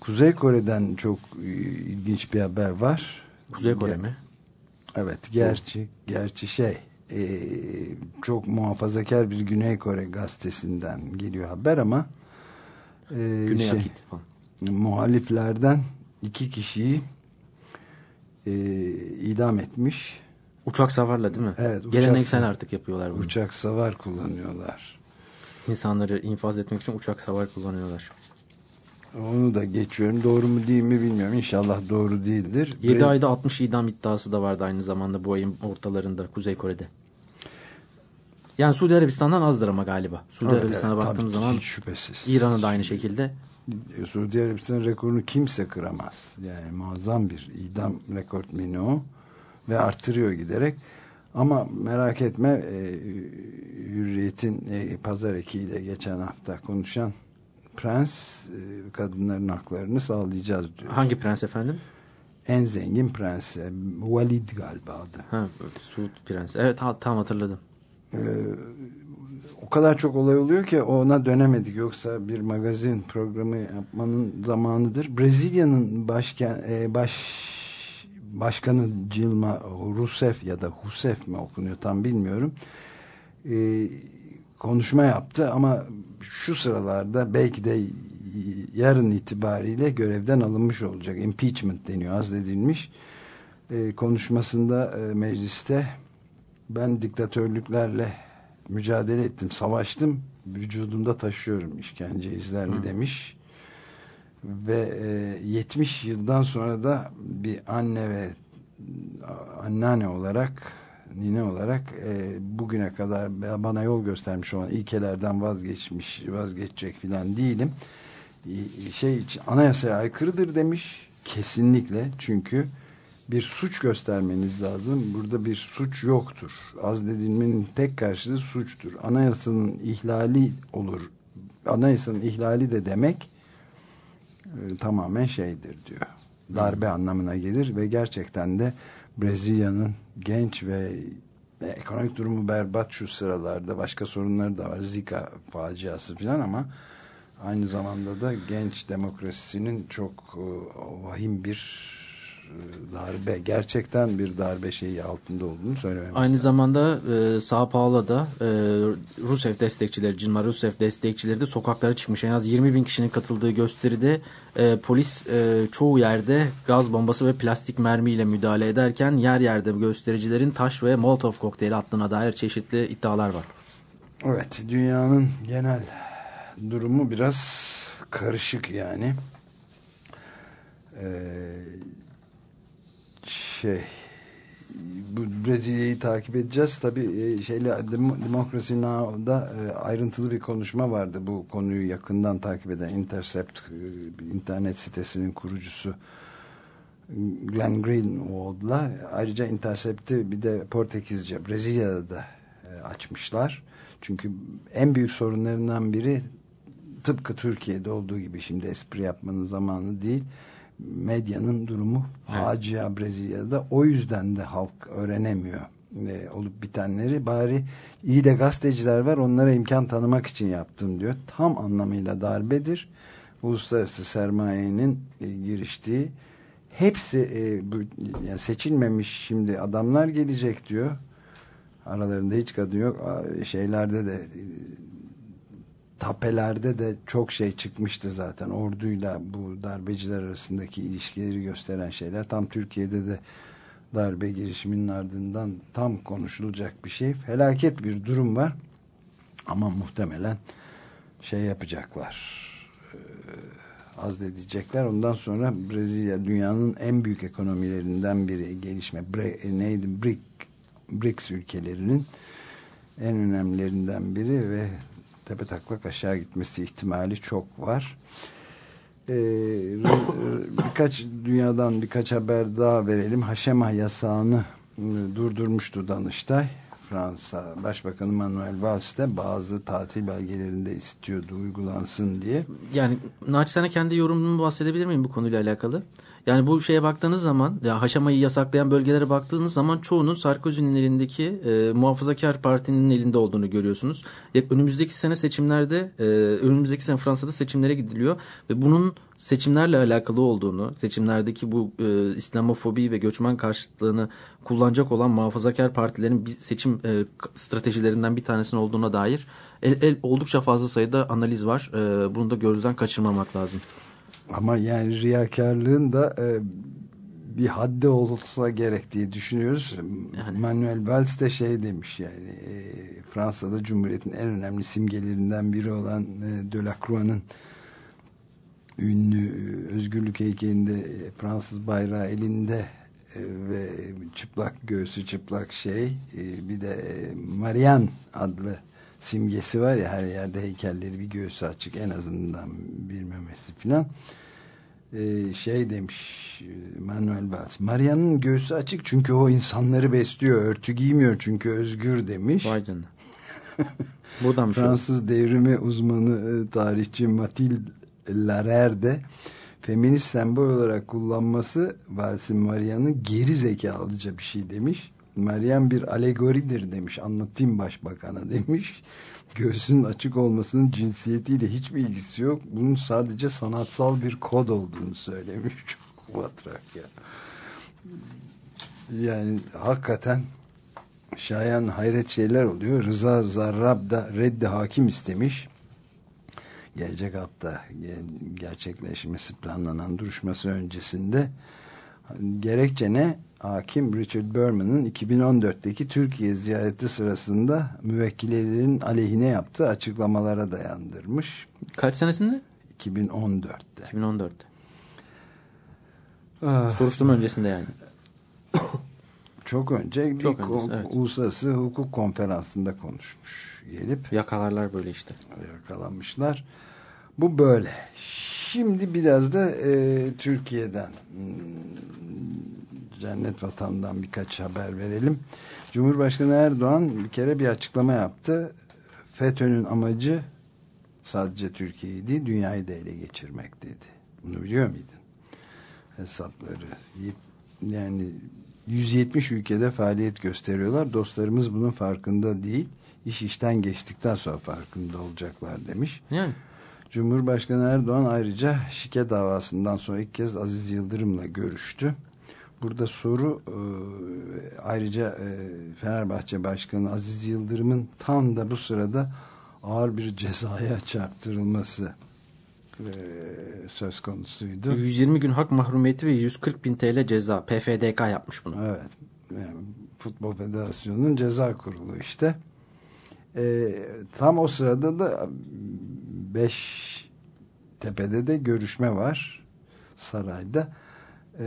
Kuzey Kore'den çok e, ilginç bir haber var. Kuzey Kore Ge- mi? Evet gerçi gerçi şey e, çok muhafazakar bir Güney Kore gazetesinden geliyor haber ama e, Güney şey, Akit muhaliflerden iki kişiyi e, idam etmiş. Uçak savarla değil mi? Evet, uçak Geleneksel savar. artık yapıyorlar bunu. Uçak savar kullanıyorlar. İnsanları infaz etmek için uçak savar kullanıyorlar. Onu da geçiyorum. Doğru mu değil mi bilmiyorum. İnşallah doğru değildir. 7 Bre- ayda 60 idam iddiası da vardı aynı zamanda bu ayın ortalarında Kuzey Kore'de. Yani Suudi Arabistan'dan azdır ama galiba. Suudi Evet, Arabistan'a evet, baktığımız zaman şüphesiz. İran'ı da aynı şekilde. Suudi Arabistan rekorunu kimse kıramaz. Yani muazzam bir idam rekortmeni o. Ve artırıyor giderek. Ama merak etme e, Hürriyet'in e, pazar ekiyle geçen hafta konuşan prens e, kadınların haklarını sağlayacağız diyor. Hangi prens efendim? En zengin prens. e, Walid galiba adı. Ha, Suud Prensi. Evet tam hatırladım. Ee, o kadar çok olay oluyor ki ona dönemedik. Yoksa bir magazin programı yapmanın zamanıdır. Brezilya'nın başkan, e, baş başkanı Dilma Rousseff ya da Husef mi okunuyor tam bilmiyorum. Ee, konuşma yaptı ama şu sıralarda belki de yarın itibariyle görevden alınmış olacak. Impeachment deniyor, azledilmiş. Ee, konuşmasında e, mecliste ben diktatörlüklerle mücadele ettim, savaştım. Vücudumda taşıyorum işkence izlerini demiş. Ve e, 70 yıldan sonra da bir anne ve anneanne olarak nine olarak e, bugüne kadar bana yol göstermiş olan ilkelerden vazgeçmiş vazgeçecek filan değilim. E, Şey anayasaya aykırıdır demiş. Kesinlikle çünkü bir suç göstermeniz lazım. Burada bir suç yoktur. Azledilmenin tek karşılığı suçtur. Anayasanın ihlali olur. Anayasanın ihlali de demek e, tamamen şeydir diyor. Darbe anlamına gelir ve gerçekten de Brezilya'nın genç ve ekonomik durumu berbat şu sıralarda başka sorunları da var. Zika faciası filan ama aynı zamanda da genç demokrasisinin çok e, vahim bir e, darbe gerçekten bir darbe şeyi altında olduğunu söylememiz Aynı lazım. zamanda e, Sao Paulo'da e, Rusev destekçileri, Dilma Rousseff destekçileri de sokaklara çıkmış. En az 20 bin kişinin katıldığı gösteride e, polis e, çoğu yerde gaz bombası ve plastik mermiyle müdahale ederken yer yerde göstericilerin taş ve molotov kokteyli attığına dair çeşitli iddialar var. Evet, dünyanın genel durumu biraz karışık yani. Ee, şey bu Brezilya'yı takip edeceğiz. Tabii e, şeyle Demo- Democracy Now'da e, ayrıntılı bir konuşma vardı. Bu konuyu yakından takip eden Intercept e, internet sitesinin kurucusu Glenn Greenwald'la ayrıca Intercept'i bir de Portekizce Brezilya'da da açmışlar. Çünkü en büyük sorunlarından biri tıpkı Türkiye'de olduğu gibi şimdi espri yapmanın zamanı değil. Medyanın durumu facia Brezilya'da. O yüzden de halk öğrenemiyor e, olup bitenleri. Bari iyi de gazeteciler var onlara imkan tanımak için yaptım diyor. Tam anlamıyla darbedir. Uluslararası sermayenin e, giriştiği hepsi e, bu, yani seçilmemiş şimdi adamlar gelecek diyor. Aralarında hiç kadın yok. Şeylerde de e, tapelerde de çok şey çıkmıştı zaten. Orduyla bu darbeciler arasındaki ilişkileri gösteren şeyler. Tam Türkiye'de de darbe girişiminin ardından tam konuşulacak bir şey. Felaket bir durum var. Ama muhtemelen şey yapacaklar. Ee, azledecekler. Ondan sonra Brezilya dünyanın en büyük ekonomilerinden biri gelişme. Bre, neydi? BRIC, BRICS ülkelerinin en önemlilerinden biri ve tepe taklak aşağı gitmesi ihtimali çok var. Ee, birkaç dünyadan birkaç haber daha verelim. Haşema yasağını ıı, durdurmuştu Danıştay. Fransa Başbakanı Manuel Valls de bazı tatil belgelerinde istiyordu uygulansın diye. Yani naçizane kendi yorumumu bahsedebilir miyim bu konuyla alakalı? Yani bu şeye baktığınız zaman ya haşamayı yasaklayan bölgelere baktığınız zaman çoğunun Sarkozy'nin elindeki e, muhafazakar partinin elinde olduğunu görüyorsunuz. Ya, önümüzdeki sene seçimlerde e, önümüzdeki sene Fransa'da seçimlere gidiliyor ve bunun seçimlerle alakalı olduğunu, seçimlerdeki bu e, İslamofobi ve göçmen karşıtlığını kullanacak olan muhafazakar partilerin bir seçim e, stratejilerinden bir tanesinin olduğuna dair el, el, oldukça fazla sayıda analiz var. E, bunu da gözden kaçırmamak lazım. Ama yani riyakarlığın da e, bir haddi olsa gerek diye düşünüyoruz. Yani. Manuel Valls de şey demiş yani e, Fransa'da Cumhuriyet'in en önemli simgelerinden biri olan e, Delacroix'ın ünlü e, özgürlük heykelinde e, Fransız bayrağı elinde e, ve çıplak göğsü çıplak şey e, bir de e, Marianne adlı simgesi var ya her yerde heykelleri bir göğsü açık en azından bilmemesi filan Ee, şey demiş e, Manuel Valls Marianne'ın göğsü açık çünkü o insanları besliyor örtü giymiyor çünkü özgür demiş Vay canına. Buradan şey. Fransız devrimi uzmanı e, tarihçi Mathilde Larrer de feminist sembol olarak kullanması Vals'in Marianne'ı geri zekalıca bir şey demiş. Marianne bir alegoridir demiş. Anlatayım başbakana demiş. Göğsünün açık olmasının cinsiyetiyle hiçbir ilgisi yok. Bunun sadece sanatsal bir kod olduğunu söylemiş. Çok batrak ya. Yani hakikaten şayan hayret şeyler oluyor. Rıza Zarrab da reddi hakim istemiş. Gelecek hafta ge- gerçekleşmesi planlanan duruşması öncesinde gerekçe ne? Hakim Richard Berman'ın 2014'teki Türkiye ziyareti sırasında müvekkillerin aleyhine yaptığı açıklamalara dayandırmış. Kaç senesinde? 2014'te. 2014'te. Ah, Soruşturma öncesinde yani. çok önce Çok bir öncesi, evet. uluslararası hukuk konferansında konuşmuş gelip Yakalarlar böyle işte. yakalanmışlar. Bu böyle. Şimdi biraz da e, Türkiye'den hmm, cennet vatandan birkaç haber verelim. Cumhurbaşkanı Erdoğan bir kere bir açıklama yaptı. FETÖ'nün amacı sadece Türkiye'yi değil dünyayı da ele geçirmek dedi. Bunu biliyor muydun? Hesapları. Yani 170 ülkede faaliyet gösteriyorlar. Dostlarımız bunun farkında değil. İş işten geçtikten sonra farkında olacaklar demiş. Yani Cumhurbaşkanı Erdoğan ayrıca şike davasından sonra ilk kez Aziz Yıldırım'la görüştü. Burada soru e, ayrıca e, Fenerbahçe Başkanı Aziz Yıldırım'ın tam da bu sırada ağır bir cezaya çarptırılması e, söz konusuydu. 120 gün hak mahrumiyeti ve 140 bin TL ceza. PFDK yapmış bunu. Evet. Yani Futbol Federasyonu'nun ceza kurulu işte. Ee, tam o sırada da beş tepede de görüşme var sarayda. Ee,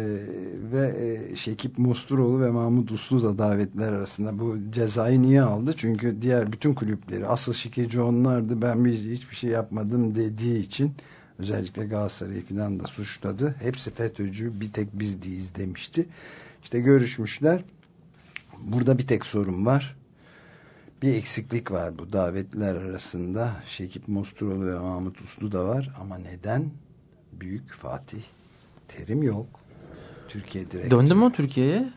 ve e, Şekip Mosturoğlu ve Mahmut Uslu da davetler arasında bu cezayı niye aldı? Çünkü diğer bütün kulüpleri asıl şikeci onlardı ben biz hiçbir şey yapmadım dediği için özellikle Galatasaray'ı falan da suçladı. Hepsi FETÖ'cü bir tek biz değiliz demişti. İşte görüşmüşler. Burada bir tek sorun var. Bir eksiklik var bu davetler arasında. Şekip Mosturoğlu ve Mahmut Uslu da var. Ama neden? Büyük Fatih Terim yok. Türkiye direktörü. Döndü mü Türkiye'ye?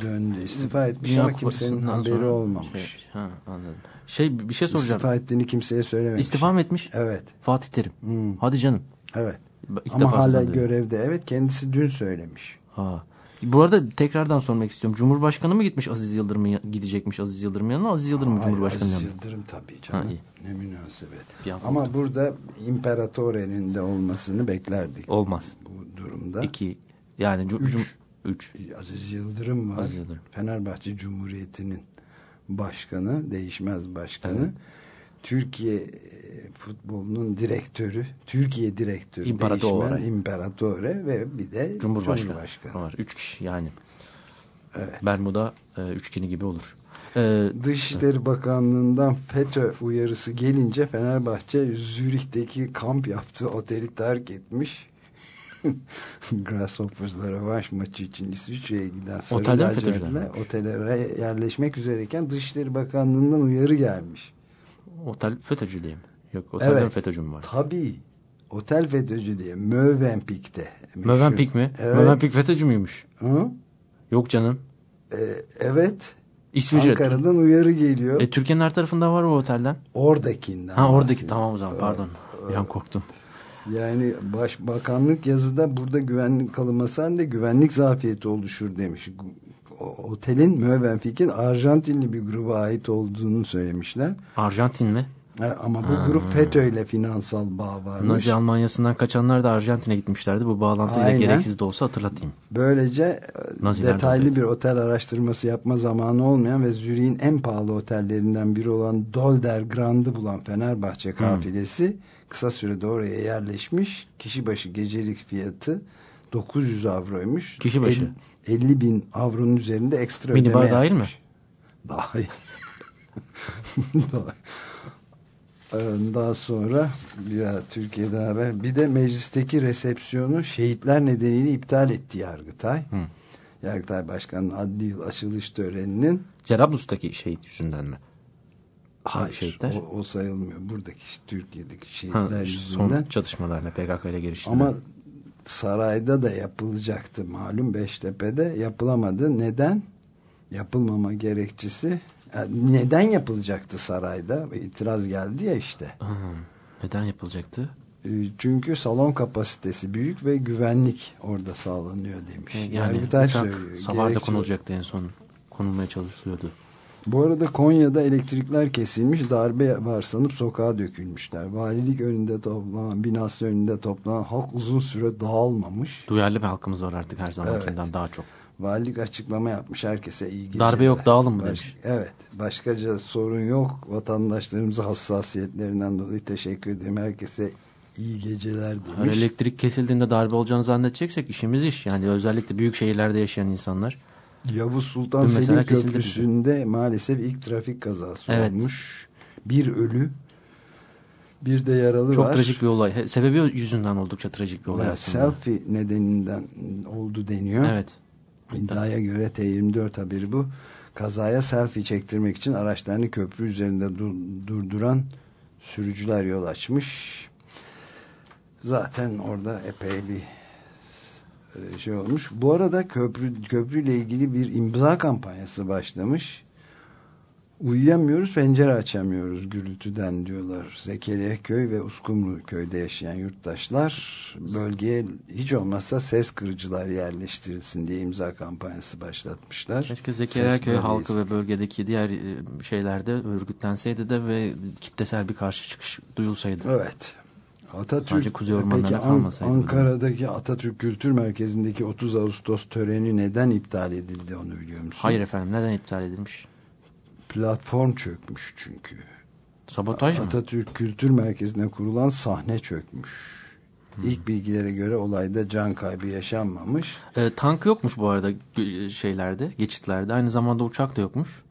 Döndü. İstifa etmiş Dünya ama kimsenin haberi olmamış. Şey, ha, anladım. Şey bir şey soracağım. İstifa ettiğini kimseye söylememiş. İstifa mı etmiş? Evet. Fatih Terim. Hmm. Hadi canım. Evet. İlk ama hala görevde. Evet kendisi dün söylemiş. Ha. Bu arada tekrardan sormak istiyorum. Cumhurbaşkanı mı gitmiş Aziz Yıldırım'ın gidecekmiş Aziz Yıldırım'ın yanına? Aziz Yıldırım mı Hayır, Cumhurbaşkanı Aziz? Yıldırım tabii canım. Ha, iyi. ne münasebet. Ama burada imparatorenin de olmasını beklerdik. Olmaz. Bu durumda. İki. Yani Üç. cum- üç. Aziz Yıldırım var. Aziz Yıldırım. Fenerbahçe Cumhuriyeti'nin başkanı, değişmez başkanı. Türkiye e, futbolunun direktörü, Türkiye direktörü, İmparatore. değişmez imperatore ve bir de Cumhurbaşkanı, Cumhurbaşkanı. var. Üç kişi yani. Evet. Bermuda e, üçgeni gibi olur. E, Dışişleri Bakanlığı'ndan FETÖ uyarısı gelince Fenerbahçe Zürih'teki kamp yaptığı oteli terk etmiş. Grasshoppers'la rövanş maçı için İsviçre'ye giden Sarı otellere yerleşmek üzereyken Dışişleri Bakanlığı'ndan uyarı gelmiş. otel FETÖ'cü diye mi? Yok otelden Evet. FETÖ'cü var? Tabii. Otel FETÖ'cü diye Mövenpik'te. Mövenpik mi? Evet. Mövenpik FETÖ'cü müymüş? Hı? Yok canım. Ee, evet. İsviçre. Ankara'dan uyarı geliyor. E, Türkiye'nin her tarafında var o otelden. Oradakinden. Ha oradaki bahsediyor. tamam o zaman pardon. Bir an korktum. Yani başbakanlık yazıda burada güvenlik kalınması halinde güvenlik zafiyeti oluşur demiş. Otelin Mövenfik'in Arjantinli bir gruba ait olduğunu söylemişler. Arjantin mi? Ha, Ama bu grup FETÖ ile finansal bağ varmış. Nazi Almanya'sından kaçanlar da Arjantin'e gitmişlerdi. Bu bağlantıyla Aynen. gereksiz de olsa hatırlatayım. Böylece e, Naziler de detaylı oradaydı. bir otel araştırması yapma zamanı olmayan ve Zürih'in en pahalı otellerinden biri olan Dolder Grand'ı bulan Fenerbahçe kafilesi kısa sürede oraya yerleşmiş. Kişi başı gecelik fiyatı 900 avroymuş. Kişi başı? El- 50 bin avronun üzerinde ekstra Minibar ödeme dahil mi? yapmış. Dahil. Daha sonra biraz Türkiye'de haber. Bir de meclisteki resepsiyonu şehitler nedeniyle iptal etti Yargıtay. Yargıtay Başkanı'nın adli yıl açılış töreninin Cerablus'taki şehit yüzünden mi? hayır şehitler? o, o sayılmıyor. Buradaki Türkiye'deki Ha, şehitler son yüzünden. çatışmalarla PKK ile giriştiler. Ama sarayda da yapılacaktı malum Beştepe'de yapılamadı. Neden? Yapılmama gerekçesi neden yapılacaktı sarayda? İtiraz geldi ya işte. Ha, neden yapılacaktı? E, Çünkü salon kapasitesi büyük ve güvenlik orada sağlanıyor demiş. Yani Yargıtay uçak söylüyor. savarda konulacaktı en son. Konulmaya çalışılıyordu. Bu arada Konya'da elektrikler kesilmiş, darbe var sanıp sokağa dökülmüşler. Valilik önünde toplanan, binası önünde toplanan halk uzun süre dağılmamış. Duyarlı bir halkımız var artık her zamankinden Evet. daha çok. Valilik açıklama yapmış herkese iyi geceler. Darbe yok, dağılın mı Baş- demiş. Evet. Başkaca sorun yok. Vatandaşlarımıza hassasiyetlerinden dolayı teşekkür ederim. Herkese iyi geceler Her demiş. elektrik kesildiğinde darbe olacağını zannedeceksek işimiz iş. Yani özellikle büyük şehirlerde yaşayan insanlar. Yavuz Sultan Dün Selim Köprüsü'nde maalesef ilk trafik kazası Evet. olmuş. Bir ölü, bir de yaralı Çok var. trajik bir olay. Sebebi yüzünden oldukça trajik bir olay Evet, aslında. Selfie nedeninden oldu deniyor. Evet. İddiaya göre T24 haberi bu. Kazaya selfie çektirmek için araçlarını köprü üzerinde dur- durduran sürücüler yol açmış. Zaten orada epey bir e, şey olmuş. Bu arada köprü köprüyle ilgili bir imza kampanyası başlamış. Uyuyamıyoruz, pencere açamıyoruz gürültüden diyorlar. Zekeriya köy ve Uskumru köyde yaşayan yurttaşlar bölgeye hiç olmazsa ses kırıcılar yerleştirilsin diye imza kampanyası başlatmışlar. Keşke Zekeriyaköy bölgesi. halkı ve bölgedeki diğer e, şeylerde örgütlenseydi de ve kitlesel bir karşı çıkış duyulsaydı. Evet. Atatürk, Sadece Kuzey Ormanları'na peki kalmasaydı. Ankara'daki Atatürk Kültür Merkezi'ndeki 30 Ağustos töreni neden iptal edildi onu biliyor musun? Hayır efendim neden iptal edilmiş? Platform çökmüş çünkü. Sabotaj mı? Atatürk Kültür Merkezi'ne kurulan sahne çökmüş. Hmm. İlk bilgilere göre olayda can kaybı yaşanmamış. E, tank yokmuş bu arada şeylerde, geçitlerde. Aynı zamanda uçak da yokmuş.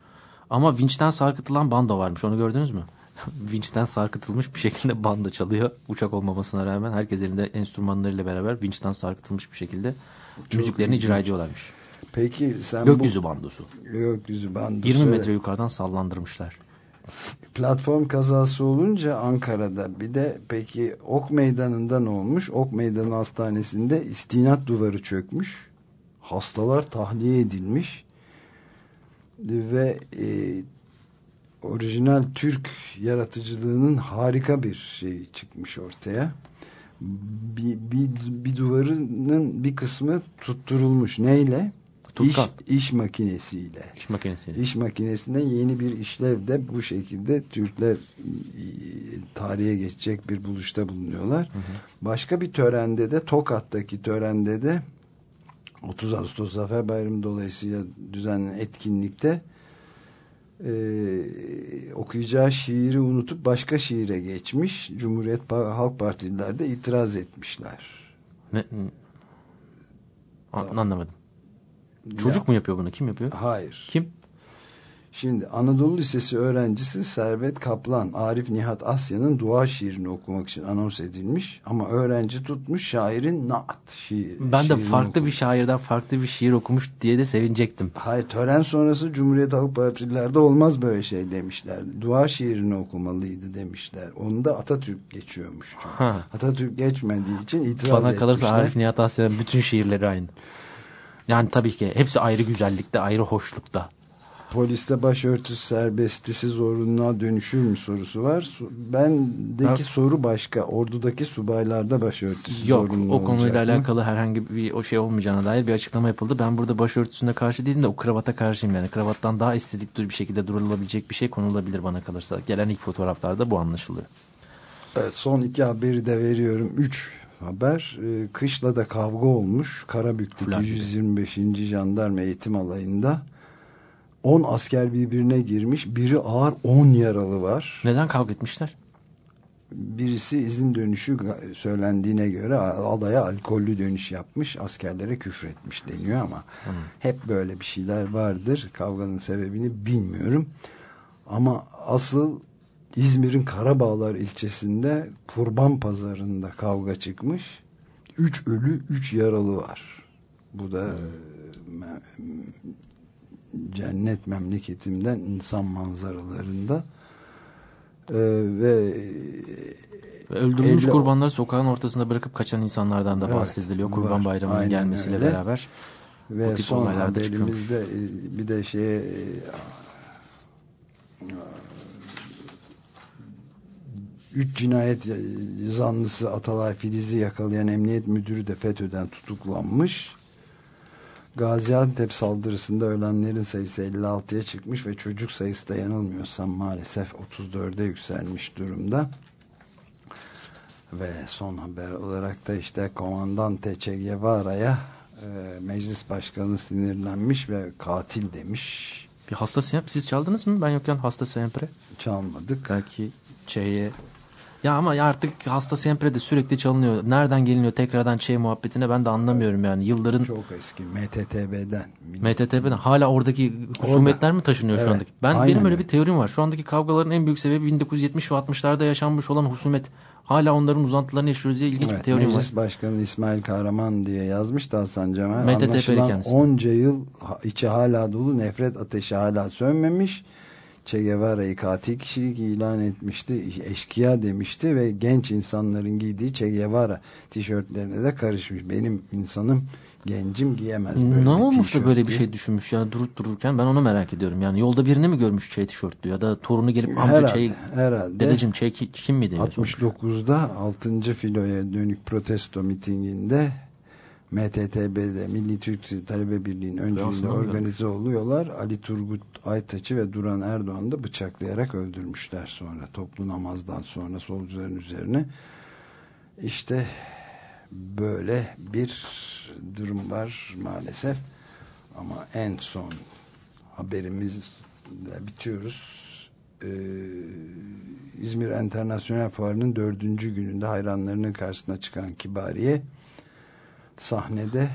Ama vinçten sarkıtılan bando varmış. Onu gördünüz mü? vinçten sarkıtılmış bir şekilde bando çalıyor. Uçak olmamasına rağmen herkes elinde enstrümanlarıyla beraber vinçten sarkıtılmış bir şekilde müziklerini icra ediyorlarmış. Peki sen Gökyüzü bandosu. bu gökyüzü bandosu 20 evet. metre yukarıdan sallandırmışlar. platform kazası olunca Ankara'da bir de peki Ok Meydanı'nda ne olmuş? Ok Meydanı Hastanesi'nde istinat duvarı çökmüş. Hastalar tahliye edilmiş. Ve e, orijinal Türk yaratıcılığının harika bir şey çıkmış ortaya. Bir, bir, bir duvarının bir kısmı tutturulmuş. Neyle? İş, Tutkal. iş makinesiyle. İş makinesiyle. İş makinesinde yeni bir işlevde bu şekilde Türkler e, tarihe geçecek bir buluşta bulunuyorlar. Başka bir törende de Tokat'taki törende de 30 Ağustos Zafer Bayramı dolayısıyla düzenlenen etkinlikte e, okuyacağı şiiri unutup başka şiire geçmiş. Cumhuriyet Halk Partililer de itiraz etmişler. Ne, An- anlamadım. Çocuk mu yapıyor bunu? Kim yapıyor? Hayır. Kim? Şimdi Anadolu Lisesi öğrencisi Servet Kaplan, Arif Nihat Asya'nın dua şiirini okumak için anons edilmiş. Ama öğrenci tutmuş şairin naat şiir. Ben de farklı okumuş. bir şairden farklı bir şiir okumuş diye de sevinecektim. Hayır tören sonrası Cumhuriyet Halk Partililerde olmaz böyle şey demişler. Dua şiirini okumalıydı demişler. Onu da Atatürk geçiyormuş. çünkü. Ha. Atatürk geçmediği için itiraz Bana etmişler. kalırsa Arif Nihat Asya'nın bütün şiirleri aynı. Yani tabii ki hepsi ayrı güzellikte, ayrı hoşlukta. Poliste başörtüsü serbestisi zorunluluğa dönüşür mü sorusu var. Bendeki Ben- soru başka. Ordudaki subaylarda başörtüsü Yok zorunlu o konuyla olacak mı? alakalı herhangi bir o şey olmayacağına dair bir açıklama yapıldı. Ben burada başörtüsüne karşı değilim de o kravata karşıyım yani. Kravattan daha estetik bir şekilde durulabilecek bir şey konulabilir bana kalırsa. Gelen ilk fotoğraflarda bu anlaşılıyor. Evet, son iki haberi de veriyorum. Üç haber. Ee, kışla da kavga olmuş. Karabük'teki Flash. 125. Jandarma Eğitim Alayı'nda 10 asker birbirine girmiş. Biri ağır 10 yaralı var. Neden kavga etmişler? Birisi izin dönüşü söylendiğine göre alaya alkollü dönüş yapmış. Askerlere küfretmiş deniyor ama hep böyle bir şeyler vardır. Kavganın sebebini bilmiyorum. Ama asıl İzmir'in Karabağlar ilçesinde kurban pazarında kavga çıkmış. Üç ölü, üç yaralı var. Bu da e, me- cennet memleketimden insan manzaralarında. Ee, ve Öldürülmüş kurbanları sokağın ortasında bırakıp kaçan insanlardan da Evet, bahsediliyor. Kurban var. Bayramı'nın Aynen gelmesiyle öyle. beraber. ve O tip son olaylar da çıkıyormuş. haberimizde e, bir de şeye e, üç cinayet zanlısı Atalay Filiz'i yakalayan emniyet müdürü de FETÖ'den tutuklanmış. Gaziantep saldırısında ölenlerin sayısı 56'ya çıkmış ve çocuk sayısı da yanılmıyorsam maalesef 34'e yükselmiş durumda. Ve son haber olarak da işte Komandante Che Guevara'ya e, meclis başkanı sinirlenmiş ve katil demiş. Bir hasta sempre siz çaldınız mı? Ben yokken hasta sempre. Çalmadık. Belki Ç'ye. Ya ama artık hasta sempre de sürekli çalınıyor. Nereden geliniyor tekrardan Ç muhabbetine ben de anlamıyorum yani. Yılların Çok eski. MTTB'den. MTTB'den hala oradaki husumetler mi taşınıyor şu Evet, andaki? Ben aynen benim öyle bir teorim var. Şu andaki kavgaların en büyük sebebi 1970 ve 60'larda yaşanmış olan husumet. Hala onların uzantılarını yaşıyoruz diye ilginç bir Evet, teorim var. Meclis Başkanı İsmail Kahraman diye yazmış da Hasan Cemal. Anlaşılan kendisi. onca yıl içi hala dolu nefret ateşi hala sönmemiş. Che Guevara'yı katil kişilik ilan etmişti. Eşkıya demişti ve genç insanların giydiği Che Guevara tişörtlerine de karışmış. Benim insanım gencim giyemez böyle Ne olmuş da böyle bir şey düşünmüş yani durup dururken ben onu merak ediyorum. Yani yolda birini mi görmüş Ç tişörtlü ya da torunu gelip amca Herhalde, Ç'yi herhalde. dedeciğim ki- kim mi diyor. 69'da 6. filoya dönük protesto mitinginde MTTB'de Milli Türk Talebe Birliği'nin öncülüğünde organize oluyorlar. Ali Turgut Aytaç'ı ve Duran Erdoğan'ı da bıçaklayarak öldürmüşler sonra. Toplu namazdan sonra solcuların üzerine. İşte böyle bir durum var maalesef. Ama en son haberimizle bitiyoruz. Ee, İzmir Enternasyonel Fuarı'nın dördüncü gününde hayranlarının karşısına çıkan Kibariye sahnede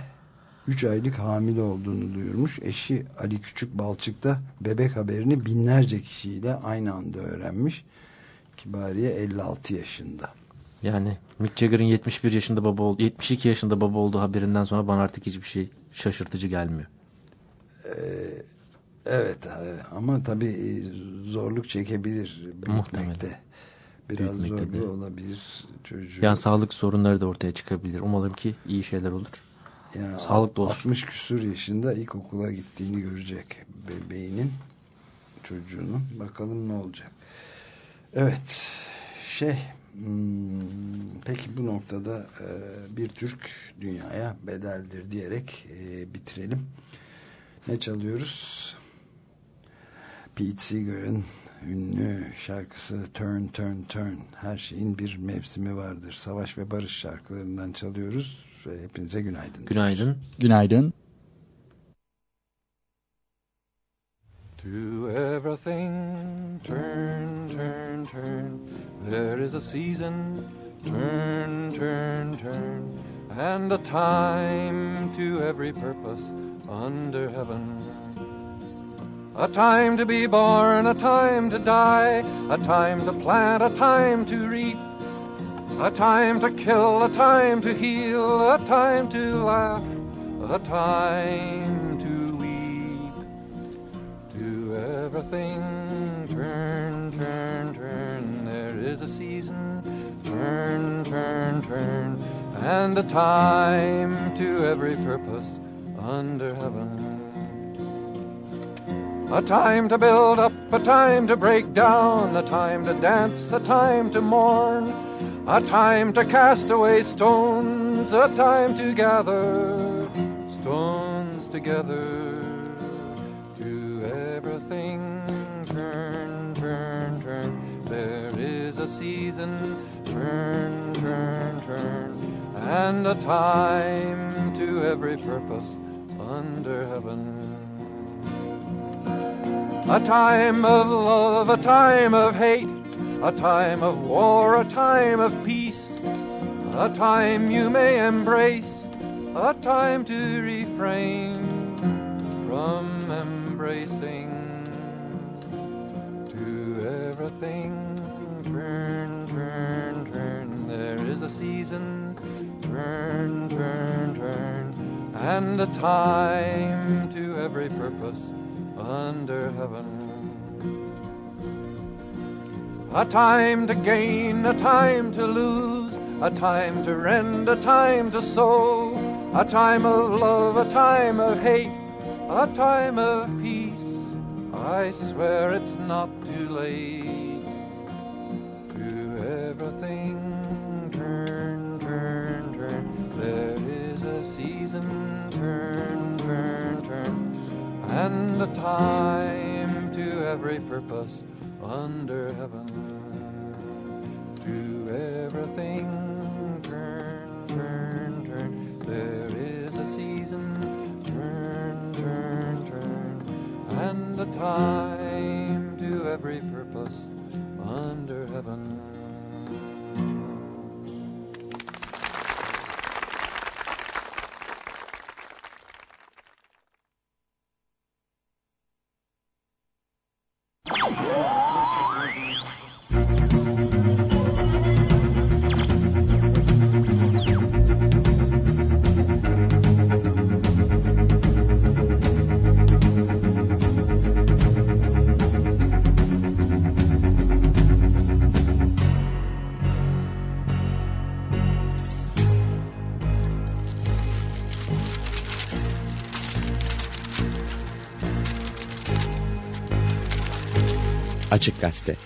3 aylık hamile olduğunu duyurmuş. Eşi Ali Küçük Balçık da bebek haberini binlerce kişiyle aynı anda öğrenmiş. Kibariye 56 yaşında. Yani Mick Jagger'ın 71 yaşında baba oldu, 72 yaşında baba olduğu haberinden sonra bana artık hiçbir şey şaşırtıcı gelmiyor. Evet e, ama tabii e, zorluk çekebilir. Muhtemelen. Biraz Büyütmekte de. olabilir çocuğu. Yani sağlık sorunları da ortaya çıkabilir. Umalım ki iyi şeyler olur. Yani sağlıklı olsun. 60 küsur yaşında ilkokula gittiğini görecek bebeğinin çocuğunun. Bakalım ne olacak. Evet. Şey hmm, peki bu noktada e, bir Türk dünyaya bedeldir diyerek e, bitirelim. Ne çalıyoruz? Pete Seeger'ın ünlü şarkısı Turn Turn Turn. Her şeyin bir mevsimi vardır. Savaş ve barış şarkılarından çalıyoruz. Ve hepinize günaydın. Günaydın. Günaydın. To everything, turn, turn, turn. There is a season, turn, turn, turn. And a time to every purpose under heaven. A time to be born, a time to die, a time to plant, a time to reap. A time to kill, a time to heal, a time to laugh, a time to weep. To everything, turn, turn, turn. There is a season, turn, turn, turn. And a time to every purpose under heaven. A time to build up, a time to break down, a time to dance, a time to mourn, a time to cast away stones, a time to gather stones together. To everything, turn, turn, turn. There is a season, turn, turn, turn, and a time to every purpose under heaven. A time of love, a time of hate, a time of war, a time of peace, a time you may embrace, a time to refrain from embracing. To everything, turn, turn, turn. There is a season, turn, turn, turn, and a time to every purpose under heaven. A time to gain, a time to lose, a time to rend, a time to sow, a time of love, a time of hate, a time of peace. I swear it's not too late. To everything, and a time to every purpose under heaven. To everything, turn, turn, turn. There is a season, turn, turn, turn, and a time to every purpose under heaven. Açık Gazete